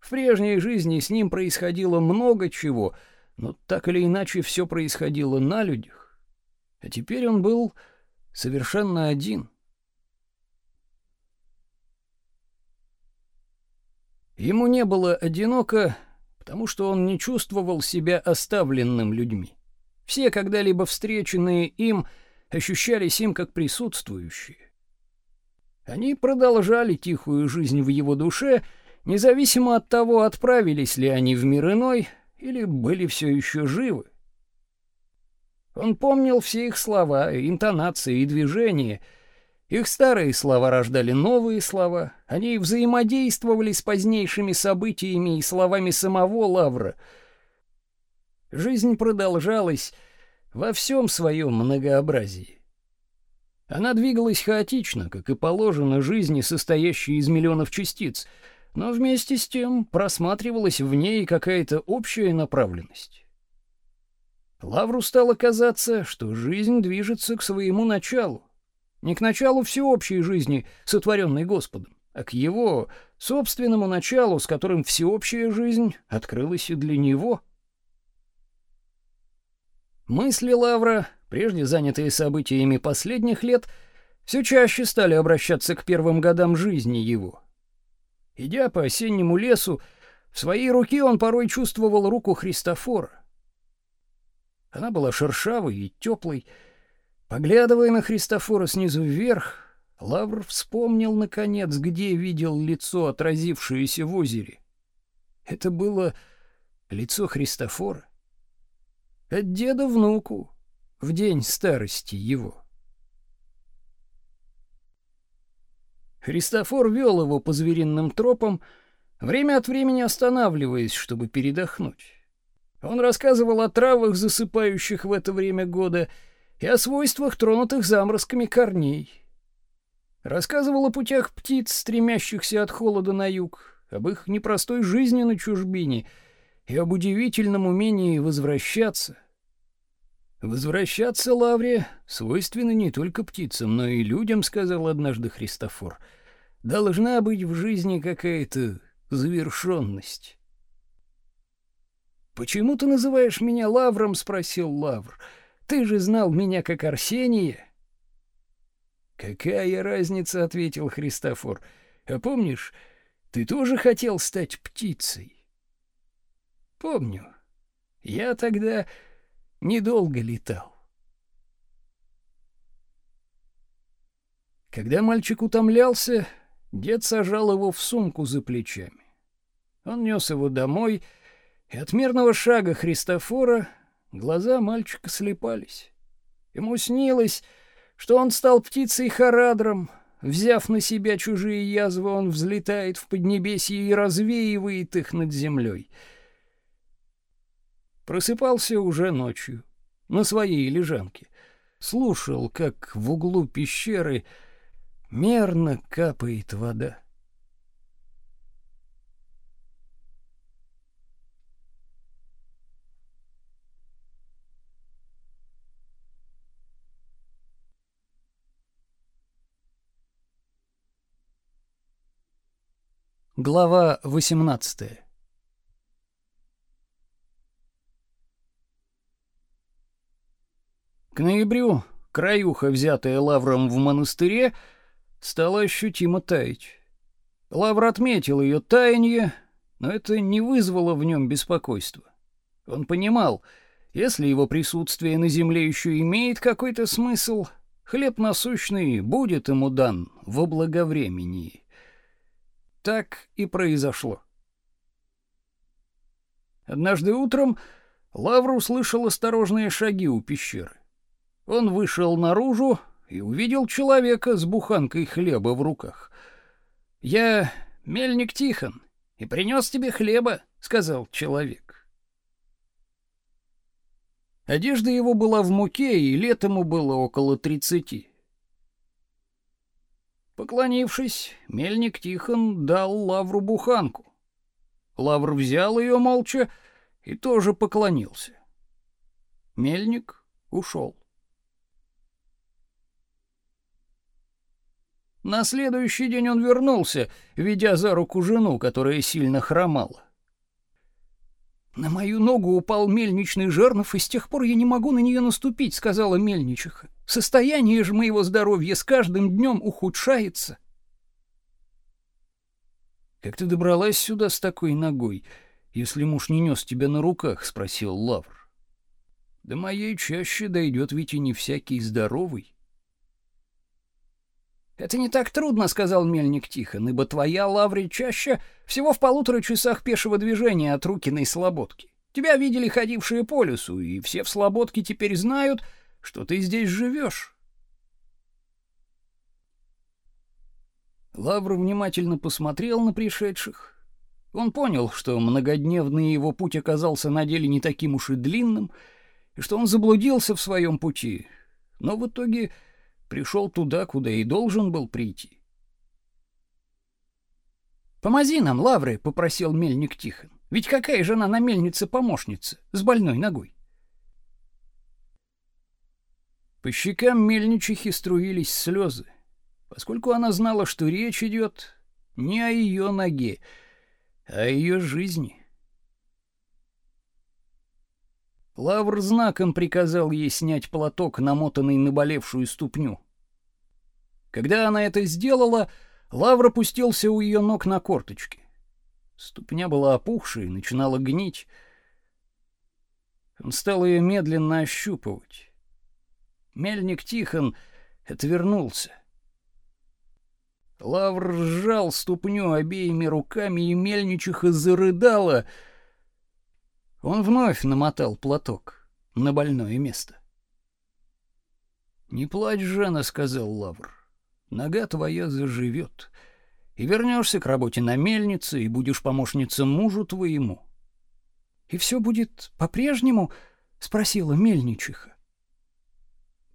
В прежней жизни с ним происходило много чего, но так или иначе все происходило на людях. А теперь он был совершенно один. Ему не было одиноко, потому что он не чувствовал себя оставленным людьми. Все когда-либо встреченные им — ощущались им как присутствующие. Они продолжали тихую жизнь в его душе, независимо от того, отправились ли они в мир иной или были все еще живы. Он помнил все их слова, интонации и движения. Их старые слова рождали новые слова. Они взаимодействовали с позднейшими событиями и словами самого Лавра. Жизнь продолжалась, во всем своем многообразии. Она двигалась хаотично, как и положено жизни, состоящей из миллионов частиц, но вместе с тем просматривалась в ней какая-то общая направленность. Лавру стало казаться, что жизнь движется к своему началу, не к началу всеобщей жизни, сотворенной Господом, а к его собственному началу, с которым всеобщая жизнь открылась и для него — Мысли Лавра, прежде занятые событиями последних лет, все чаще стали обращаться к первым годам жизни его. Идя по осеннему лесу, в своей руке он порой чувствовал руку Христофора. Она была шершавой и теплой. Поглядывая на Христофора снизу вверх, Лавр вспомнил, наконец, где видел лицо, отразившееся в озере. Это было лицо Христофора от деда внуку в день старости его. Христофор вел его по звериным тропам, время от времени останавливаясь, чтобы передохнуть. Он рассказывал о травах, засыпающих в это время года, и о свойствах тронутых заморозками корней. Рассказывал о путях птиц, стремящихся от холода на юг, об их непростой жизни на чужбине и об удивительном умении возвращаться, Возвращаться Лавре свойственно не только птицам, но и людям, сказал однажды Христофор. Должна быть в жизни какая-то завершенность. Почему ты называешь меня Лавром, спросил Лавр. Ты же знал меня как Арсения. Какая разница, ответил Христофор. А помнишь, ты тоже хотел стать птицей? Помню. Я тогда недолго летал. Когда мальчик утомлялся, дед сажал его в сумку за плечами. Он нес его домой, и от мерного шага Христофора глаза мальчика слепались. Ему снилось, что он стал птицей Харадром, взяв на себя чужие язвы, он взлетает в поднебесье и развеивает их над землей — Просыпался уже ночью, на своей лежанке. Слушал, как в углу пещеры мерно капает вода. Глава восемнадцатая К ноябрю краюха, взятая Лавром в монастыре, стала ощутимо таять. Лавр отметил ее таяние, но это не вызвало в нем беспокойства. Он понимал, если его присутствие на земле еще имеет какой-то смысл, хлеб насущный будет ему дан во благовремении. Так и произошло. Однажды утром Лавр услышал осторожные шаги у пещеры. Он вышел наружу и увидел человека с буханкой хлеба в руках. «Я мельник Тихон и принес тебе хлеба», — сказал человек. Одежда его была в муке, и лет ему было около тридцати. Поклонившись, мельник Тихон дал Лавру буханку. Лавр взял ее молча и тоже поклонился. Мельник ушел. На следующий день он вернулся, ведя за руку жену, которая сильно хромала. «На мою ногу упал мельничный жернов, и с тех пор я не могу на нее наступить», — сказала мельничиха. «Состояние же моего здоровья с каждым днем ухудшается». «Как ты добралась сюда с такой ногой, если муж не нес тебя на руках?» — спросил Лавр. «Да моей чаще дойдет ведь и не всякий здоровый». «Это не так трудно», — сказал мельник тихо, «ибо твоя лаври чаще всего в полутора часах пешего движения от Рукиной слободки. Тебя видели ходившие по лесу, и все в слободке теперь знают, что ты здесь живешь». Лавр внимательно посмотрел на пришедших. Он понял, что многодневный его путь оказался на деле не таким уж и длинным, и что он заблудился в своем пути, но в итоге пришел туда, куда и должен был прийти. «Помози нам, Лавры!» — попросил мельник Тихон. «Ведь какая жена на мельнице помощница с больной ногой?» По щекам мельничихи струились слезы, поскольку она знала, что речь идет не о ее ноге, а о ее жизни. Лавр знаком приказал ей снять платок, намотанный на болевшую ступню. Когда она это сделала, Лавр опустился у ее ног на корточки. Ступня была опухшей, начинала гнить. Он стал ее медленно ощупывать. Мельник Тихон отвернулся. Лавр сжал ступню обеими руками, и мельничиха зарыдала — он вновь намотал платок на больное место. «Не плачь, Жена», — сказал Лавр. «Нога твоя заживет, и вернешься к работе на мельнице, и будешь помощницей мужу твоему». «И все будет по-прежнему?» — спросила мельничиха.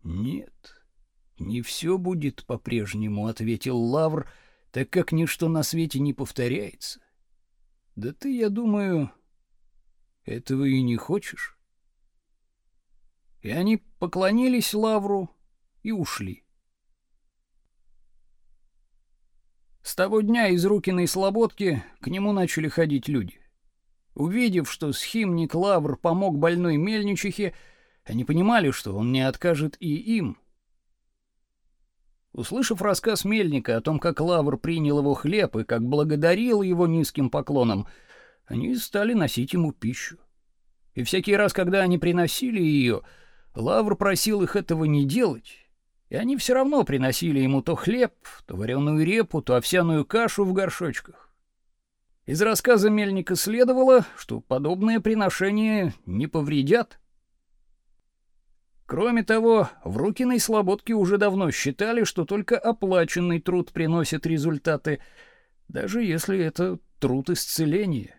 «Нет, не все будет по-прежнему», — ответил Лавр, так как ничто на свете не повторяется. «Да ты, я думаю, этого и не хочешь. И они поклонились Лавру и ушли. С того дня из Рукиной слободки к нему начали ходить люди. Увидев, что схимник Лавр помог больной мельничихе, они понимали, что он не откажет и им. Услышав рассказ мельника о том, как Лавр принял его хлеб и как благодарил его низким поклоном, они стали носить ему пищу. И всякий раз, когда они приносили ее, Лавр просил их этого не делать, и они все равно приносили ему то хлеб, то вареную репу, то овсяную кашу в горшочках. Из рассказа мельника следовало, что подобные приношения не повредят. Кроме того, в Рукиной слободке уже давно считали, что только оплаченный труд приносит результаты, даже если это труд исцеления.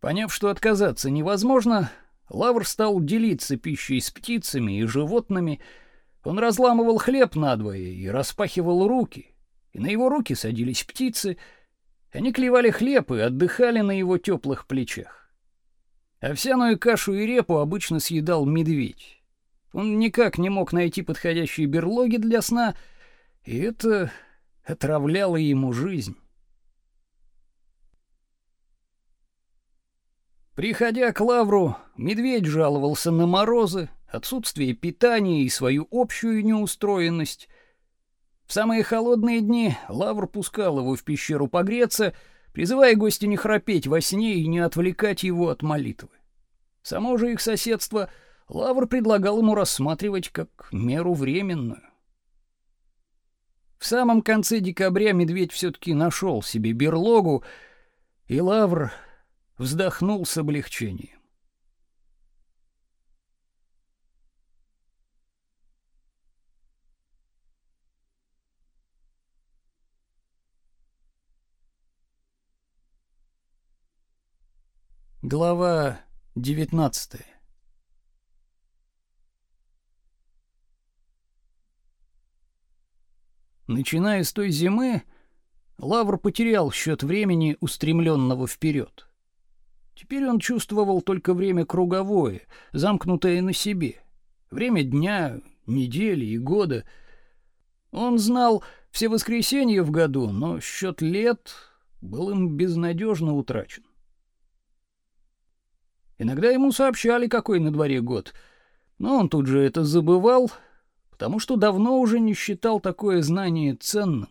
Поняв, что отказаться невозможно, Лавр стал делиться пищей с птицами и животными. Он разламывал хлеб надвое и распахивал руки, и на его руки садились птицы. Они клевали хлеб и отдыхали на его теплых плечах. Овсяную кашу и репу обычно съедал медведь. Он никак не мог найти подходящие берлоги для сна, и это отравляло ему жизнь. Приходя к Лавру, медведь жаловался на морозы, отсутствие питания и свою общую неустроенность. В самые холодные дни Лавр пускал его в пещеру погреться, призывая гостя не храпеть во сне и не отвлекать его от молитвы. Само же их соседство Лавр предлагал ему рассматривать как меру временную. В самом конце декабря медведь все-таки нашел себе берлогу, и Лавр вздохнул с облегчением. Глава 19. Начиная с той зимы, Лавр потерял счет времени, устремленного вперед. Теперь он чувствовал только время круговое, замкнутое на себе. Время дня, недели и года. Он знал все воскресенья в году, но счет лет был им безнадежно утрачен. Иногда ему сообщали, какой на дворе год, но он тут же это забывал, потому что давно уже не считал такое знание ценным.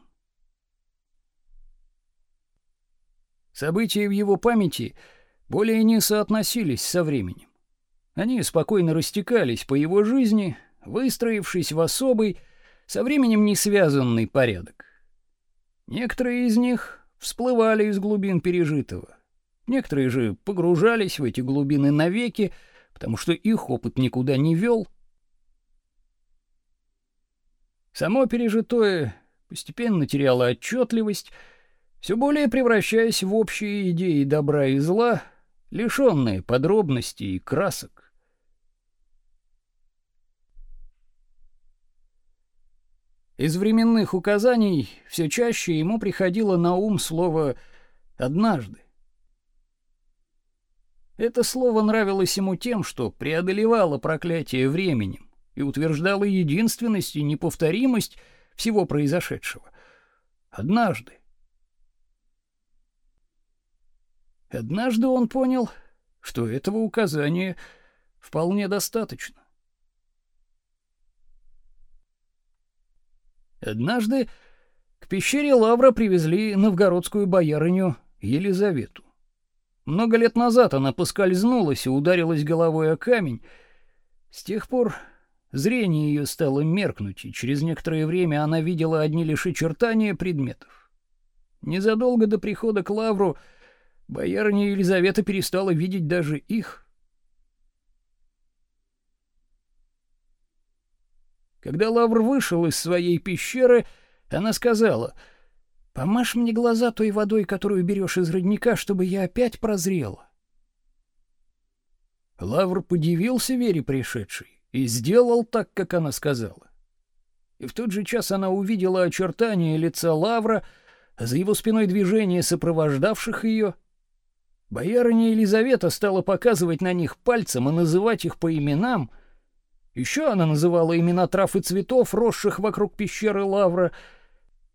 События в его памяти более не соотносились со временем. Они спокойно растекались по его жизни, выстроившись в особый, со временем не связанный порядок. Некоторые из них всплывали из глубин пережитого, Некоторые же погружались в эти глубины навеки, потому что их опыт никуда не вел. Само пережитое постепенно теряло отчетливость, все более превращаясь в общие идеи добра и зла, лишенные подробностей и красок. Из временных указаний все чаще ему приходило на ум слово «однажды». Это слово нравилось ему тем, что преодолевало проклятие временем и утверждало единственность и неповторимость всего произошедшего. Однажды. Однажды он понял, что этого указания вполне достаточно. Однажды к пещере Лавра привезли новгородскую боярыню Елизавету. Много лет назад она поскользнулась и ударилась головой о камень. С тех пор зрение ее стало меркнуть, и через некоторое время она видела одни лишь очертания предметов. Незадолго до прихода к Лавру боярыня Елизавета перестала видеть даже их. Когда Лавр вышел из своей пещеры, она сказала — Помажь мне глаза той водой, которую берешь из родника, чтобы я опять прозрела. Лавр подивился Вере пришедшей и сделал так, как она сказала. И в тот же час она увидела очертания лица Лавра, за его спиной движения сопровождавших ее. Боярыня Елизавета стала показывать на них пальцем и называть их по именам. Еще она называла имена трав и цветов, росших вокруг пещеры Лавра —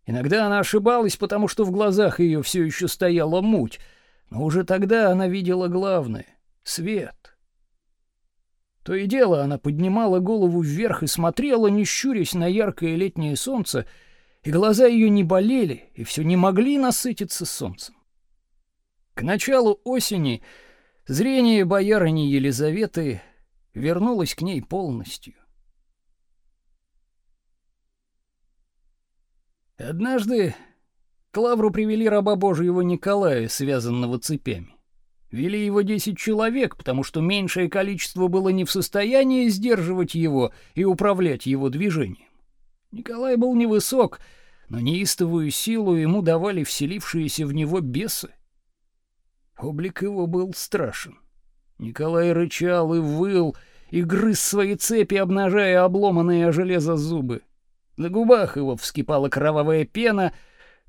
Иногда она ошибалась, потому что в глазах ее все еще стояла муть, но уже тогда она видела главное — свет. То и дело она поднимала голову вверх и смотрела, не щурясь на яркое летнее солнце, и глаза ее не болели и все не могли насытиться солнцем. К началу осени зрение боярыни Елизаветы вернулось к ней полностью. Однажды к Лавру привели раба Божьего Николая, связанного цепями. Вели его десять человек, потому что меньшее количество было не в состоянии сдерживать его и управлять его движением. Николай был невысок, но неистовую силу ему давали вселившиеся в него бесы. Облик его был страшен. Николай рычал и выл, и грыз свои цепи, обнажая обломанные о железо зубы. На губах его вскипала кровавая пена,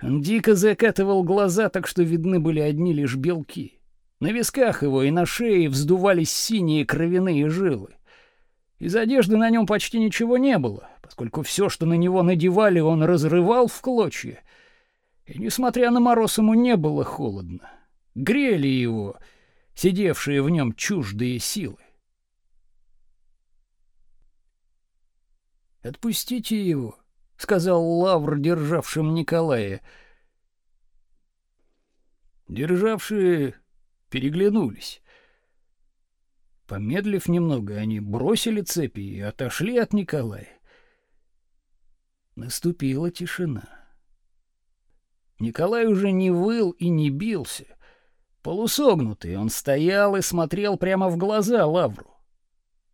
он дико закатывал глаза, так что видны были одни лишь белки. На висках его и на шее вздувались синие кровяные жилы. Из одежды на нем почти ничего не было, поскольку все, что на него надевали, он разрывал в клочья. И несмотря на мороз, ему не было холодно. Грели его, сидевшие в нем чуждые силы. «Отпустите его», — сказал Лавр, державшим Николая. Державшие переглянулись. Помедлив немного, они бросили цепи и отошли от Николая. Наступила тишина. Николай уже не выл и не бился. Полусогнутый, он стоял и смотрел прямо в глаза Лавру.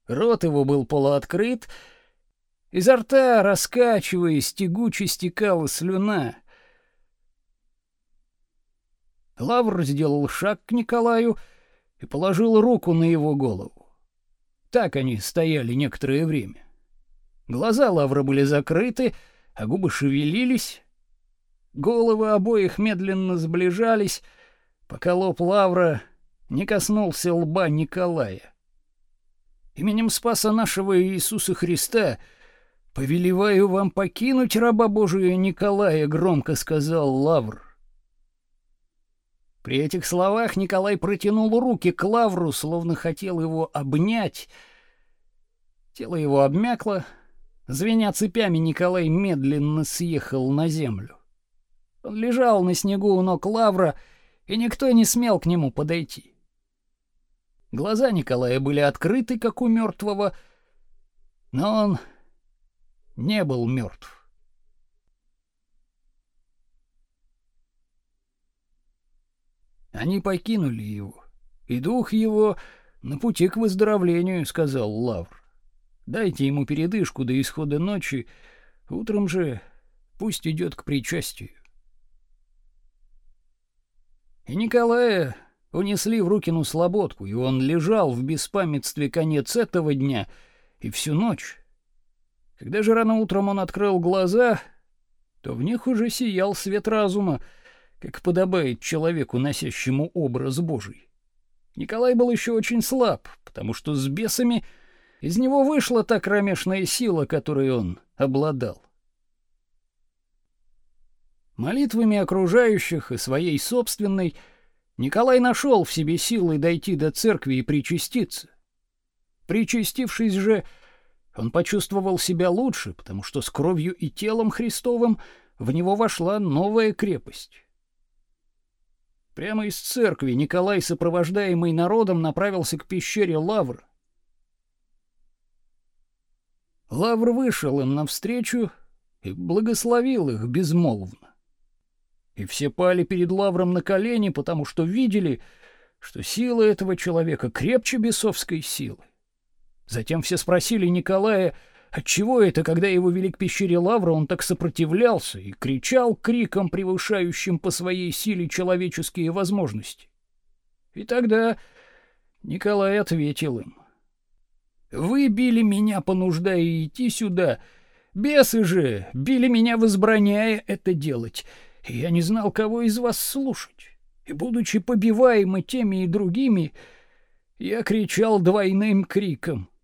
Рот его был полуоткрыт, Изо рта, раскачиваясь, тягуче стекала слюна. Лавр сделал шаг к Николаю и положил руку на его голову. Так они стояли некоторое время. Глаза Лавра были закрыты, а губы шевелились. Головы обоих медленно сближались, пока лоб Лавра не коснулся лба Николая. Именем Спаса нашего Иисуса Христа — «Повелеваю вам покинуть раба Божия Николая», — громко сказал Лавр. При этих словах Николай протянул руки к Лавру, словно хотел его обнять. Тело его обмякло. Звеня цепями, Николай медленно съехал на землю. Он лежал на снегу у ног Лавра, и никто не смел к нему подойти. Глаза Николая были открыты, как у мертвого, но он не был мертв. Они покинули его, и дух его на пути к выздоровлению, сказал Лавр. Дайте ему передышку до исхода ночи, утром же пусть идет к причастию. И Николая унесли в Рукину слободку, и он лежал в беспамятстве конец этого дня и всю ночь. Когда же рано утром он открыл глаза, то в них уже сиял свет разума, как подобает человеку, носящему образ Божий. Николай был еще очень слаб, потому что с бесами из него вышла та кромешная сила, которой он обладал. Молитвами окружающих и своей собственной Николай нашел в себе силы дойти до церкви и причаститься. Причастившись же, он почувствовал себя лучше, потому что с кровью и телом Христовым в него вошла новая крепость. Прямо из церкви Николай, сопровождаемый народом, направился к пещере Лавр. Лавр вышел им навстречу и благословил их безмолвно. И все пали перед Лавром на колени, потому что видели, что сила этого человека крепче бесовской силы. Затем все спросили Николая, отчего это, когда его вели к пещере Лавра, он так сопротивлялся и кричал криком, превышающим по своей силе человеческие возможности. И тогда Николай ответил им. «Вы били меня, понуждая идти сюда, бесы же били меня, возбраняя это делать, я не знал, кого из вас слушать. И, будучи побиваемы теми и другими, я кричал двойным криком —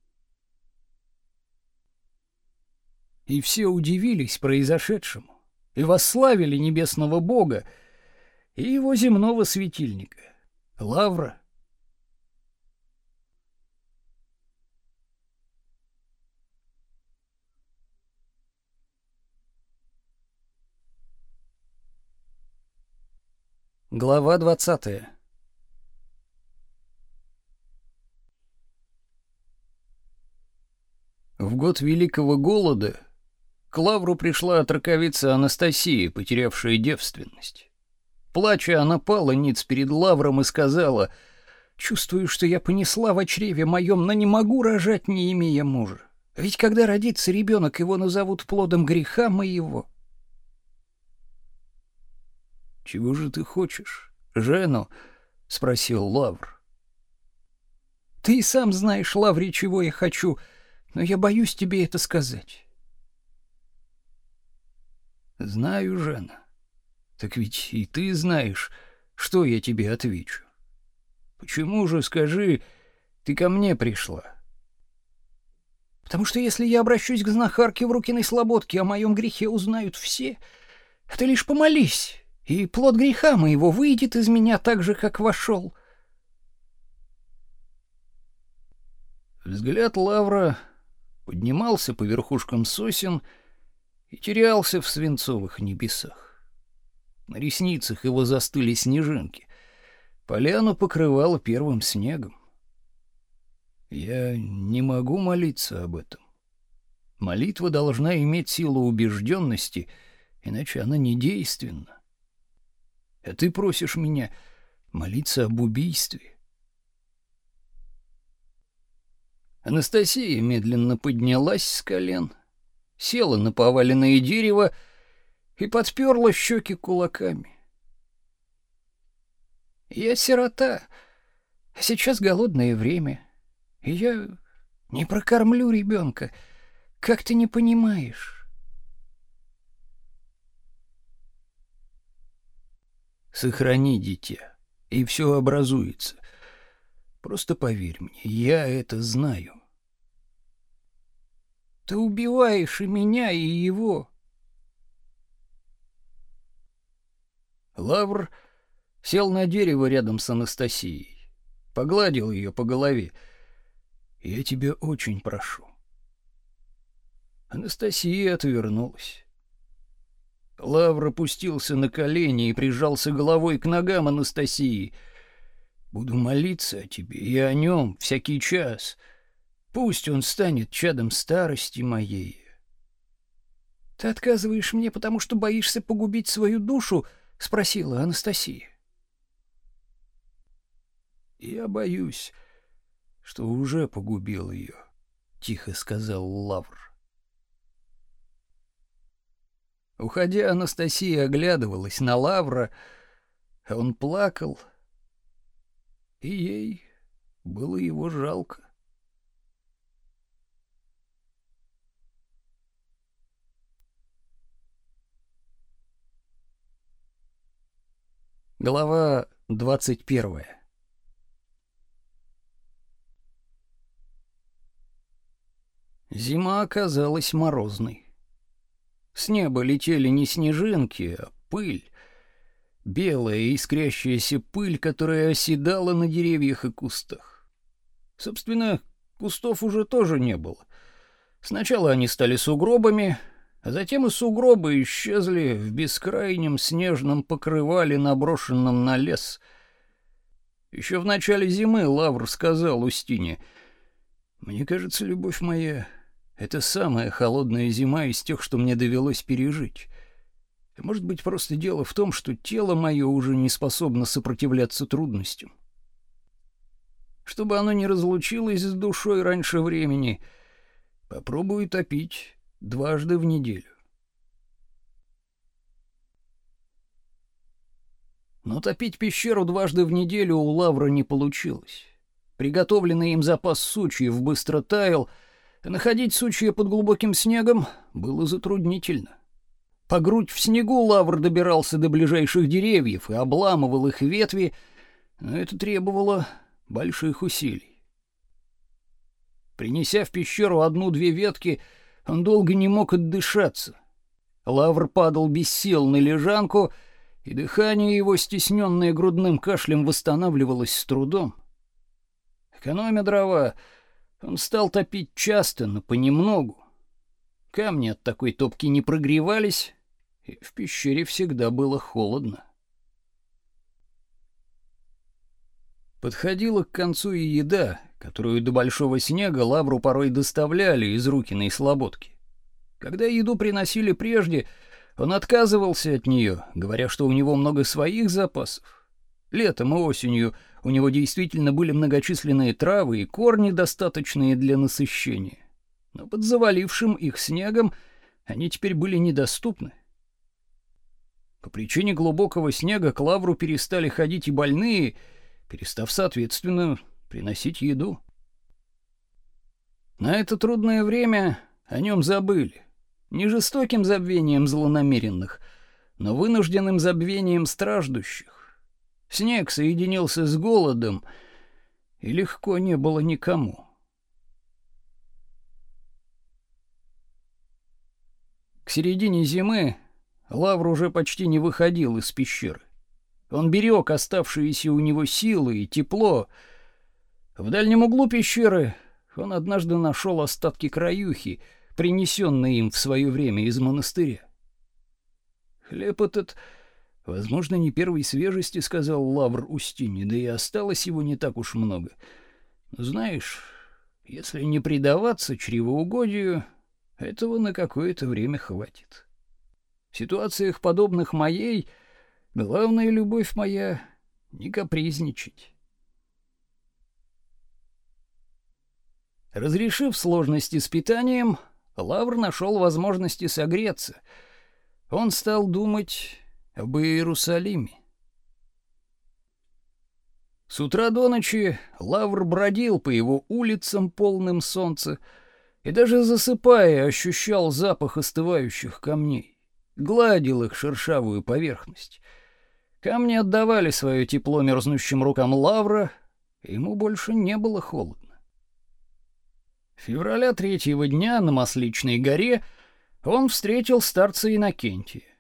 и все удивились произошедшему и восславили небесного бога и его земного светильника, Лавра. Глава двадцатая. В год Великого Голода к Лавру пришла отраковица Анастасия, потерявшая девственность. Плача, она пала ниц перед Лавром и сказала, «Чувствую, что я понесла в чреве моем, но не могу рожать, не имея мужа. Ведь когда родится ребенок, его назовут плодом греха моего». «Чего же ты хочешь, Жену?» — спросил Лавр. «Ты и сам знаешь, Лаври, чего я хочу, но я боюсь тебе это сказать». Знаю, Жена. Так ведь и ты знаешь, что я тебе отвечу. Почему же, скажи, ты ко мне пришла? Потому что если я обращусь к знахарке в Рукиной слободке, о моем грехе узнают все. А ты лишь помолись, и плод греха моего выйдет из меня так же, как вошел. Взгляд Лавра поднимался по верхушкам сосен и терялся в свинцовых небесах. На ресницах его застыли снежинки. Поляну покрывало первым снегом. Я не могу молиться об этом. Молитва должна иметь силу убежденности, иначе она не действенна. А ты просишь меня молиться об убийстве. Анастасия медленно поднялась с колен, села на поваленное дерево и подперла щеки кулаками. Я сирота, сейчас голодное время, и я не прокормлю ребенка. Как ты не понимаешь? Сохрани дитя, и все образуется. Просто поверь мне, я это знаю. Ты убиваешь и меня, и его. Лавр сел на дерево рядом с Анастасией, погладил ее по голове. Я тебя очень прошу. Анастасия отвернулась. Лавр опустился на колени и прижался головой к ногам Анастасии — Буду молиться о тебе и о нем всякий час. Пусть он станет чадом старости моей. Ты отказываешь мне, потому что боишься погубить свою душу, спросила Анастасия. Я боюсь, что уже погубил ее, тихо сказал Лавр. Уходя, Анастасия оглядывалась на Лавра, а он плакал и ей было его жалко. Глава двадцать первая. Зима оказалась морозной. С неба летели не снежинки, а пыль белая искрящаяся пыль, которая оседала на деревьях и кустах. Собственно, кустов уже тоже не было. Сначала они стали сугробами, а затем и сугробы исчезли в бескрайнем снежном покрывале, наброшенном на лес. Еще в начале зимы Лавр сказал Устине, «Мне кажется, любовь моя, это самая холодная зима из тех, что мне довелось пережить». Может быть, просто дело в том, что тело мое уже не способно сопротивляться трудностям. Чтобы оно не разлучилось с душой раньше времени, попробую топить дважды в неделю. Но топить пещеру дважды в неделю у Лавра не получилось. Приготовленный им запас сучьев быстро таял, находить сучья под глубоким снегом было затруднительно. По грудь в снегу лавр добирался до ближайших деревьев и обламывал их ветви, но это требовало больших усилий. Принеся в пещеру одну-две ветки, он долго не мог отдышаться. Лавр падал без сил на лежанку, и дыхание его, стесненное грудным кашлем, восстанавливалось с трудом. Экономя дрова, он стал топить часто, но понемногу. Камни от такой топки не прогревались, и в пещере всегда было холодно. Подходила к концу и еда, которую до большого снега лавру порой доставляли из Рукиной слободки. Когда еду приносили прежде, он отказывался от нее, говоря, что у него много своих запасов. Летом и осенью у него действительно были многочисленные травы и корни, достаточные для насыщения но под завалившим их снегом они теперь были недоступны. По причине глубокого снега к лавру перестали ходить и больные, перестав, соответственно, приносить еду. На это трудное время о нем забыли. Не жестоким забвением злонамеренных, но вынужденным забвением страждущих. Снег соединился с голодом, и легко не было никому. К середине зимы Лавр уже почти не выходил из пещеры. Он берег оставшиеся у него силы и тепло. В дальнем углу пещеры он однажды нашел остатки краюхи, принесенные им в свое время из монастыря. Хлеб этот, возможно, не первой свежести, сказал Лавр Устини, да и осталось его не так уж много. Но знаешь, если не предаваться чревоугодию, этого на какое-то время хватит. В ситуациях подобных моей главная любовь моя не капризничать. Разрешив сложности с питанием, Лавр нашел возможности согреться. Он стал думать об Иерусалиме. С утра до ночи Лавр бродил по его улицам полным солнца и даже засыпая ощущал запах остывающих камней, гладил их шершавую поверхность. Камни отдавали свое тепло мерзнущим рукам Лавра, и ему больше не было холодно. Февраля третьего дня на Масличной горе он встретил старца Иннокентия.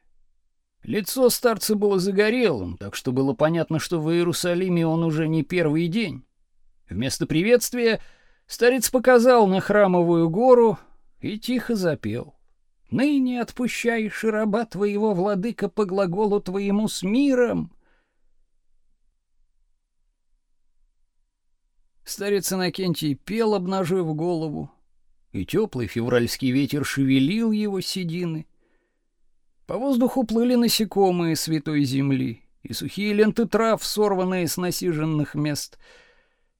Лицо старца было загорелым, так что было понятно, что в Иерусалиме он уже не первый день. Вместо приветствия старец показал на храмовую гору и тихо запел. «Ныне отпущаешь раба твоего, владыка, по глаголу твоему с миром». Старец Иннокентий пел, обнажив голову, и теплый февральский ветер шевелил его седины. По воздуху плыли насекомые святой земли и сухие ленты трав, сорванные с насиженных мест.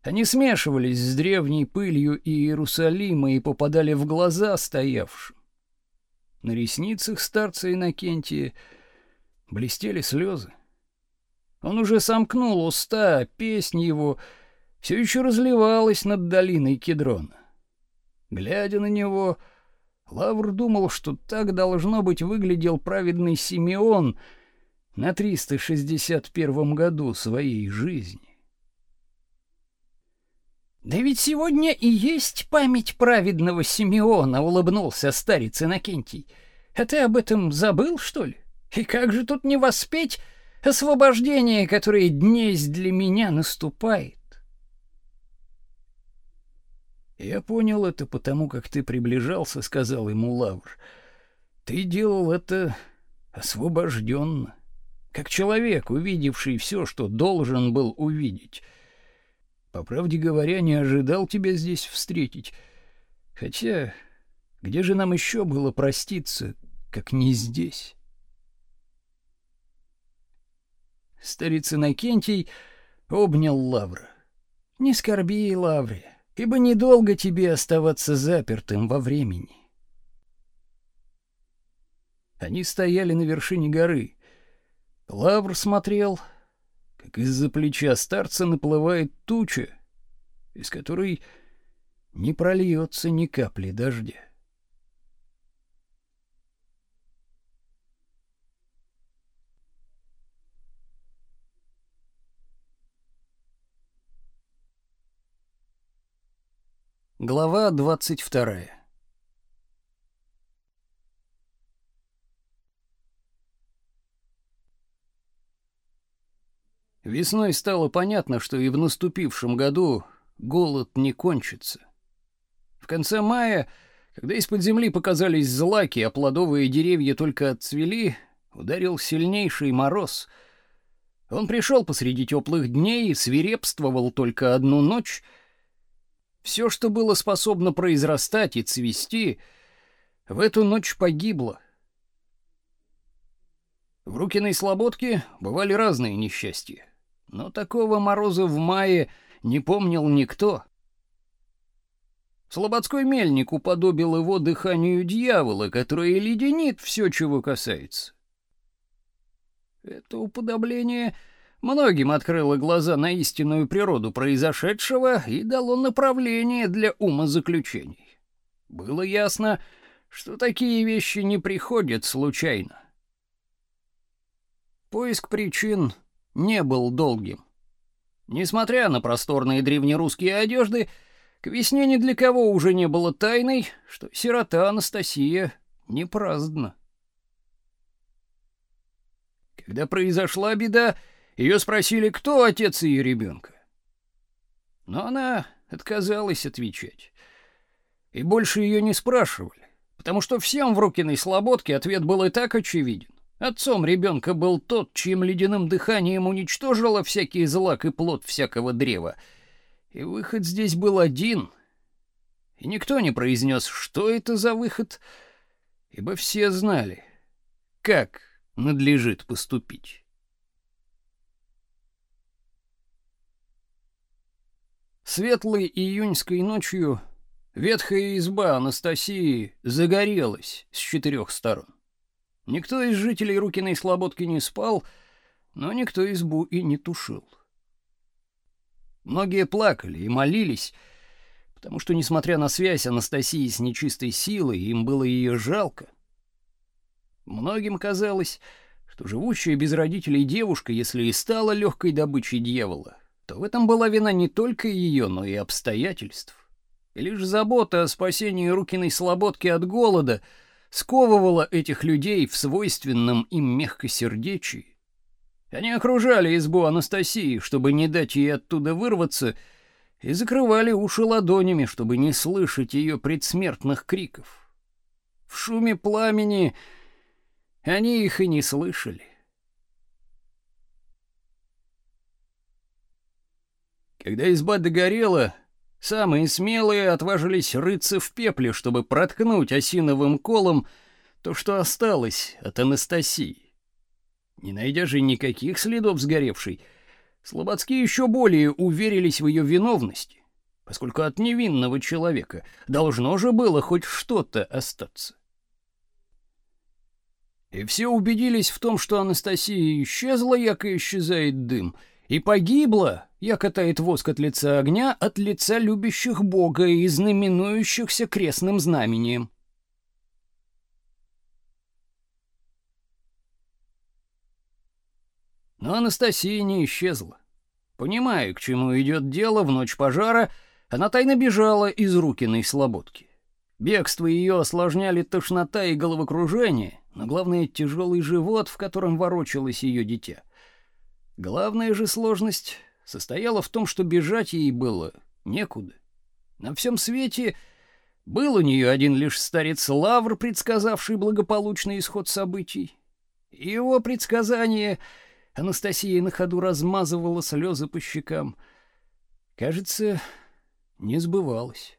Они смешивались с древней пылью Иерусалима и попадали в глаза стоявшим. На ресницах старца Иннокентия блестели слезы. Он уже сомкнул уста, а песнь его все еще разливалась над долиной Кедрона. Глядя на него, Лавр думал, что так должно быть выглядел праведный Симеон на 361 году своей жизни. Да ведь сегодня и есть память праведного Симеона, улыбнулся старец Иннокентий. А ты об этом забыл, что ли? И как же тут не воспеть освобождение, которое днесь для меня наступает? Я понял это потому, как ты приближался, сказал ему Лавр. Ты делал это освобожденно, как человек, увидевший все, что должен был увидеть. По правде говоря, не ожидал тебя здесь встретить. Хотя где же нам еще было проститься, как не здесь? Старец Иннокентий обнял Лавра. Не скорби, Лаврия ибо недолго тебе оставаться запертым во времени. Они стояли на вершине горы. Лавр смотрел, как из-за плеча старца наплывает туча, из которой не прольется ни капли дождя. Глава 22. Весной стало понятно, что и в наступившем году голод не кончится. В конце мая, когда из-под земли показались злаки, а плодовые деревья только отцвели, ударил сильнейший мороз. Он пришел посреди теплых дней и свирепствовал только одну ночь — все, что было способно произрастать и цвести, в эту ночь погибло. В Рукиной слободке бывали разные несчастья, но такого мороза в мае не помнил никто. Слободской мельник уподобил его дыханию дьявола, которое леденит все, чего касается. Это уподобление многим открыло глаза на истинную природу произошедшего и дало направление для умозаключений. Было ясно, что такие вещи не приходят случайно. Поиск причин не был долгим. Несмотря на просторные древнерусские одежды, к весне ни для кого уже не было тайной, что сирота Анастасия не праздна. Когда произошла беда, ее спросили, кто отец ее ребенка. Но она отказалась отвечать. И больше ее не спрашивали, потому что всем в Рукиной слободке ответ был и так очевиден. Отцом ребенка был тот, чьим ледяным дыханием уничтожило всякий злак и плод всякого древа. И выход здесь был один. И никто не произнес, что это за выход, ибо все знали, как надлежит поступить. Светлой июньской ночью ветхая изба Анастасии загорелась с четырех сторон. Никто из жителей Рукиной слободки не спал, но никто избу и не тушил. Многие плакали и молились, потому что, несмотря на связь Анастасии с нечистой силой, им было ее жалко. Многим казалось, что живущая без родителей девушка, если и стала легкой добычей дьявола, то в этом была вина не только ее, но и обстоятельств. И лишь забота о спасении Рукиной слободки от голода — сковывала этих людей в свойственном им мягкосердечии. Они окружали избу Анастасии, чтобы не дать ей оттуда вырваться, и закрывали уши ладонями, чтобы не слышать ее предсмертных криков. В шуме пламени они их и не слышали. Когда изба догорела, Самые смелые отважились рыться в пепле, чтобы проткнуть осиновым колом то, что осталось от Анастасии. Не найдя же никаких следов сгоревшей, слободские еще более уверились в ее виновности, поскольку от невинного человека должно же было хоть что-то остаться. И все убедились в том, что Анастасия исчезла, яко исчезает дым, и погибла, я катает воск от лица огня, от лица любящих Бога и знаменующихся крестным знамением. Но Анастасия не исчезла. Понимая, к чему идет дело, в ночь пожара она тайно бежала из Рукиной слободки. Бегство ее осложняли тошнота и головокружение, но главное — тяжелый живот, в котором ворочалось ее дитя. Главная же сложность состояла в том, что бежать ей было некуда. На всем свете был у нее один лишь старец Лавр, предсказавший благополучный исход событий. Его предсказание Анастасия на ходу размазывала слезы по щекам. Кажется, не сбывалось.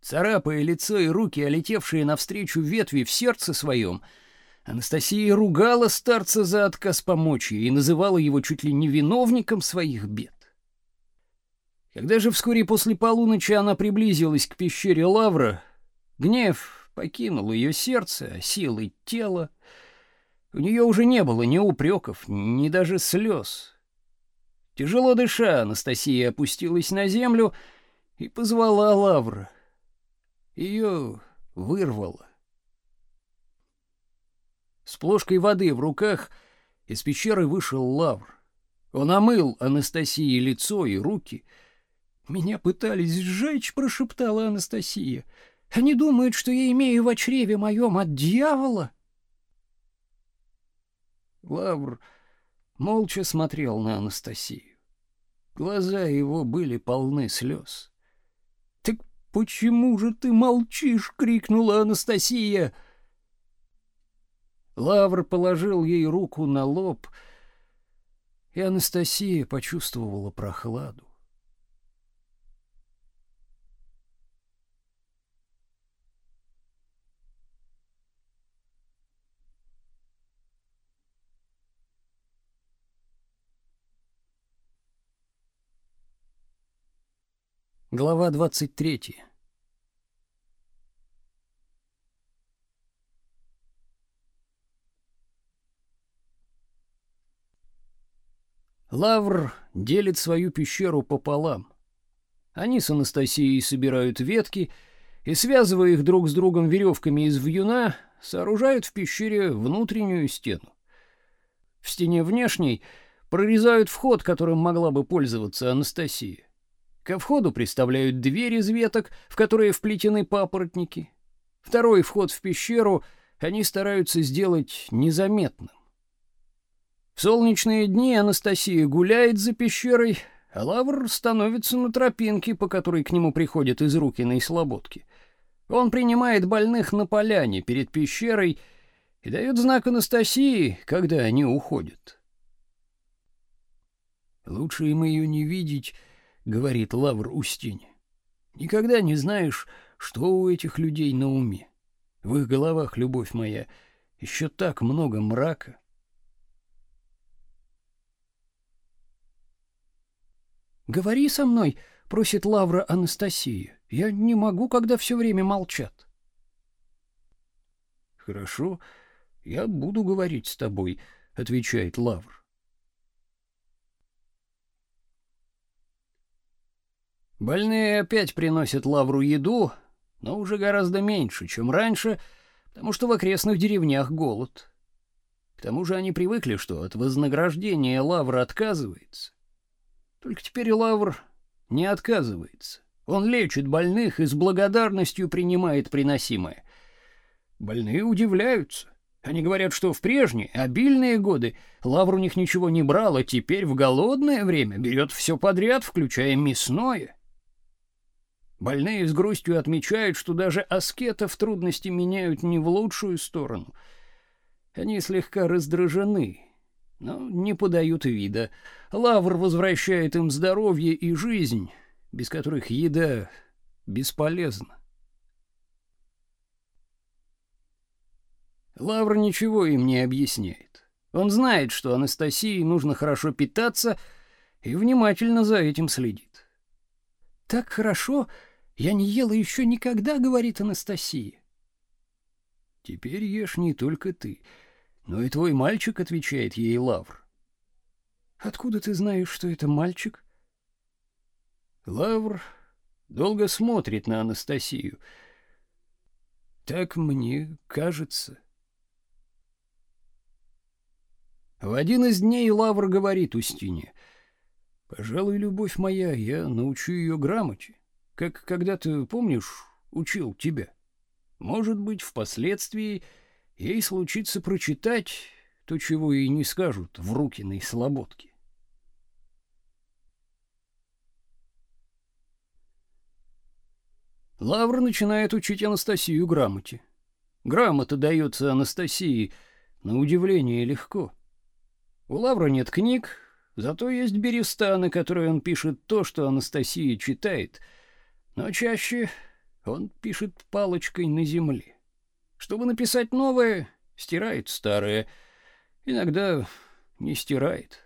Царапая лицо и руки, олетевшие навстречу ветви в сердце своем, — Анастасия ругала старца за отказ помочь ей и называла его чуть ли не виновником своих бед. Когда же вскоре после полуночи она приблизилась к пещере Лавра, гнев покинул ее сердце, а силы тела. У нее уже не было ни упреков, ни даже слез. Тяжело дыша, Анастасия опустилась на землю и позвала Лавра. Ее вырвало. С плошкой воды в руках из пещеры вышел Лавр. Он омыл Анастасии лицо и руки. «Меня пытались сжечь», — прошептала Анастасия. «Они думают, что я имею в чреве моем от дьявола». Лавр молча смотрел на Анастасию. Глаза его были полны слез. «Так почему же ты молчишь?» — крикнула Анастасия. «Анастасия!» Лавр положил ей руку на лоб, и Анастасия почувствовала прохладу. Глава 23. Лавр делит свою пещеру пополам. Они с Анастасией собирают ветки и, связывая их друг с другом веревками из вьюна, сооружают в пещере внутреннюю стену. В стене внешней прорезают вход, которым могла бы пользоваться Анастасия. Ко входу приставляют дверь из веток, в которые вплетены папоротники. Второй вход в пещеру они стараются сделать незаметным. В солнечные дни Анастасия гуляет за пещерой, а Лавр становится на тропинке, по которой к нему приходят из Рукиной слободки. Он принимает больных на поляне перед пещерой и дает знак Анастасии, когда они уходят. «Лучше им ее не видеть», — говорит Лавр Устине. «Никогда не знаешь, что у этих людей на уме. В их головах, любовь моя, еще так много мрака». «Говори со мной», — просит Лавра Анастасия. «Я не могу, когда все время молчат». «Хорошо, я буду говорить с тобой», — отвечает Лавр. Больные опять приносят Лавру еду, но уже гораздо меньше, чем раньше, потому что в окрестных деревнях голод. К тому же они привыкли, что от вознаграждения Лавра отказывается. Только теперь Лавр не отказывается. Он лечит больных и с благодарностью принимает приносимое. Больные удивляются. Они говорят, что в прежние, обильные годы Лавр у них ничего не брал, а теперь в голодное время берет все подряд, включая мясное. Больные с грустью отмечают, что даже аскетов трудности меняют не в лучшую сторону. Они слегка раздражены, но не подают вида. Лавр возвращает им здоровье и жизнь, без которых еда бесполезна. Лавр ничего им не объясняет. Он знает, что Анастасии нужно хорошо питаться, и внимательно за этим следит. «Так хорошо, я не ела еще никогда», — говорит Анастасия. «Теперь ешь не только ты». «Ну и твой мальчик», — отвечает ей Лавр. «Откуда ты знаешь, что это мальчик?» Лавр долго смотрит на Анастасию. «Так мне кажется». В один из дней Лавр говорит Устине, «Пожалуй, любовь моя, я научу ее грамоте, как когда-то, помнишь, учил тебя. Может быть, впоследствии ей случится прочитать то, чего ей не скажут в Рукиной слободке. Лавр начинает учить Анастасию грамоте. Грамота дается Анастасии на удивление легко. У Лавра нет книг, зато есть береста, на которой он пишет то, что Анастасия читает, но чаще он пишет палочкой на земле. Чтобы написать новое, стирает старое. Иногда не стирает.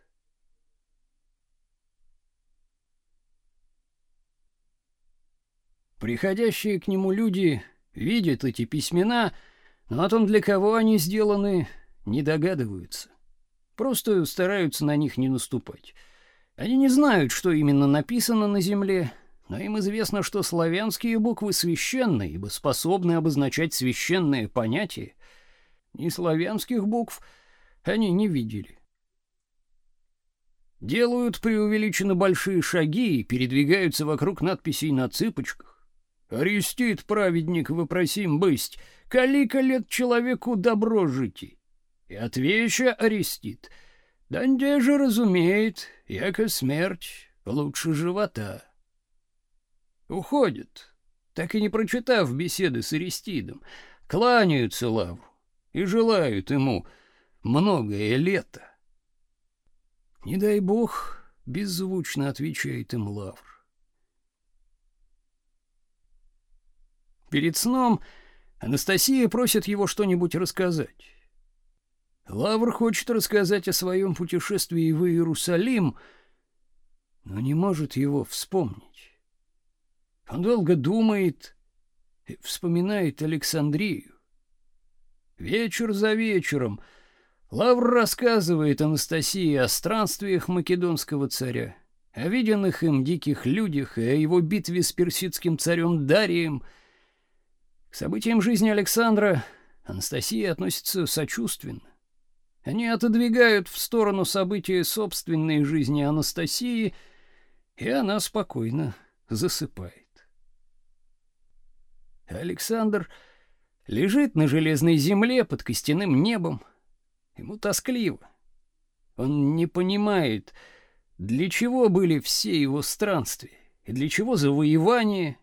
Приходящие к нему люди видят эти письмена, но о том, для кого они сделаны, не догадываются. Просто стараются на них не наступать. Они не знают, что именно написано на земле, но им известно, что славянские буквы священны, ибо способны обозначать священные понятия. Ни славянских букв они не видели. Делают преувеличенно большие шаги и передвигаются вокруг надписей на цыпочках. «Арестит, праведник, вопросим бысть, калика лет человеку добро жити». И отвеча арестит, «Данде же разумеет, яко смерть лучше живота». Уходят, так и не прочитав беседы с Аристидом, кланяются Лавру и желают ему многое лето. Не дай бог, беззвучно отвечает им Лавр. Перед сном Анастасия просит его что-нибудь рассказать. Лавр хочет рассказать о своем путешествии в Иерусалим, но не может его вспомнить. Он долго думает вспоминает Александрию. Вечер за вечером Лавр рассказывает Анастасии о странствиях македонского царя, о виденных им диких людях и о его битве с персидским царем Дарием. К событиям жизни Александра Анастасия относится сочувственно. Они отодвигают в сторону события собственной жизни Анастасии, и она спокойно засыпает. Александр лежит на железной земле под костяным небом. Ему тоскливо. Он не понимает, Для чего были все его странствия? И для чего завоевание?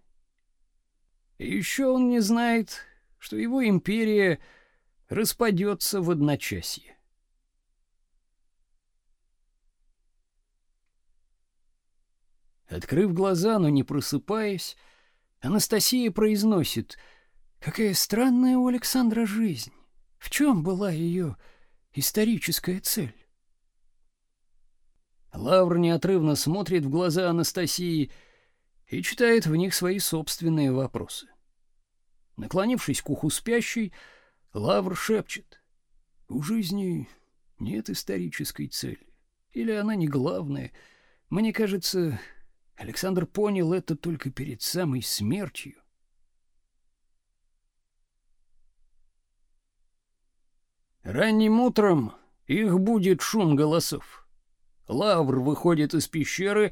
И еще он не знает, что его империя распадется в одночасье. Открыв глаза, но не просыпаясь, Анастасия произносит: "Какая странная у Александра жизнь. В чем была ее историческая цель?" Лавр неотрывно смотрит в глаза Анастасии и читает в них свои собственные вопросы. Наклонившись к уху спящей, Лавр шепчет: "У жизни нет исторической цели, или она не главная. Мне кажется, Александр понял это только перед самой смертью. Ранним утром их будет шум голосов. Лавр выходит из пещеры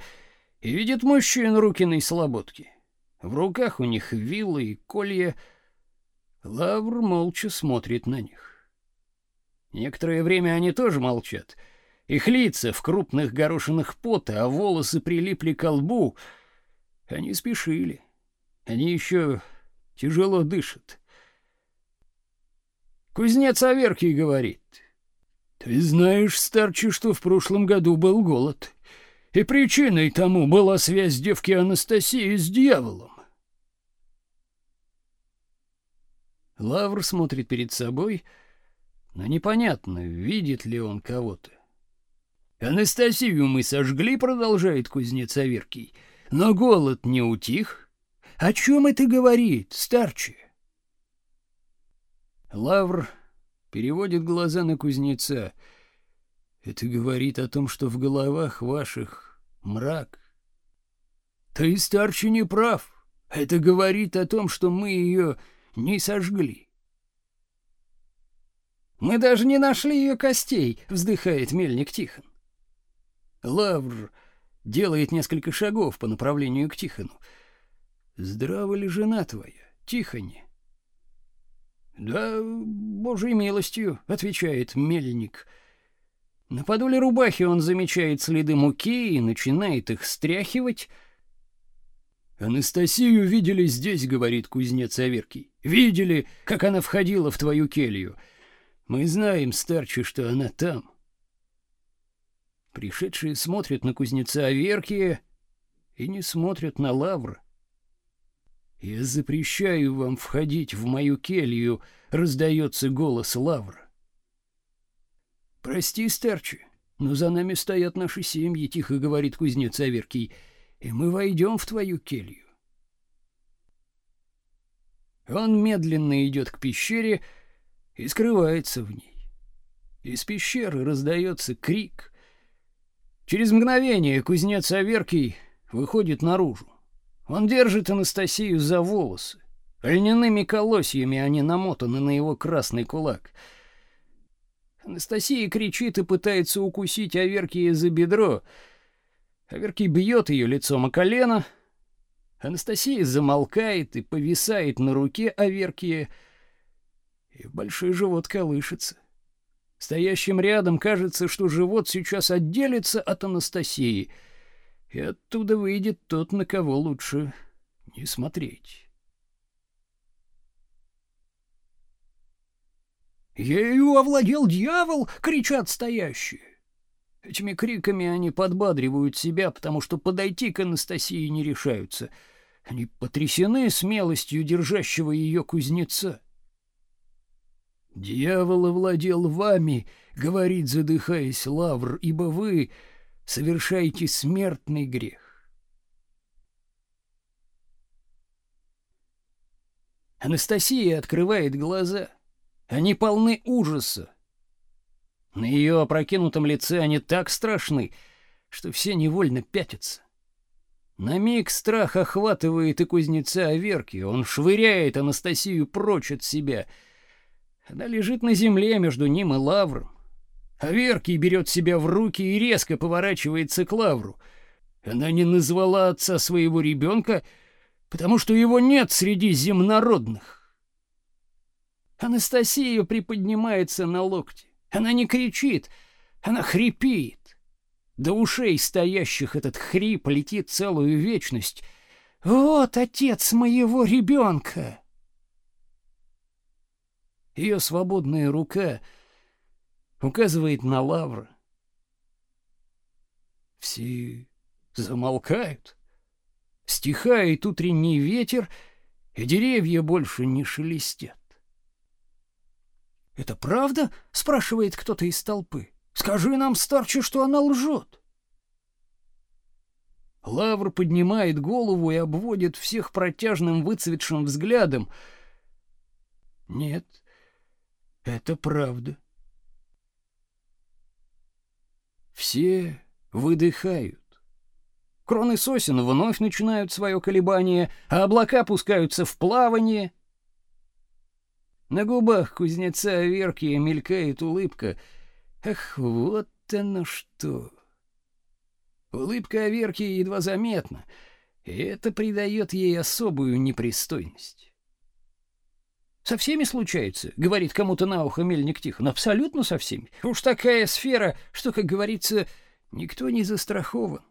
и видит мужчин Рукиной слободки. В руках у них вилы и колья. Лавр молча смотрит на них. Некоторое время они тоже молчат — их лица в крупных горошинах пота, а волосы прилипли к лбу. Они спешили. Они еще тяжело дышат. Кузнец Аверкий говорит. «Ты знаешь, старче, что в прошлом году был голод, и причиной тому была связь девки Анастасии с дьяволом». Лавр смотрит перед собой, но непонятно, видит ли он кого-то. Анастасию мы сожгли, продолжает кузнец Аверкий. Но голод не утих. О чем это говорит, старче? Лавр переводит глаза на кузнеца. Это говорит о том, что в головах ваших мрак. Ты, старче, не прав. Это говорит о том, что мы ее не сожгли. Мы даже не нашли ее костей, вздыхает мельник Тихон. Лавр делает несколько шагов по направлению к Тихону. Здрава ли жена твоя, Тихоне? Да, божьей милостью, отвечает мельник. На подоле рубахи он замечает следы муки и начинает их стряхивать. Анастасию видели здесь, говорит кузнец Аверкий. Видели, как она входила в твою келью. Мы знаем, старче, что она там. Пришедшие смотрят на кузнеца Аверкия и не смотрят на Лавра. «Я запрещаю вам входить в мою келью», — раздается голос Лавра. «Прости, старче, но за нами стоят наши семьи», — тихо говорит кузнец Аверкий, — «и мы войдем в твою келью». Он медленно идет к пещере и скрывается в ней. Из пещеры раздается крик — Через мгновение кузнец Аверкий выходит наружу. Он держит Анастасию за волосы. Льняными колосьями они намотаны на его красный кулак. Анастасия кричит и пытается укусить Аверкия за бедро. Аверкий бьет ее лицом о колено. Анастасия замолкает и повисает на руке Аверкия, и большой живот колышется. Стоящим рядом кажется, что живот сейчас отделится от Анастасии, и оттуда выйдет тот, на кого лучше не смотреть. «Ею овладел дьявол!» — кричат стоящие. Этими криками они подбадривают себя, потому что подойти к Анастасии не решаются. Они потрясены смелостью держащего ее кузнеца. «Дьявол овладел вами», — говорит, задыхаясь Лавр, «ибо вы совершаете смертный грех». Анастасия открывает глаза. Они полны ужаса. На ее опрокинутом лице они так страшны, что все невольно пятятся. На миг страх охватывает и кузнеца Аверки. Он швыряет Анастасию прочь от себя — она лежит на земле между ним и Лавром. А Веркий берет себя в руки и резко поворачивается к Лавру. Она не назвала отца своего ребенка, потому что его нет среди земнородных. Анастасия приподнимается на локте. Она не кричит, она хрипит. До ушей стоящих этот хрип летит целую вечность. «Вот отец моего ребенка!» Ее свободная рука указывает на лавры. Все замолкают. Стихает утренний ветер, и деревья больше не шелестят. «Это правда?» — спрашивает кто-то из толпы. «Скажи нам, старче, что она лжет». Лавр поднимает голову и обводит всех протяжным выцветшим взглядом. «Нет, это правда». Все выдыхают. Кроны сосен вновь начинают свое колебание, а облака пускаются в плавание. На губах кузнеца Верки мелькает улыбка. Ах, вот оно что! Улыбка Аверки едва заметна, и это придает ей особую непристойность. «Со всеми случается», — говорит кому-то на ухо Мельник Тихон. «Абсолютно со всеми. Уж такая сфера, что, как говорится, никто не застрахован».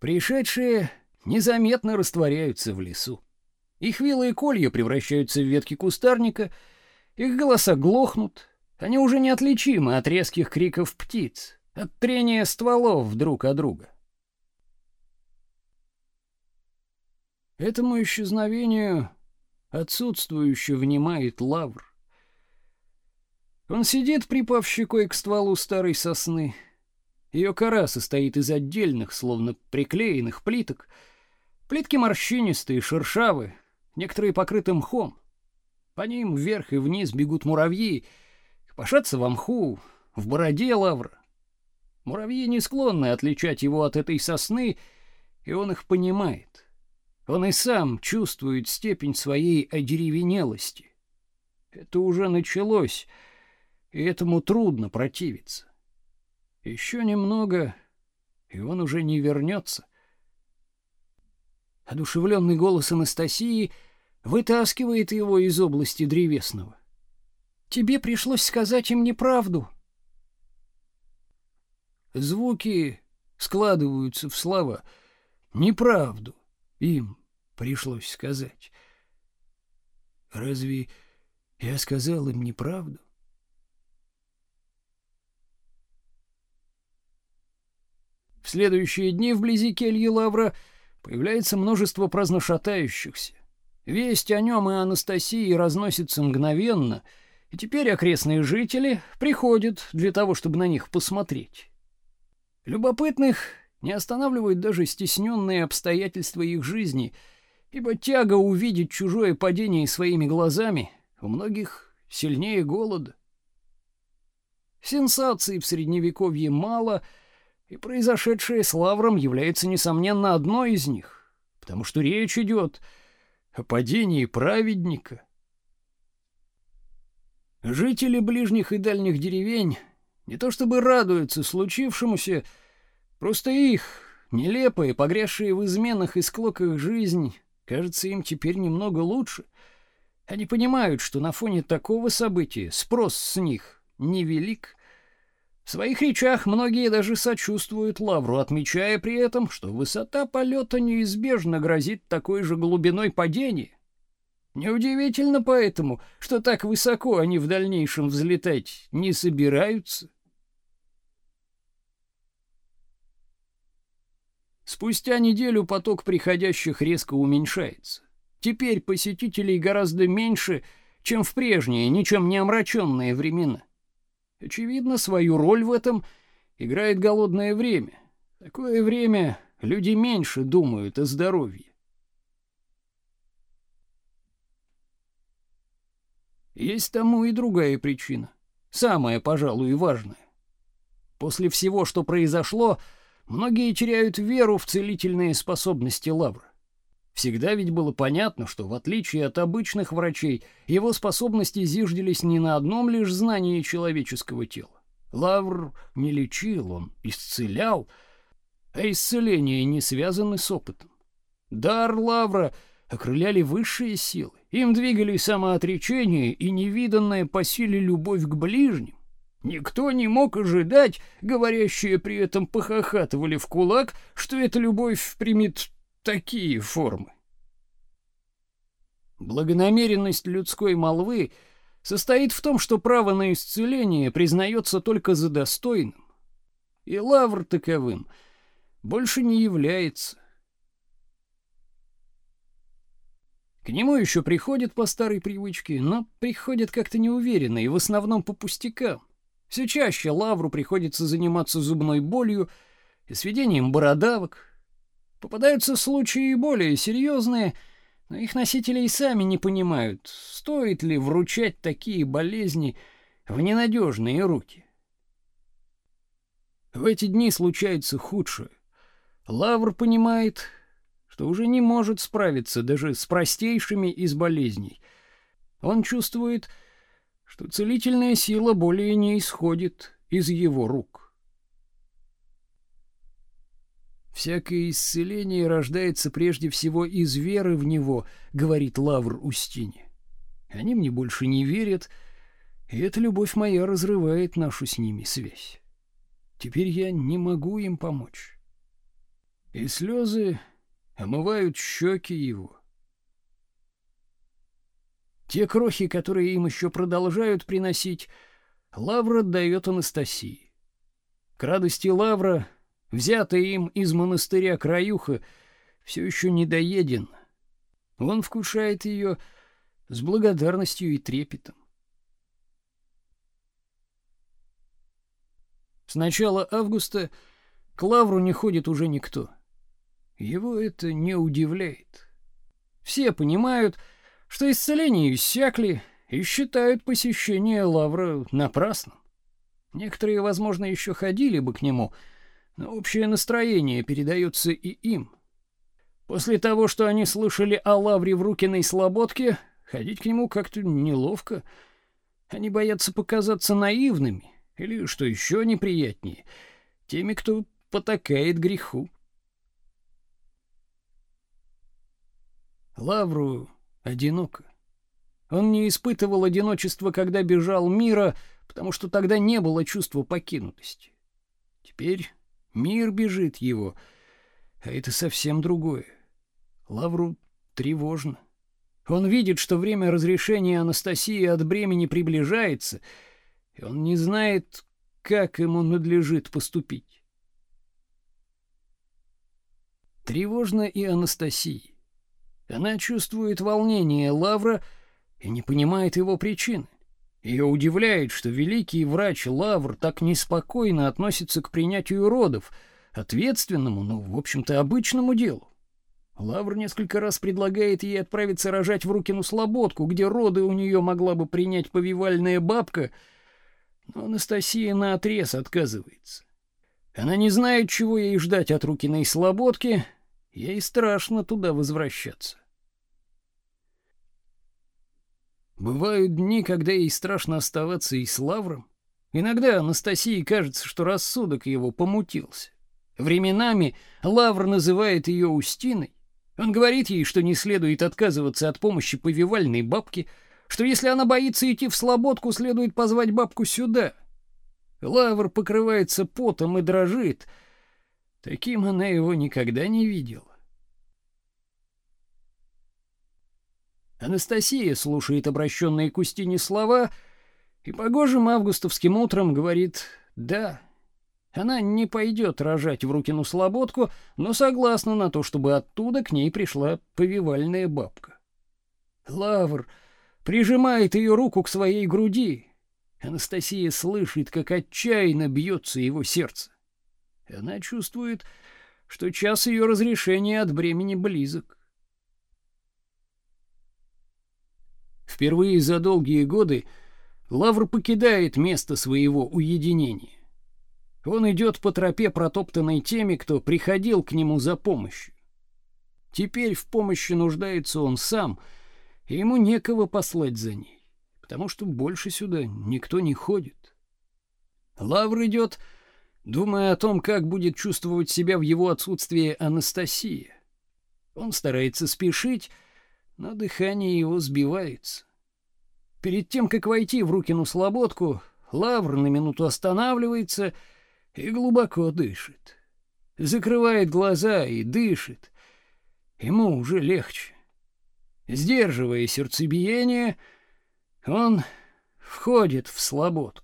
Пришедшие незаметно растворяются в лесу. Их вилы и колья превращаются в ветки кустарника, их голоса глохнут, они уже неотличимы от резких криков птиц, от трения стволов друг о друга. Этому исчезновению отсутствующе внимает лавр. Он сидит, припав щекой к стволу старой сосны, ее кора состоит из отдельных, словно приклеенных плиток. Плитки морщинистые, шершавые, некоторые покрыты мхом. По ним вверх и вниз бегут муравьи, копошатся в мху, в бороде лавра. Муравьи не склонны отличать его от этой сосны, и он их понимает. Он и сам чувствует степень своей одеревенелости. Это уже началось, и этому трудно противиться. Еще немного, и он уже не вернется. Одушевленный голос Анастасии вытаскивает его из области древесного. Тебе пришлось сказать им неправду. Звуки складываются в слова. Неправду им пришлось сказать. Разве я сказал им неправду? В следующие дни вблизи кельи Лавра появляется множество праздношатающихся. Весть о нем и Анастасии разносится мгновенно, и теперь окрестные жители приходят для того, чтобы на них посмотреть. Любопытных не останавливают даже стесненные обстоятельства их жизни, ибо тяга увидеть чужое падение своими глазами у многих сильнее голода. Сенсаций в Средневековье мало — и произошедшее с Лавром является, несомненно, одной из них, потому что речь идет о падении праведника. Жители ближних и дальних деревень не то чтобы радуются случившемуся, просто их, нелепая, погрязшая в изменах и склоках жизнь, кажется им теперь немного лучше. Они понимают, что на фоне такого события спрос с них невелик, в своих речах многие даже сочувствуют Лавру, отмечая при этом, что высота полета неизбежно грозит такой же глубиной падения. Неудивительно поэтому, что так высоко они в дальнейшем взлетать не собираются. Спустя неделю поток приходящих резко уменьшается. Теперь посетителей гораздо меньше, чем в прежние, ничем не омраченные времена. Очевидно, свою роль в этом играет голодное время. Такое время люди меньше думают о здоровье. Есть тому и другая причина, самая, пожалуй, важная. После всего, что произошло, многие теряют веру в целительные способности Лавра. Всегда ведь было понятно, что в отличие от обычных врачей, его способности зиждились не на одном лишь знании человеческого тела. Лавр не лечил, он исцелял, а исцеления не связаны с опытом. Дар Лавра окрыляли высшие силы, им двигали самоотречение и невиданная по силе любовь к ближним. Никто не мог ожидать, говорящие при этом похохатывали в кулак, что эта любовь примет такие формы. Благонамеренность людской молвы состоит в том, что право на исцеление признается только за достойным, и лавр таковым больше не является. К нему еще приходят по старой привычке, но приходят как-то неуверенно и в основном по пустякам. Все чаще Лавру приходится заниматься зубной болью и сведением бородавок. Попадаются случаи и более серьезные, но их носители и сами не понимают, стоит ли вручать такие болезни в ненадежные руки. В эти дни случается худшее. Лавр понимает, что уже не может справиться даже с простейшими из болезней. Он чувствует, что целительная сила более не исходит из его рук. Всякое исцеление рождается прежде всего из веры в него, говорит Лавр Устине. Они мне больше не верят, и эта любовь моя разрывает нашу с ними связь. Теперь я не могу им помочь. И слезы омывают щеки его. Те крохи, которые им еще продолжают приносить, Лавра дает Анастасии. К радости Лавра, взятая им из монастыря краюха, все еще не доеден. Он вкушает ее с благодарностью и трепетом. С начала августа к Лавру не ходит уже никто. Его это не удивляет. Все понимают, что исцеления иссякли и считают посещение Лавра напрасным. Некоторые, возможно, еще ходили бы к нему, но общее настроение передается и им. После того, что они слышали о Лавре в Рукиной слободке, ходить к нему как-то неловко. Они боятся показаться наивными или, что еще неприятнее, теми, кто потакает греху. Лавру одиноко. Он не испытывал одиночества, когда бежал мира, потому что тогда не было чувства покинутости. Теперь мир бежит его, а это совсем другое. Лавру тревожно. Он видит, что время разрешения Анастасии от бремени приближается, и он не знает, как ему надлежит поступить. Тревожно и Анастасии. Она чувствует волнение Лавра и не понимает его причины. Ее удивляет, что великий врач Лавр так неспокойно относится к принятию родов, ответственному, но, в общем-то, обычному делу. Лавр несколько раз предлагает ей отправиться рожать в Рукину Слободку, где роды у нее могла бы принять повивальная бабка, но Анастасия наотрез отказывается. Она не знает, чего ей ждать от Рукиной Слободки, Ей страшно туда возвращаться. Бывают дни, когда ей страшно оставаться и с Лавром. Иногда Анастасии кажется, что рассудок его помутился. Временами Лавр называет ее Устиной. Он говорит ей, что не следует отказываться от помощи повивальной бабки, что если она боится идти в слободку, следует позвать бабку сюда. Лавр покрывается потом и дрожит — Таким она его никогда не видела. Анастасия слушает обращенные к Устине слова и погожим августовским утром говорит «да». Она не пойдет рожать в Рукину слободку, но согласна на то, чтобы оттуда к ней пришла повивальная бабка. Лавр прижимает ее руку к своей груди. Анастасия слышит, как отчаянно бьется его сердце и она чувствует, что час ее разрешения от бремени близок. Впервые за долгие годы Лавр покидает место своего уединения. Он идет по тропе, протоптанной теми, кто приходил к нему за помощью. Теперь в помощи нуждается он сам, и ему некого послать за ней, потому что больше сюда никто не ходит. Лавр идет думая о том, как будет чувствовать себя в его отсутствии Анастасия. Он старается спешить, но дыхание его сбивается. Перед тем, как войти в Рукину слободку, Лавр на минуту останавливается и глубоко дышит. Закрывает глаза и дышит. Ему уже легче. Сдерживая сердцебиение, он входит в слободку.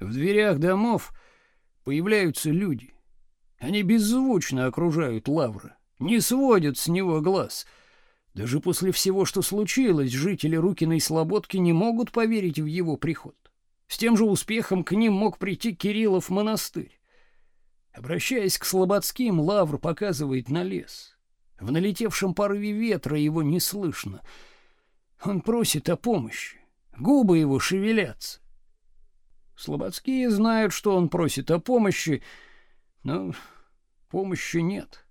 В дверях домов появляются люди. Они беззвучно окружают Лавра, не сводят с него глаз. Даже после всего, что случилось, жители Рукиной Слободки не могут поверить в его приход. С тем же успехом к ним мог прийти Кириллов монастырь. Обращаясь к слободским, Лавр показывает на лес. В налетевшем порыве ветра его не слышно. Он просит о помощи. Губы его шевелятся. Слободские знают, что он просит о помощи, но помощи нет.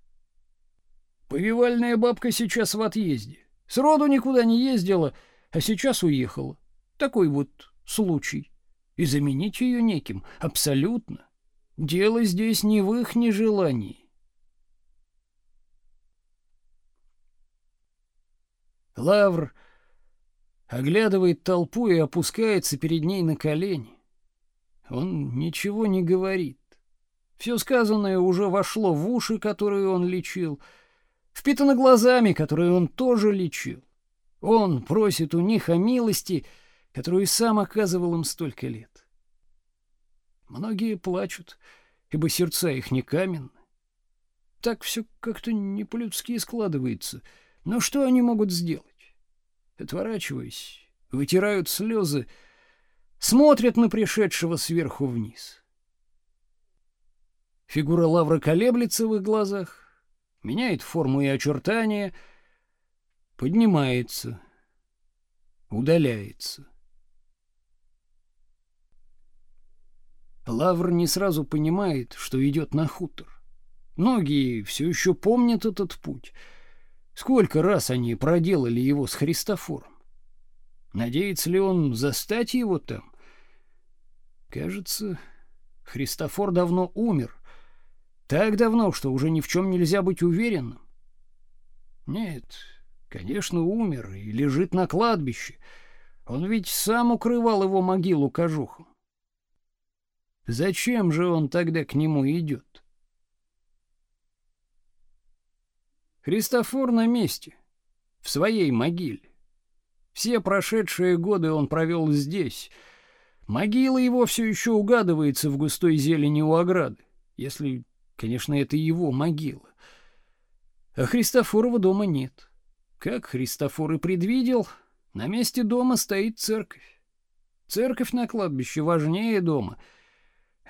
Повивальная бабка сейчас в отъезде. Сроду никуда не ездила, а сейчас уехала. Такой вот случай. И заменить ее неким, абсолютно. Дело здесь не в их нежелании. Лавр оглядывает толпу и опускается перед ней на колени. Он ничего не говорит. Все сказанное уже вошло в уши, которые он лечил, впитано глазами, которые он тоже лечил. Он просит у них о милости, которую сам оказывал им столько лет. Многие плачут, ибо сердца их не каменны. Так все как-то не по-людски складывается. Но что они могут сделать? Отворачиваясь, вытирают слезы, смотрят на пришедшего сверху вниз. Фигура Лавра колеблется в их глазах, меняет форму и очертания, поднимается, удаляется. Лавр не сразу понимает, что идет на хутор. Многие все еще помнят этот путь. Сколько раз они проделали его с Христофором? Надеется ли он застать его там? Кажется, Христофор давно умер. Так давно, что уже ни в чем нельзя быть уверенным. Нет, конечно, умер и лежит на кладбище. Он ведь сам укрывал его могилу кожухом. Зачем же он тогда к нему идет? Христофор на месте, в своей могиле. Все прошедшие годы он провел здесь. Могила его все еще угадывается в густой зелени у ограды, если, конечно, это его могила. А Христофорова дома нет. Как Христофор и предвидел, на месте дома стоит церковь. Церковь на кладбище важнее дома —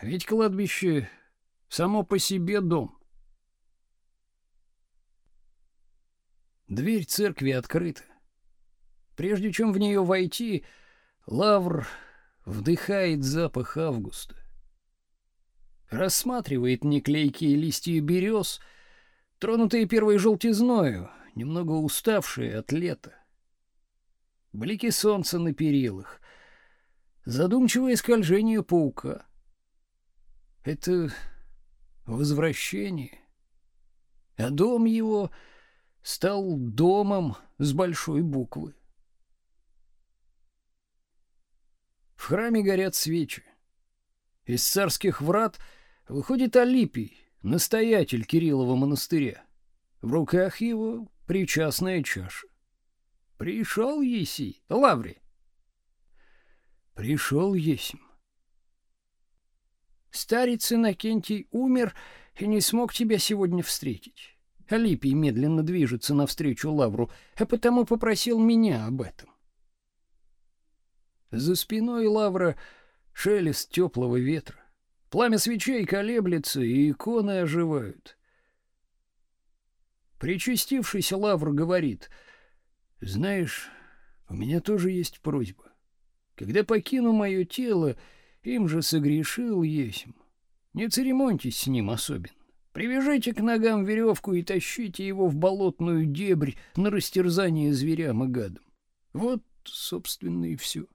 ведь кладбище само по себе дом. Дверь церкви открыта. Прежде чем в нее войти, Лавр вдыхает запах августа. Рассматривает неклейкие листья берез, тронутые первой желтизною, немного уставшие от лета. Блики солнца на перилах, задумчивое скольжение паука — это возвращение. А дом его стал домом с большой буквы. В храме горят свечи. Из царских врат выходит Алипий, настоятель Кириллова монастыря. В руках его причастная чаша. Пришел Еси, Лаври. Пришел Есим. Старец Иннокентий умер и не смог тебя сегодня встретить. Алипий медленно движется навстречу Лавру, а потому попросил меня об этом. За спиной Лавра шелест теплого ветра. Пламя свечей колеблется, и иконы оживают. Причастившийся Лавр говорит, «Знаешь, у меня тоже есть просьба. Когда покину мое тело, им же согрешил Есим. Не церемоньтесь с ним особенно. Привяжите к ногам веревку и тащите его в болотную дебрь на растерзание зверям и гадам. Вот, собственно, и все.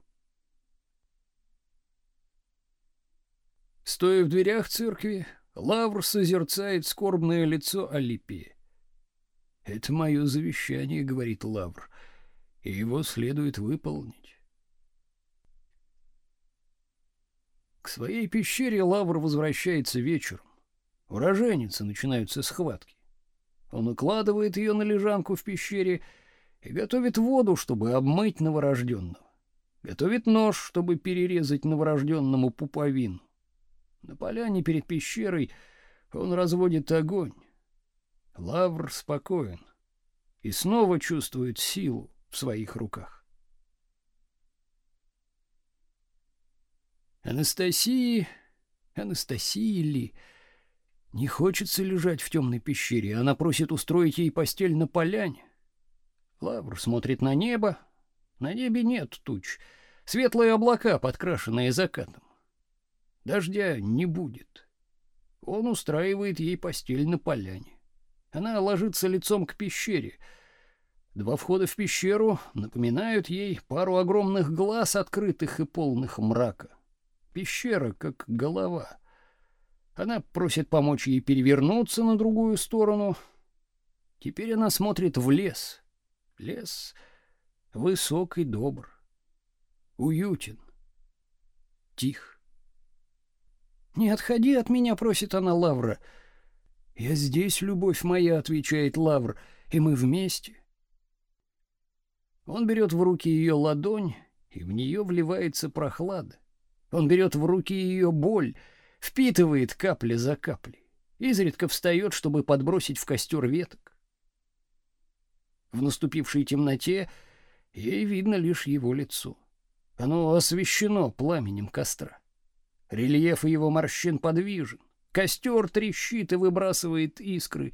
Стоя в дверях церкви, Лавр созерцает скорбное лицо Алипии. «Это мое завещание», — говорит Лавр, — «и его следует выполнить». К своей пещере Лавр возвращается вечером. У начинаются схватки. Он укладывает ее на лежанку в пещере и готовит воду, чтобы обмыть новорожденного. Готовит нож, чтобы перерезать новорожденному пуповину. На поляне перед пещерой он разводит огонь. Лавр спокоен и снова чувствует силу в своих руках. Анастасии, Анастасии ли, не хочется лежать в темной пещере, она просит устроить ей постель на поляне. Лавр смотрит на небо, на небе нет туч, светлые облака, подкрашенные закатом. Дождя не будет. Он устраивает ей постель на поляне. Она ложится лицом к пещере. Два входа в пещеру напоминают ей пару огромных глаз, открытых и полных мрака. Пещера как голова. Она просит помочь ей перевернуться на другую сторону. Теперь она смотрит в лес. Лес высок и добр, уютен, тих. «Не отходи от меня», — просит она Лавра. «Я здесь, любовь моя», — отвечает Лавр, — «и мы вместе». Он берет в руки ее ладонь, и в нее вливается прохлада. Он берет в руки ее боль, впитывает капли за каплей, изредка встает, чтобы подбросить в костер веток. В наступившей темноте ей видно лишь его лицо. Оно освещено пламенем костра. Рельеф его морщин подвижен. Костер трещит и выбрасывает искры.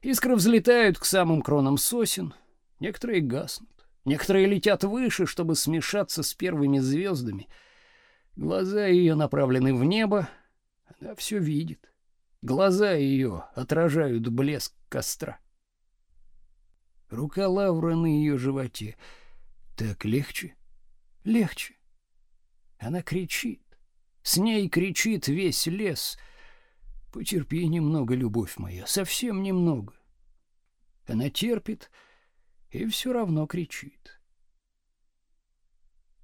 Искры взлетают к самым кронам сосен, некоторые гаснут, некоторые летят выше, чтобы смешаться с первыми звездами. Глаза ее направлены в небо, она все видит. Глаза ее отражают блеск костра. Рука Лавра на ее животе. Так легче? Легче. Она кричит. С ней кричит весь лес — Потерпи немного, любовь моя, совсем немного. Она терпит и все равно кричит.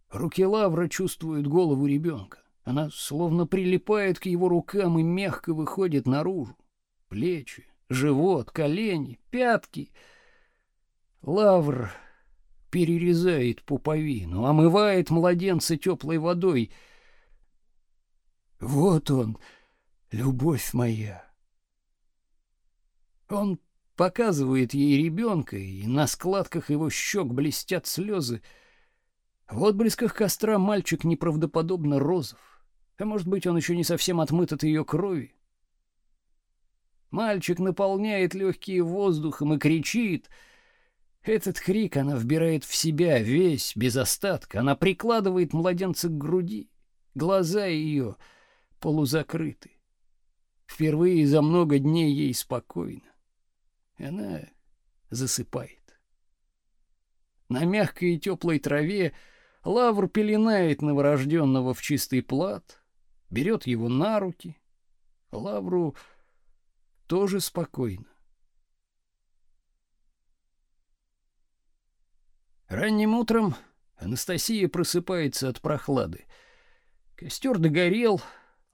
Руки Лавра чувствуют голову ребенка. Она словно прилипает к его рукам и мягко выходит наружу. Плечи, живот, колени, пятки. Лавр перерезает пуповину, омывает младенца теплой водой. Вот он — любовь моя. Он показывает ей ребенка, и на складках его щек блестят слезы. В отблесках костра мальчик неправдоподобно розов, а может быть, он еще не совсем отмыт от ее крови. Мальчик наполняет легкие воздухом и кричит. Этот крик она вбирает в себя весь, без остатка. Она прикладывает младенца к груди. Глаза ее полузакрыты. Впервые за много дней ей спокойно. Она засыпает. На мягкой и теплой траве Лавр пеленает новорожденного в чистый плат, берет его на руки. Лавру тоже спокойно. Ранним утром Анастасия просыпается от прохлады. Костер догорел,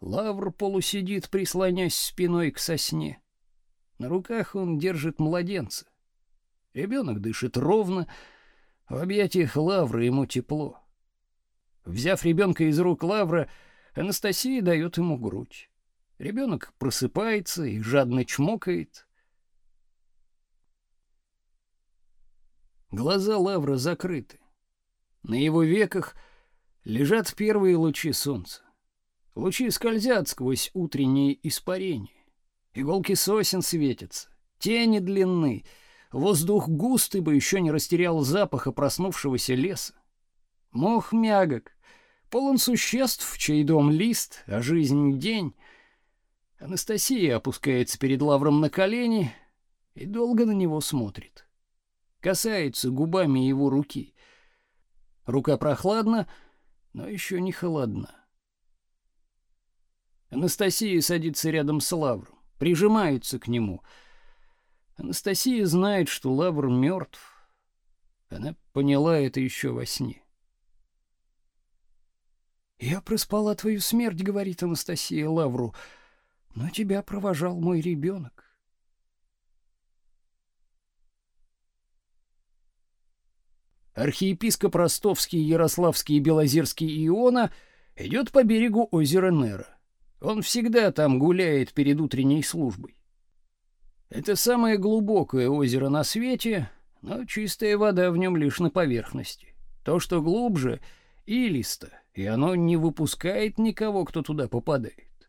Лавр полусидит, прислонясь спиной к сосне. На руках он держит младенца. Ребенок дышит ровно, в объятиях Лавры ему тепло. Взяв ребенка из рук Лавра, Анастасия дает ему грудь. Ребенок просыпается и жадно чмокает. Глаза Лавра закрыты. На его веках лежат первые лучи солнца. Лучи скользят сквозь утренние испарения. Иголки сосен светятся, тени длинны, воздух густый бы еще не растерял запаха проснувшегося леса. Мох мягок, полон существ, чей дом лист, а жизнь день. Анастасия опускается перед Лавром на колени и долго на него смотрит. Касается губами его руки. Рука прохладна, но еще не холодна. Анастасия садится рядом с Лавром, прижимается к нему. Анастасия знает, что Лавр мертв. Она поняла это еще во сне. Я проспала твою смерть, говорит Анастасия Лавру, но тебя провожал мой ребенок. Архиепископ Ростовский, Ярославский и Белозерский Иона идет по берегу озера Нера. Он всегда там гуляет перед утренней службой. Это самое глубокое озеро на свете, но чистая вода в нем лишь на поверхности. То, что глубже, илисто, и оно не выпускает никого, кто туда попадает.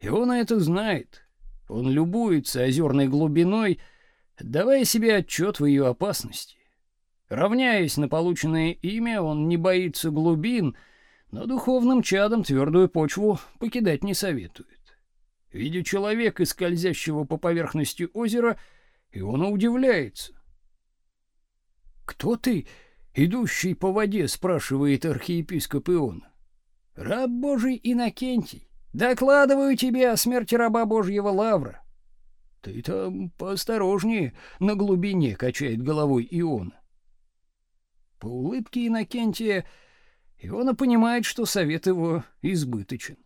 И он это знает. Он любуется озерной глубиной, давая себе отчет в ее опасности. Равняясь на полученное имя, он не боится глубин, но духовным чадом твердую почву покидать не советует. Видя человека, скользящего по поверхности озера, и он удивляется. «Кто ты, идущий по воде?» — спрашивает архиепископ Ион. «Раб Божий Иннокентий, докладываю тебе о смерти раба Божьего Лавра». «Ты там поосторожнее, на глубине», — качает головой Иона. По улыбке Иннокентия Иона понимает, что совет его избыточен.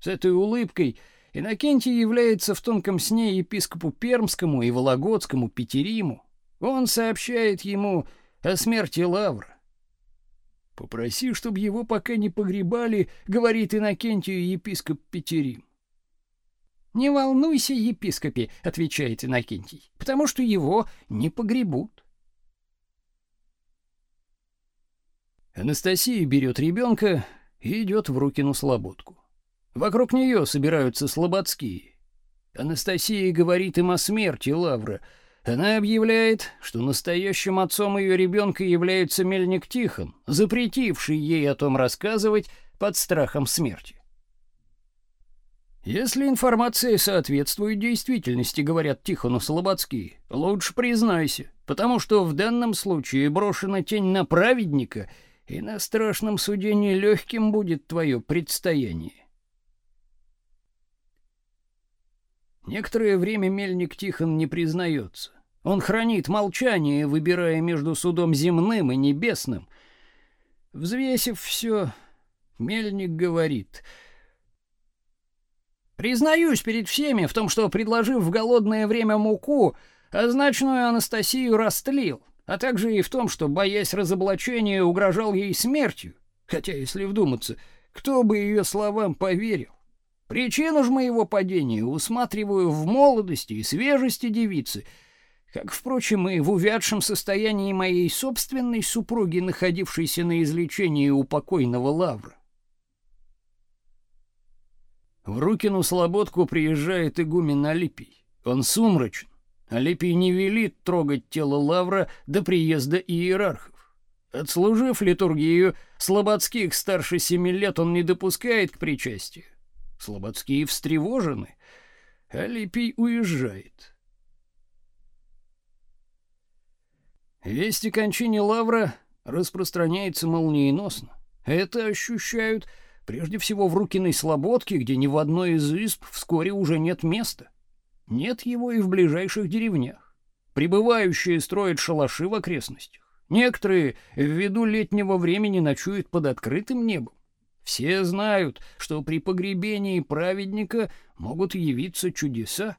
С этой улыбкой Иннокентий является в тонком сне епископу Пермскому и Вологодскому Петериму. Он сообщает ему о смерти Лавра. «Попроси, чтобы его пока не погребали», — говорит Иннокентию епископ Петерим. «Не волнуйся, епископе», — отвечает Иннокентий, — «потому что его не погребут». Анастасия берет ребенка и идет в Рукину слободку. Вокруг нее собираются слободские. Анастасия говорит им о смерти Лавра. Она объявляет, что настоящим отцом ее ребенка является Мельник Тихон, запретивший ей о том рассказывать под страхом смерти. Если информация соответствует действительности, говорят Тихону Слободские, лучше признайся, потому что в данном случае брошена тень на праведника — и на страшном суде нелегким будет твое предстояние. Некоторое время мельник Тихон не признается. Он хранит молчание, выбирая между судом земным и небесным. Взвесив все, мельник говорит: Признаюсь перед всеми в том, что предложив в голодное время муку, означенную Анастасию растлил а также и в том, что, боясь разоблачения, угрожал ей смертью. Хотя, если вдуматься, кто бы ее словам поверил? Причину ж моего падения усматриваю в молодости и свежести девицы, как, впрочем, и в увядшем состоянии моей собственной супруги, находившейся на излечении у покойного Лавра. В Рукину слободку приезжает игумен Алипий. Он сумрачен, Алипий не велит трогать тело Лавра до приезда иерархов. Отслужив литургию, Слободских старше семи лет он не допускает к причастию. Слободские встревожены. Алипий уезжает. Весть о кончине Лавра распространяется молниеносно. Это ощущают прежде всего в Рукиной Слободке, где ни в одной из изб вскоре уже нет места. Нет его и в ближайших деревнях. Прибывающие строят шалаши в окрестностях. Некоторые ввиду летнего времени ночуют под открытым небом. Все знают, что при погребении праведника могут явиться чудеса.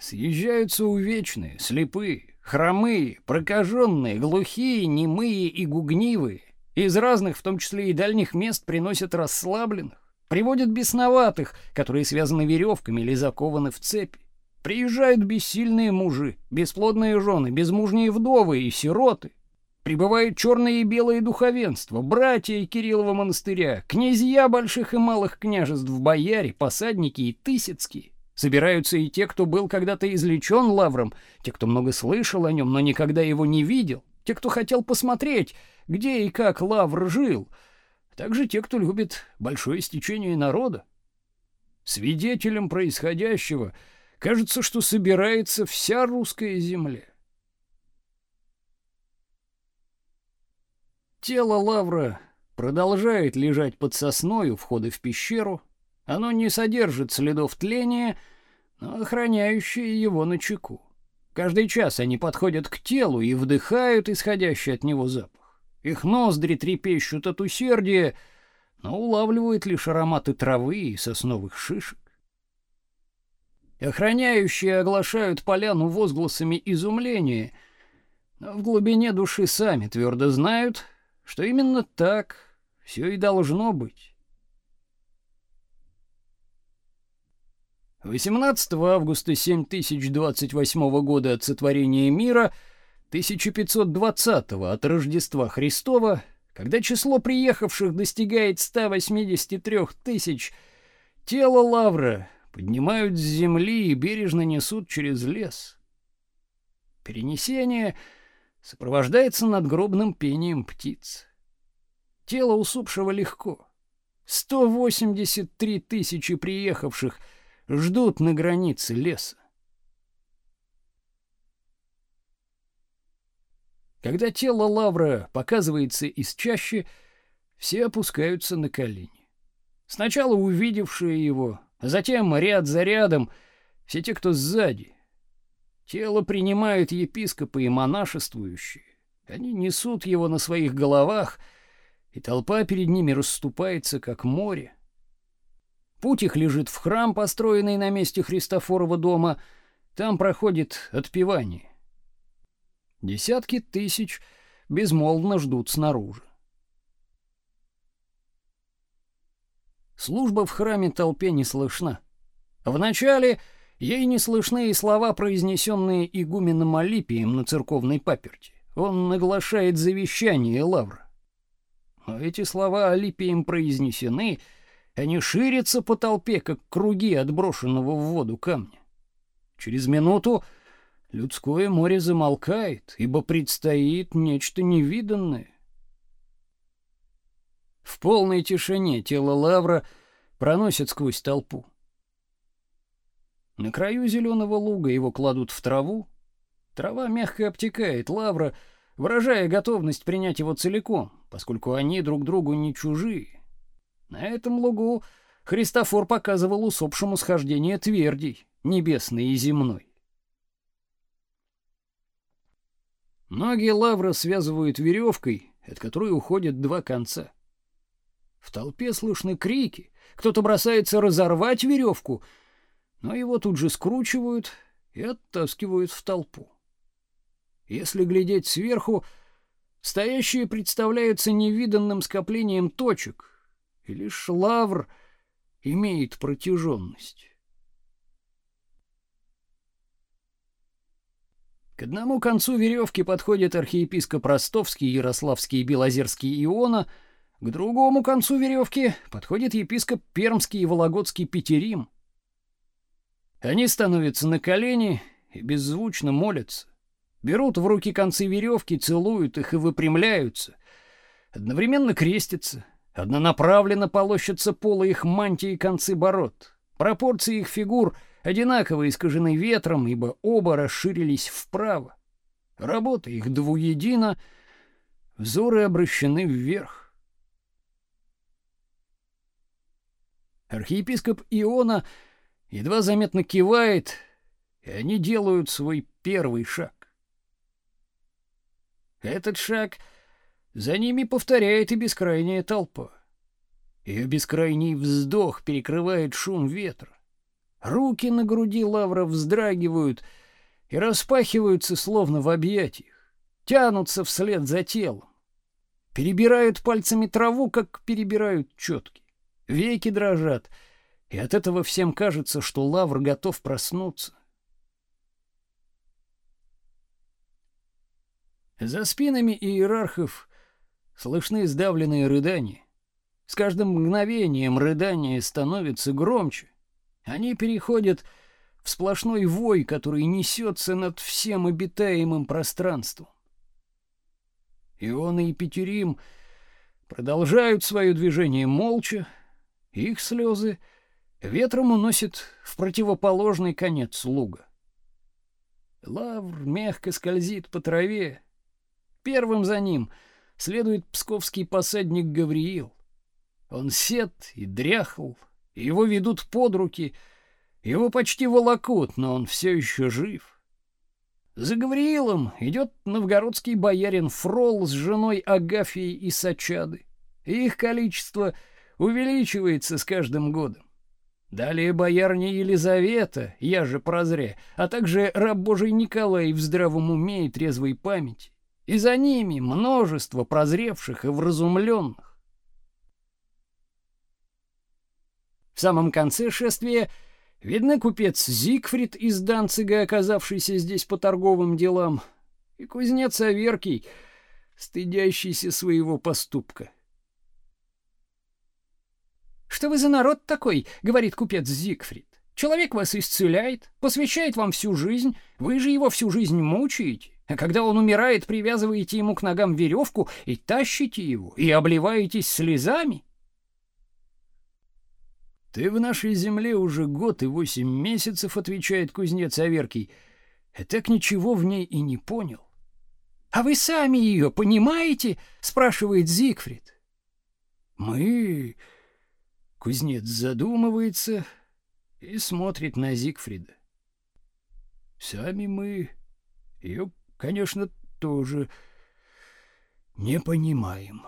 Съезжаются увечные, слепые, хромые, прокаженные, глухие, немые и гугнивые. Из разных, в том числе и дальних мест, приносят расслабленных. Приводят бесноватых, которые связаны веревками или закованы в цепи. Приезжают бессильные мужи, бесплодные жены, безмужние вдовы и сироты. Прибывают черные и белые духовенства, братья Кириллова монастыря, князья больших и малых княжеств, бояре, посадники и тысяцкие. Собираются и те, кто был когда-то излечен лавром, те, кто много слышал о нем, но никогда его не видел, те, кто хотел посмотреть, где и как лавр жил — также те, кто любит большое стечение народа. Свидетелем происходящего кажется, что собирается вся русская земля. Тело Лавра продолжает лежать под сосной у входа в пещеру. Оно не содержит следов тления, но охраняющие его на чеку. Каждый час они подходят к телу и вдыхают исходящий от него запах. Их ноздри трепещут от усердия, но улавливают лишь ароматы травы и сосновых шишек. Охраняющие оглашают поляну возгласами изумления, но в глубине души сами твердо знают, что именно так все и должно быть. 18 августа 7028 года от сотворения мира, 1520 от Рождества Христова, когда число приехавших достигает 183 тысяч, тело Лавра поднимают с земли и бережно несут через лес. Перенесение сопровождается надгробным пением птиц. Тело усопшего легко. 183 тысячи приехавших ждут на границе леса. Когда тело лавра показывается из чащи, все опускаются на колени. Сначала увидевшие его, а затем ряд за рядом все те, кто сзади. Тело принимают епископы и монашествующие. Они несут его на своих головах, и толпа перед ними расступается, как море. Путь их лежит в храм, построенный на месте Христофорова дома. Там проходит отпевание. Десятки тысяч безмолвно ждут снаружи. Служба в храме толпе не слышна. Вначале ей не слышны и слова, произнесенные игуменом Алипием на церковной паперти. Он наглашает завещание Лавра. Но эти слова Алипием произнесены, они ширятся по толпе, как круги отброшенного в воду камня. Через минуту людское море замолкает, ибо предстоит нечто невиданное. В полной тишине тело Лавра проносят сквозь толпу. На краю зеленого луга его кладут в траву. Трава мягко обтекает Лавра, выражая готовность принять его целиком, поскольку они друг другу не чужие. На этом лугу Христофор показывал усопшему схождение твердей, небесной и земной. Ноги Лавра связывают веревкой, от которой уходят два конца. В толпе слышны крики. Кто-то бросается разорвать веревку, но его тут же скручивают и оттаскивают в толпу. Если глядеть сверху, стоящие представляются невиданным скоплением точек, и лишь лавр имеет протяженность. К одному концу веревки подходит архиепископ Ростовский, Ярославский Белозерский Иона — к другому концу веревки подходит епископ Пермский и Вологодский Петерим. Они становятся на колени и беззвучно молятся. Берут в руки концы веревки, целуют их и выпрямляются. Одновременно крестятся. Однонаправленно полощутся полы их мантии и концы бород. Пропорции их фигур одинаково искажены ветром, ибо оба расширились вправо. Работа их двуедина, взоры обращены вверх. Архиепископ Иона едва заметно кивает, и они делают свой первый шаг. Этот шаг за ними повторяет и бескрайняя толпа. Ее бескрайний вздох перекрывает шум ветра. Руки на груди лавра вздрагивают и распахиваются словно в объятиях, тянутся вслед за телом, перебирают пальцами траву, как перебирают четки. Веки дрожат, и от этого всем кажется, что Лавр готов проснуться. За спинами иерархов слышны сдавленные рыдания. С каждым мгновением рыдания становятся громче. Они переходят в сплошной вой, который несется над всем обитаемым пространством. Иона и Петерим продолжают свое движение молча, их слезы ветром уносит в противоположный конец луга. Лавр мягко скользит по траве. Первым за ним следует псковский посадник Гавриил. Он сед и дряхл, его ведут под руки, его почти волокут, но он все еще жив. За Гавриилом идет новгородский боярин Фрол с женой Агафией и Сачады. Их количество увеличивается с каждым годом. Далее боярня Елизавета, я же прозре, а также раб Божий Николай в здравом уме и трезвой памяти. И за ними множество прозревших и вразумленных. В самом конце шествия видны купец Зигфрид из Данцига, оказавшийся здесь по торговым делам, и кузнец Аверкий, стыдящийся своего поступка. Что вы за народ такой, говорит купец Зигфрид. Человек вас исцеляет, посвящает вам всю жизнь, вы же его всю жизнь мучаете. А когда он умирает, привязываете ему к ногам веревку и тащите его, и обливаетесь слезами. Ты в нашей земле уже год и восемь месяцев, отвечает кузнец Аверкий. А так ничего в ней и не понял. А вы сами ее понимаете? спрашивает Зигфрид. Мы Кузнец задумывается и смотрит на Зигфрида. Сами мы ее, конечно, тоже не понимаем.